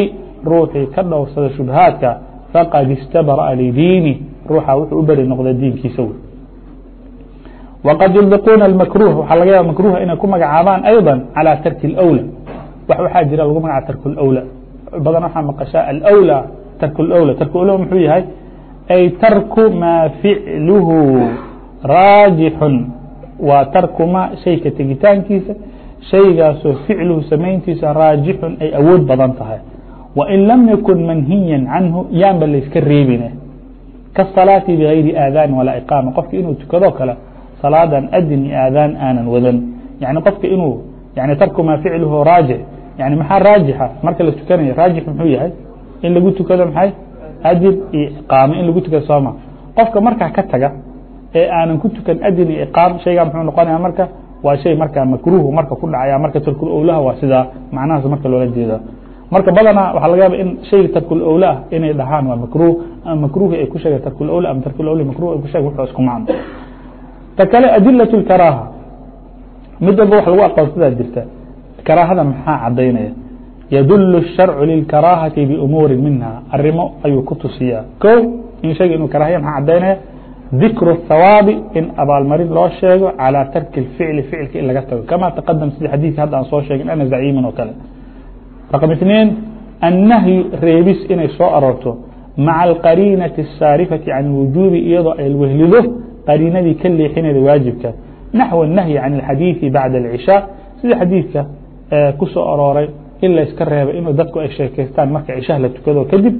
ruuxii ka dhowrsada shubhaadka faqad اstabrأa لdiini ruuxa wuxuu u beri noqda diinkiisa wey وqad يطلقوna المكروه waxaa laga yaaba مكروه inay ku magacaabaan أيضا عalى ترك الأولى waxaa jira lagu magaca ترك الأولى badan waxaa maqشhaa الأولى ترك الأولى ترك الأولى muxuu yahay أي ترك ma فiclhu راaجح waa tarku ma shayka tegitaankiisa shaygaasoo ficluhu samayntiisa raajixun ay awood badan tahay وin lam yakun manhiya canhu yaanba layska reebine kaالصلاaةi بغayri آadاn walaa إقاamة qofki inuu tukado kale salaadan adin iyo aadaan aanan wadan. Yani qofka inuu yani tarku maa ficluhu raajix yani maxaa raajixa? Marka la tukanayo raajix muxuu yahay? In lagu tukado maxay? Adin iyo iqaamo in lagu tukado sooma. Qofka markaa ka taga ee aanan ku tukan adin iyo iqaam shaygaa muxuu noqonaya marka? Waa shay markaa makruuhu marka ku dhacaya marka tarkul owlaha waa sidaa macnahaas marka loola jeeda marka badanaa waxaa laga yaaba in shayga tarkul owla ah inay dhahaan waa makruh ama makruhi ay ku sheega tarkul owla ama tarkul owla makruh ay ku sheega wuxuu isku macno ta kale adilaة الkaraaha mid walba wax lagu aqoonsadaa jirta karaahada maxaa cadaynaya yadul الsharcu lilkaraahaةi bumuuri minha arimo ayuu ku tusiyaa ko in shayga inuu karahaya maxaa cadaynaya dikru الthawaabi in abaalmarin loo sheego calى tarki الficli ficilka in laga tago kama taqadam sida xadiidka hadda aan soo sheegin ana zaciiman oo kale raqم اثنين الnahyu reebis inay soo aroorto maعa الqariinaةi الsaarifati can الwujubi iyadoo ay wehlido qariinadii ka leexinayda waajibka naxو النahyi can الxadiiثi bacda الcishاء sida xadiidka ku soo arooray in layska reebay inuu dadku ay sheekaystaan marka cishaha la tukado kadib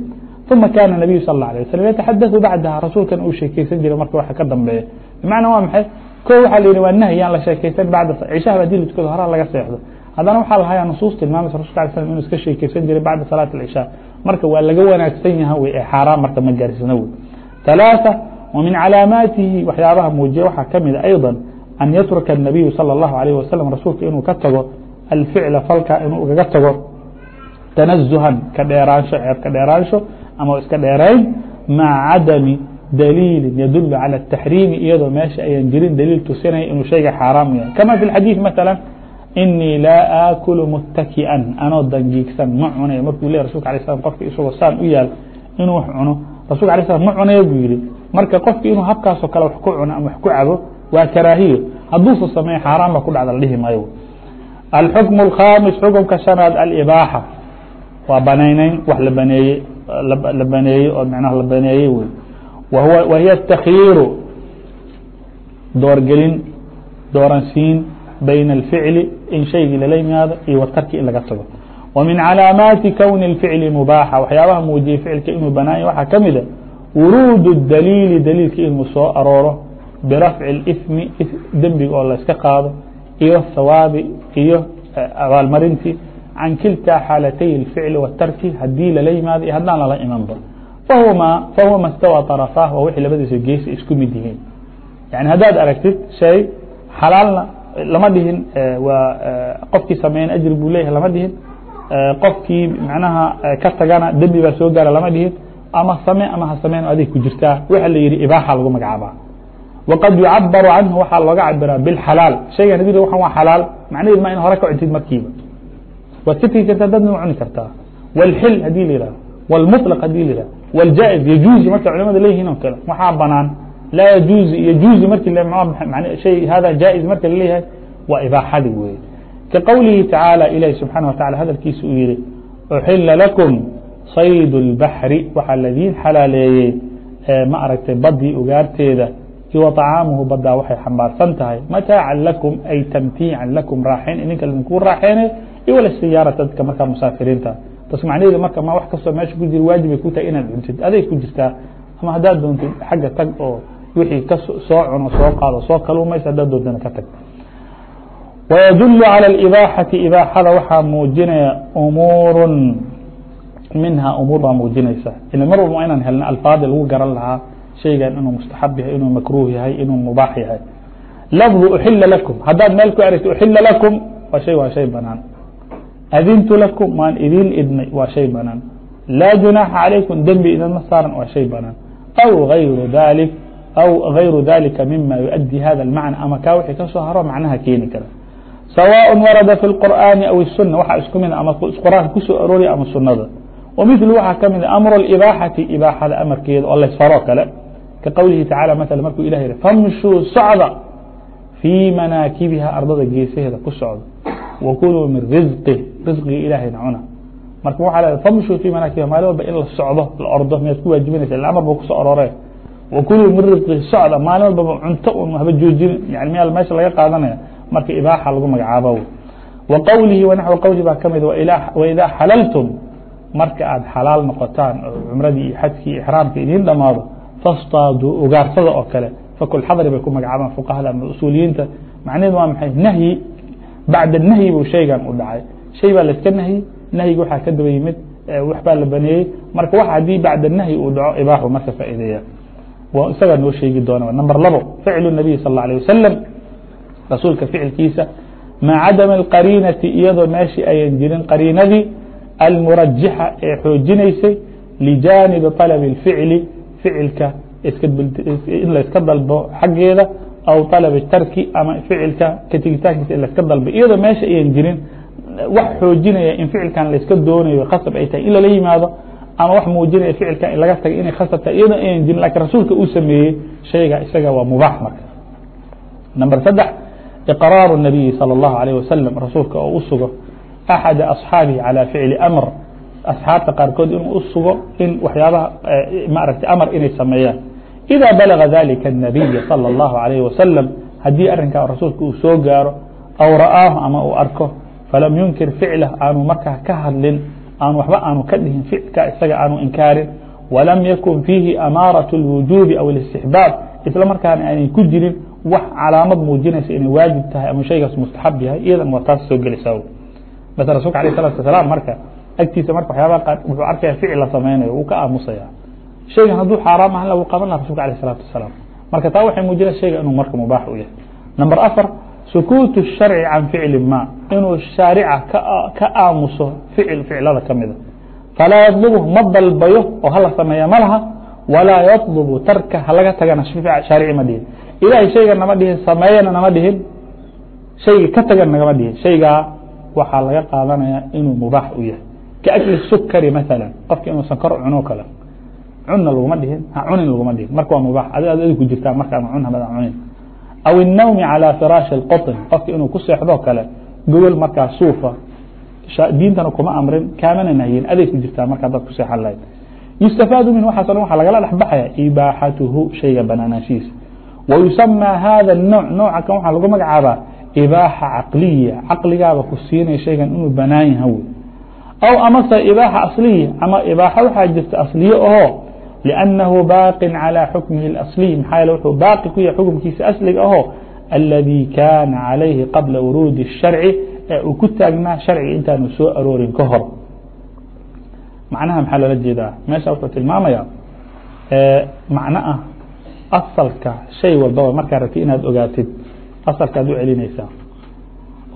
ثuma kaana الnabiyu sal اله عليه wsلم yataxadaثu bacdaha rasuulkan uu sheekeysan jiray marka wax ka dambeeya bmacna waa maxay ko waxaa la yihi waa nahy la sheekaysan bacda cishah haddii la tukado horaa laga seexdo haddana waxaa lahaya nusuus tilmaamaysa rasulka alay slam inuu iska sheekeysan jiray bacda salaati الcishaء marka waa laga wanaagsan yaha wey ee xaaraan marka ma gaarsiina wey ثaلاثة ومiن calaamaatihi waxyaabaha muujiya waxaa kamida أيضا أn yatruka النabiyu salى الlahu عalيه wasaلم rasuulka inuu ka tago alficla falka inuu kaga tago tanaزuhan ka dheeraansho ceeb ka dheeraansho ama iska dheerayn maca cadami daliili yadul calى التaxriimi iyadoo meesha ayan jirin daliil tusinaya inuu shayga xaaraam yahay kama fi الxadيiث mثalا inii laa aakulu mutaki'an anoo dangiigsan ma cunayo markuu le rasulka alay slam qofka isagoo saan u yaal inuu wax cuno rasulka alay slam ma cunayo buu yihi marka qofki inuu habkaasoo kale wax ku cuno ama wax ku cabo waa karaahiyo hadduusa sameeyo xaaraan ba ku dhacda la dhihi maayo alxukm الkhaamis xukumka shanaad alibaaxa waa banaynayn wax la baneeyey la baneeyey oo manaha la baneeyey wey wa hiya اtakyiiru doorgelin dooransiin bayna الficli in shaygii lala yimaado iyo watarki in laga tago wa min calaamaati kowni الficli mubaaxa waxyaabaha muujiyey ficilka inuu banaanya waxaa ka mida wuruud الdaliili daliilka inuu soo arooro birafci اlإثmi dembiga oo layska qaado iyo hawaabi iyo abaalmarintii can kiltaa xaalatay الficli watarki hadii lala yimaado iyo haddaan lala imanba fahuwa ma stawى طarafah waa wixii labadiisa geesa isku mid yihiin yani haddaad aragtid shay xalaalna lama dhihin waa qofkii sameyn ajri buu leyahay lama dhihin qofkii macnaha ka tagana dembi baa soo gaara lama dhihin ama same ama hasameyn adig ku jirtaa waxa la yihi ibaaxa lagu magacaabaa waqad yucabaru canhu waxaa looga cabiraa bilxalaal. Shaygan haddii waxan waa xalaal. Macnaheed ma in hore ka cuntid markiiba. Waad ka tegi kartaa dadna cuni kartaa wاlxil haddii la yihahdo wاlmuطlaq haddii la yihahdo wاljaa'iz yajuuzi marka culimada leeyihiin oo kale. Waxaa banaan. Laa yajuuzi yajuuzi marki shay hada jaa'iz marka la leeyahay waa ibaaxadi weeye. Ka tacaala ilaahi subxaana wa tacala hadalkiisa uu yihi uxila lakum sayd الbaxri waxaa ladiin xalaaleeyey ma aragtay badii ugaarteeda iyo طacaamuhu badaa waxay xambaarsan tahay mataacan lakum ay tamtiican lakum raaxayn idinka idinkuu raaxeynay iyo wala siyaarata dadka markaa musaafiriinta bas macnaheedu marka ma wax kastoo meesha ku jira waajibay ku tahay inaad cuntid aday ku jirtaa ama haddaad doontid xagga tag oo wixii ka soo cuno soo qaado soo kalumaysa haddaad doontana ka tag ويدل على الإباحة إباحada waxaa muujinaya أmuur minhaa umuur baa muujinaysa ila mar walba inaan helno alfaada lagu garan lahaa shaygan inuu mustaxab yahay inuu makruuh yahay inuu mubaax yahay. Lafdu uxila lakum. Haddaad meel ku ereysa uxila lakum waa shay waa shay banaan. Adintu lakum waan idiin idnay waa shay banaan. Laa junaaxa calaykum dembi idinma saaran waa shay banaan. Aw gayru dalik aw gayru dalika mima yuؤddi hada اlmacna ama kaa wixii ka haro macnaha keeni kara. Sawaaء warada fi اlqur'aani aw الsuna waxaa isku mid ah ama qur'aanka ku soo arooriya ama sunada ومثل waxaa ka mid أمر الإباحaةi إباaحada أmrkeeda oo lasfaro kale ka qowlihi taعaلى mثلا markuu ilah yihi فmshوu socda فيi manaakibiha ardada geesaheeda ku socdo وkunوu min riزqi riزqiga ilaahayna cuna. Marka waxaa le فmshوu فيi manaakibiha maalin walba in la socdo la ordo miyaad ku waaجibinaysa il amr ba ku soo orore وkunوu min riزqi socda maalin walbaba cunto un haba joojin yan miyaa meesha laga qaadanaya. Marka ibاaxa lagu magacaabo. وqowlihi وnaxو qowli baa ka mid وإdaa xalaltm marka aad xalaal noqotaan oo cumradii iyo xajkii ixraamka idiin dhamaado fastaaduu ugaarsada oo kale fakul xadri bay ku magacaabaan fuqahada ama usuuliyiinta macnaheedu waa maxay nahyi bacda nahyi buu shaygan u dhacay shay baa layska nahyi nahyiga waxaa ka daba yimid wax baa la baneeyey marka wax haddii bacda nahyi uu dhaco ibaaxu marka faa'iideeya isagaa noo sheegi doona number labo ficlu nabiy sal اla alيه wasalam rasuulka ficilkiisa maca cadami اlqariinati iyadoo meeshii ayan jirin qariinadii almurajixa ee xoojinaysay lijaanibi طalab الficli ficilka in layska dalbo xaggeeda aw طalab tarki ama ficilka ka tegitaankiisa in layska dalbo iyadoo meesha ayan jirin wax xoojinaya in ficilkan layska doonayo khasab ay tahay in lala yimaado ama wax muujinaya ficilkan in laga tagay inay khasab tahay iyadoo ayan jirin lakin rasuulka uu sameeyey shayga isaga waa mubaax marka number saddex iqraaru الnabiyi salى الlahu عalيه wasalam rasuulka oo u sugo أحد أصحاaبي على فعل أmr أصحاaبta qاaرkood inuu usugo in waحyaabaha maarata amr inay sameeyaan إdا بلغa ذلكa النبي صلى الله عليه وسلم hadيi arinkaa rasuulka uu soo gaaro أو رa'aaه ama uu arko falam ينkir فiعله aanu markaa ka hadlin aanu waxba aanu ka dhihin فicilka isaga aanu inkaarin وlam yakun فيihi أmاaraة الوuجوب أو الاستحباab isla markaana aanay ku jirin wax calaamad muujinaysa inay waajib tahay ama shaygaas mustaxab yahay iyadan waa taas soo gelaysaa bas rasulka aليه الصلاaةu وaسلام marka agtiisa marka waxyaaba qaar wuxuu arkaya ficil la samaynayo wuu ka aamusaya shaygan hadduu xaaraam ahan wuu qaban laha rasulka aليه الصلاaةu وaسلام marka taa waxay muujinaysa shayga inuu marka mubaax u yahay number afar sukuuت الsharci can ficli ma inuu shaarica ka aamuso ficil ficilada kamida falaa yطlبhu ma dalbayo oo hala sameeya ma laha walaa yaطلbu tarka halaga tagana shaarici ma dhihin ilahay shayga nama dhihin sameeyana nama dhihin shayga ka tagan nagama dhihin shaygaa waxaa laga qaadanaya inuu mubaax u yahay kaakli sukari maala qofka inuu sankor cuno kale cunna laguma dhihin ha cunin laguma dhihin marka waa mubaax ad adi ku jirtaa marka ama cun hamada cunin aw الnawmi calى firaashi اlqطn qofka inuu ku seexdo kale gogol markaa suufa diintana kuma amrin kaamana nahyin aday ku jirtaa marka dad ku seexan lahayd yustafaadu min waxaas o dhan waxa lagala dhex baxaya ibaaxatuhu shayga banaanaanshihiisa wayusamى hada الnوع nooca kan waxaa lagu magacaabaa ibaaxa caqliya caqligaaba ku siinay shaygan inuu banaan yaha wey aw amase ibaaxa asliya ama ibaaxo waxaa jirta asliye oo liannahu baaqin calىa xukmihi اlasliy maxaa yae wuxuu baaqi ku yahay xukumkiisa asliga ahoo aladii kaana calayhi qabla wuruudi الsharci ee uu ku taagnaa sharciga intaanu soo aroorin ka hor. Macnaha maxaa loola jeedaa? Meesha wuxuu tilmaamayaa macno ah asalka shay walbaba markaa rabti inaad ogaatid asalkaad u celinaysaa.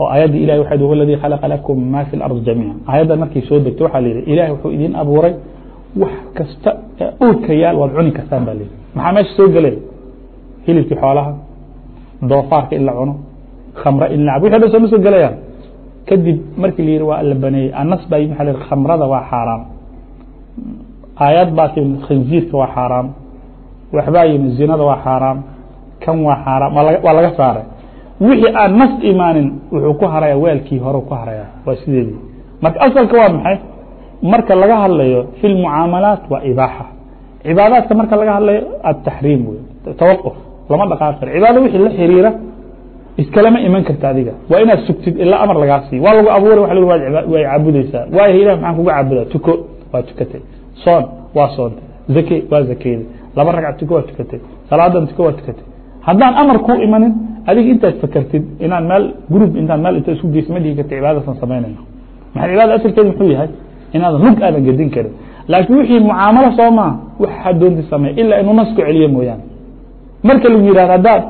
Oo ayaddii ilahi waxa huwa aladii khalaqa lakum ma fi اlarض jamiica ayaddan markay soo degto waxaa la yidhi ilahi wuxuu idin abuuray wax kasta ee dhulka yaal waad cuni kartaan ba layidhi maxaa meesha soo gelay? Hilibkii xoolaha doofaarka in la cuno khamre in la cabo wixi dhan sooma soo gelayaan. Kadib markii la yidhi waa la baneeyey. Anas baa yimi waxa la yidhi? Khamrada waa xaaraam. Aayad baa timid khinziirka waa xaaraam. Waxbaa yimid zinada waa xaaraam. Kan waa xaaraam waa laga saaray wixii aan nas imaanin wuxuu ku haraya weelkii hore ku haraya waa sideedii. Marka asalka waa maxay? Marka laga hadlayo fi lmucaamalaat waa ibaaxa. Cibaadaadka marka laga hadlayo ataxriim wey tawaquf lama dhaqaaqi karo cibaado wixii la xiriira iskalama iman karta adiga. Waa inaad sugtid ilaa amar lagaa siiyo waa lagu abuuray wa way caabudeysaa waayahay ilah maxaan kuga caabudaa tuko waa tukatay. Soon waa soontay zake waa zakeyday laba ragc tuko waa tukatay. Salaadan tuko waa tukatay haddaan amar ku imanin adiga intaad fakertid inaan meel grup intaan meel inta isku geysa ma dhihi karta cibaadadasan samaynayno maxaa cibaadada asalkeeda muxuu yahay? Inaadan lug aadan gedin karin. Laakiin wixii mucaamalo soo maa waxaa doonti sameey ilaa inuu nasku celiyo mooyaane. Marka lagu yihahdo haddaad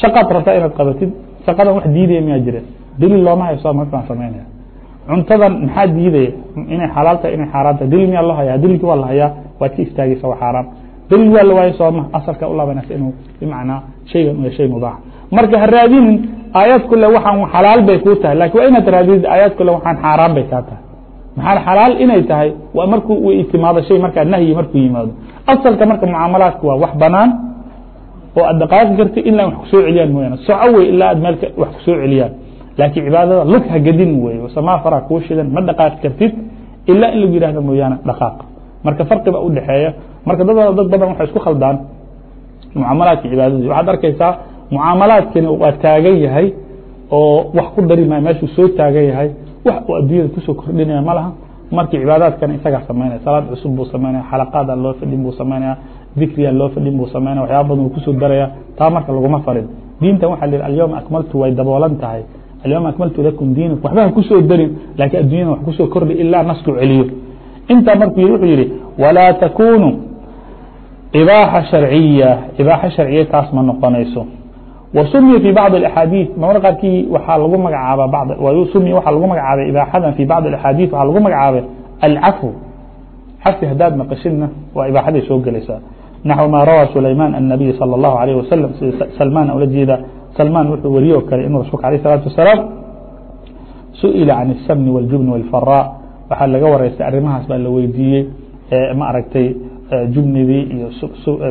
shaqaad rabtaa inaad qabatid shaqadan wax diidaya miyaa jira? Daliil looma hayso markaan samaynaya cuntadan maxaa diidaya? Inay xalaal tahay inay xaaraan tahay daliil miyaa loo haya daliilki waa la hayaa waad ka istaagaysa waa xaaraan daliil waa la waayo sooma asalka u laabanaysa inuu bimacnaa shaygan u shay mubaax marka ha raadinin aayaad kule waxaan xalaal bay kuu tahay laakiin waa inaad raadinid aayaad kule waxaan xaaraan bay kaa tahay maxaa xalaal inay tahay waa markuu itimaado shay markaa nahyi markuu yimaado asalka marka mucaamalaadku waa wax banaan oo aad dhaqaaqi karti ilaa wax ku soo celiyaan mooyaane soco wey ilaa aad meel wax ku soo celiyaan laakiin cibaadada lug ha gedin wey samaa faraa kuu shidan ma dhaqaaqi kartid ilaa in lagu yihahdo mooyaane dhaqaaq marka farqiba udhexeeya marka dad dad badan waxay isku khaldaan mucaamalaadka cibaadadii waxaad arkaysaa mucaamalaadkani waa taagan yahay oo wax ku dari maayo meeshuu soo taagan yahay wax uu adduunyada ku soo kordhinaya ma laha. Markii cibaadaadkana isagaa samaynaya salaad cusub buu samaynaya xalaqaada loo fadhin buu samaynaya dikriga loo fadhin buu samaynaya waxyaaba badan uu ku soo daraya. Taa marka laguma farin. Diintan waxa la yihi alyawma akmaltu way daboolan tahay. Alyawma akmaltu lakum diinakum. Waxba ku soo darin laakiin adduunyada wax ku soo kordhi ilaa nasku celiyo. Intaa markuu wuxuu yihi walaa takunu ibaaxa sharciya ibaaxa sharciya taas ma noqonayso وسمي في بعض الأحاadيث mr qaarkii waxaa lagu magacaaba smy waxaa lagu magacaabay ibاxadan في bعض الأحاadيث waxaa lagu magacaabay الcفو cafi hadaad maqشhidna waa ibاxaday soo gelaysaa نaxو ma rawى سulayman النaبي salى الlaه عليه وasلم sida salman ula jeeda salman wuxuu weriye o kale inuu rasulka alيه الصلاaةu وaسلاaم suئila عan السمن والجubن والفراء waxaa laga wareystay arimahaas baa la weydiiyey ma aragtay jubnigii iyo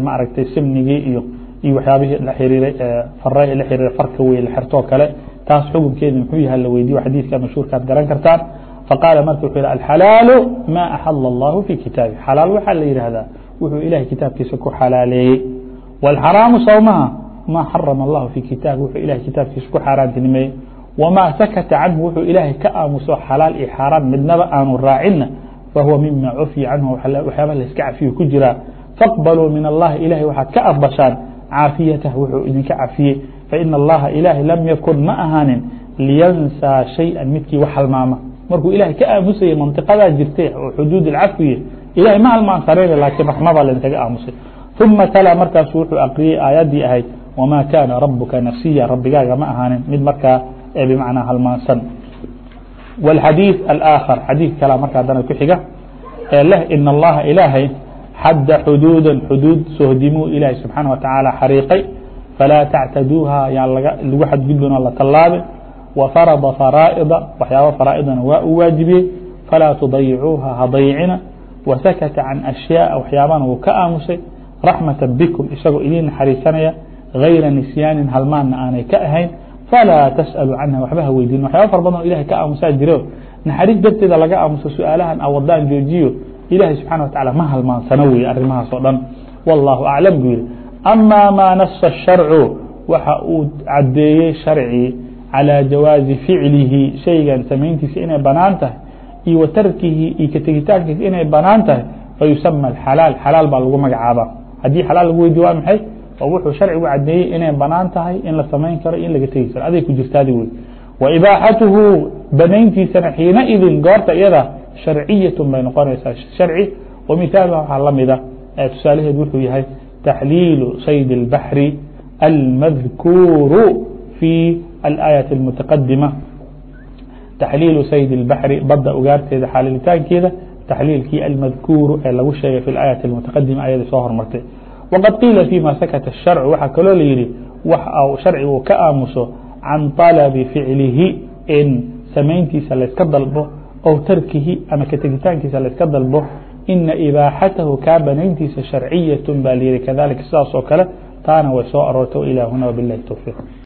ma aragtay simnigii iyo iyo waxyaabihii la xiriiray fara la xiriiray farka wey la xirtoo kale taas xukunkeedi muxuu yahay la weydiyo xadiidka mashhuurkaad garan kartaan. Faqaala marka wuxuu yihi alxalaalu ma axala allahu fi kitaabi xalaal waxaa la yidhaahdaa wuxuu ilahay kitaabkiisa ku xalaaleeyey. Wاlxaraamu sawmaha ma xarama allahu fi kitaabi wuxuu ilahay kitaabkiisa ku xaaraantinimeeyey wamaa sakata canhu wuxuu ilaahay ka aamuso xalaal iyo xaaraan midnaba aanu raacinna fahuwa mima cufya canhu waxyaaba layska cafiyo ku jiraa faqbaluu min allahi ilahay waxaad ka aqbashaan caafiyatah wuxuu idinka cafiyey faina allaha ilaahay lam yakun ma ahaanin liyansaa shayئa midkii wax halmaama markuu ilahay ka aamusayay mantiqadaa jirtay oo xuduud اlcafwiye ilahay ma halmaansanayna laakiin raxmabaa laydinkaga aamusay ثuma talaa markaasu wuxuu aqriyey aayaddii ahayd wma kana rabuka nafsiya rabigaaga ma ahaanin mid markaa bmacnaa halmaansan wاlxadiiث alآkhar xadiid kala marka haddana ku xiga ee leh in allaha ilaahay xada xuduuda xuduud sohdimuu ilaahay subxaana wa tacaala xariiqay falaa tactaduuha yaan lagu xadgudbin oo la tallaabin wa farada faraa'ida waxyaaba faraa'idana waa uu waajibiyey falaa tudayicuuha ha dayicina wa sakata can ashyaaa waxyaabana wuu ka aamusay raxmata bikum isagoo idiin naxariisanaya gayra nisyaanin halmaanna aanay ka ahayn falaa tas'alu canha waxba ha weydiin waxyaaba fara badan oo ilahay ka aamusaa jiro naxariis darteeda laga aamuso su-aalahan a wadaan joojiyo ilahay subxana wa tacala ma halmaansano weye arrimahaas oo dhan wallahu aclam buu yihi ama maa nasa الsharcu waxa uu cadeeyey sharcii calى jawaazi ficlihi shaygan samayntiisa inay banaan tahay iyo wa tarkihi iyo ka tegitaankiisa inay banaan tahay fayusama xalaal xalaal baa lagu magacaaba haddii xalaal lagu weydiye waa maxay oo wuxuu sharcigu cadeeyey inay banaan tahay in la samayn karo in laga tegi karo aday ku jirtaadi wey wa ibaaxatuhu banayntiisana xiinaidin goorta iyada sharciyaة bay noqonaysaa sharci o mihaalha waxaa lamida tusaalaheed wuxuu yahay taxliilu sayd الbaxri almadkuuru fi alaayaة الmutaqadima taxliilu sayd الbaxri badda ugaarteeda xaalilitaankeeda taxliilkii almadkuuru ee lagu sheegay fi اaayaة الmutaqadima ayada soo hormartay waqad qiila fيma sakata الsharcu waxaa kaloo la yihi wax sharci uu ka aamuso can طalabi ficlihi in samayntiisa layska dalbo ow tarkihi ama ka tegitaankiisa layska dalbo ina ibaaxatahu kaa banayntiisa sharciyaة ba la yihi kadalika sidaas oo kale taana way soo aroortay ilaahuna wbilahi towfiiq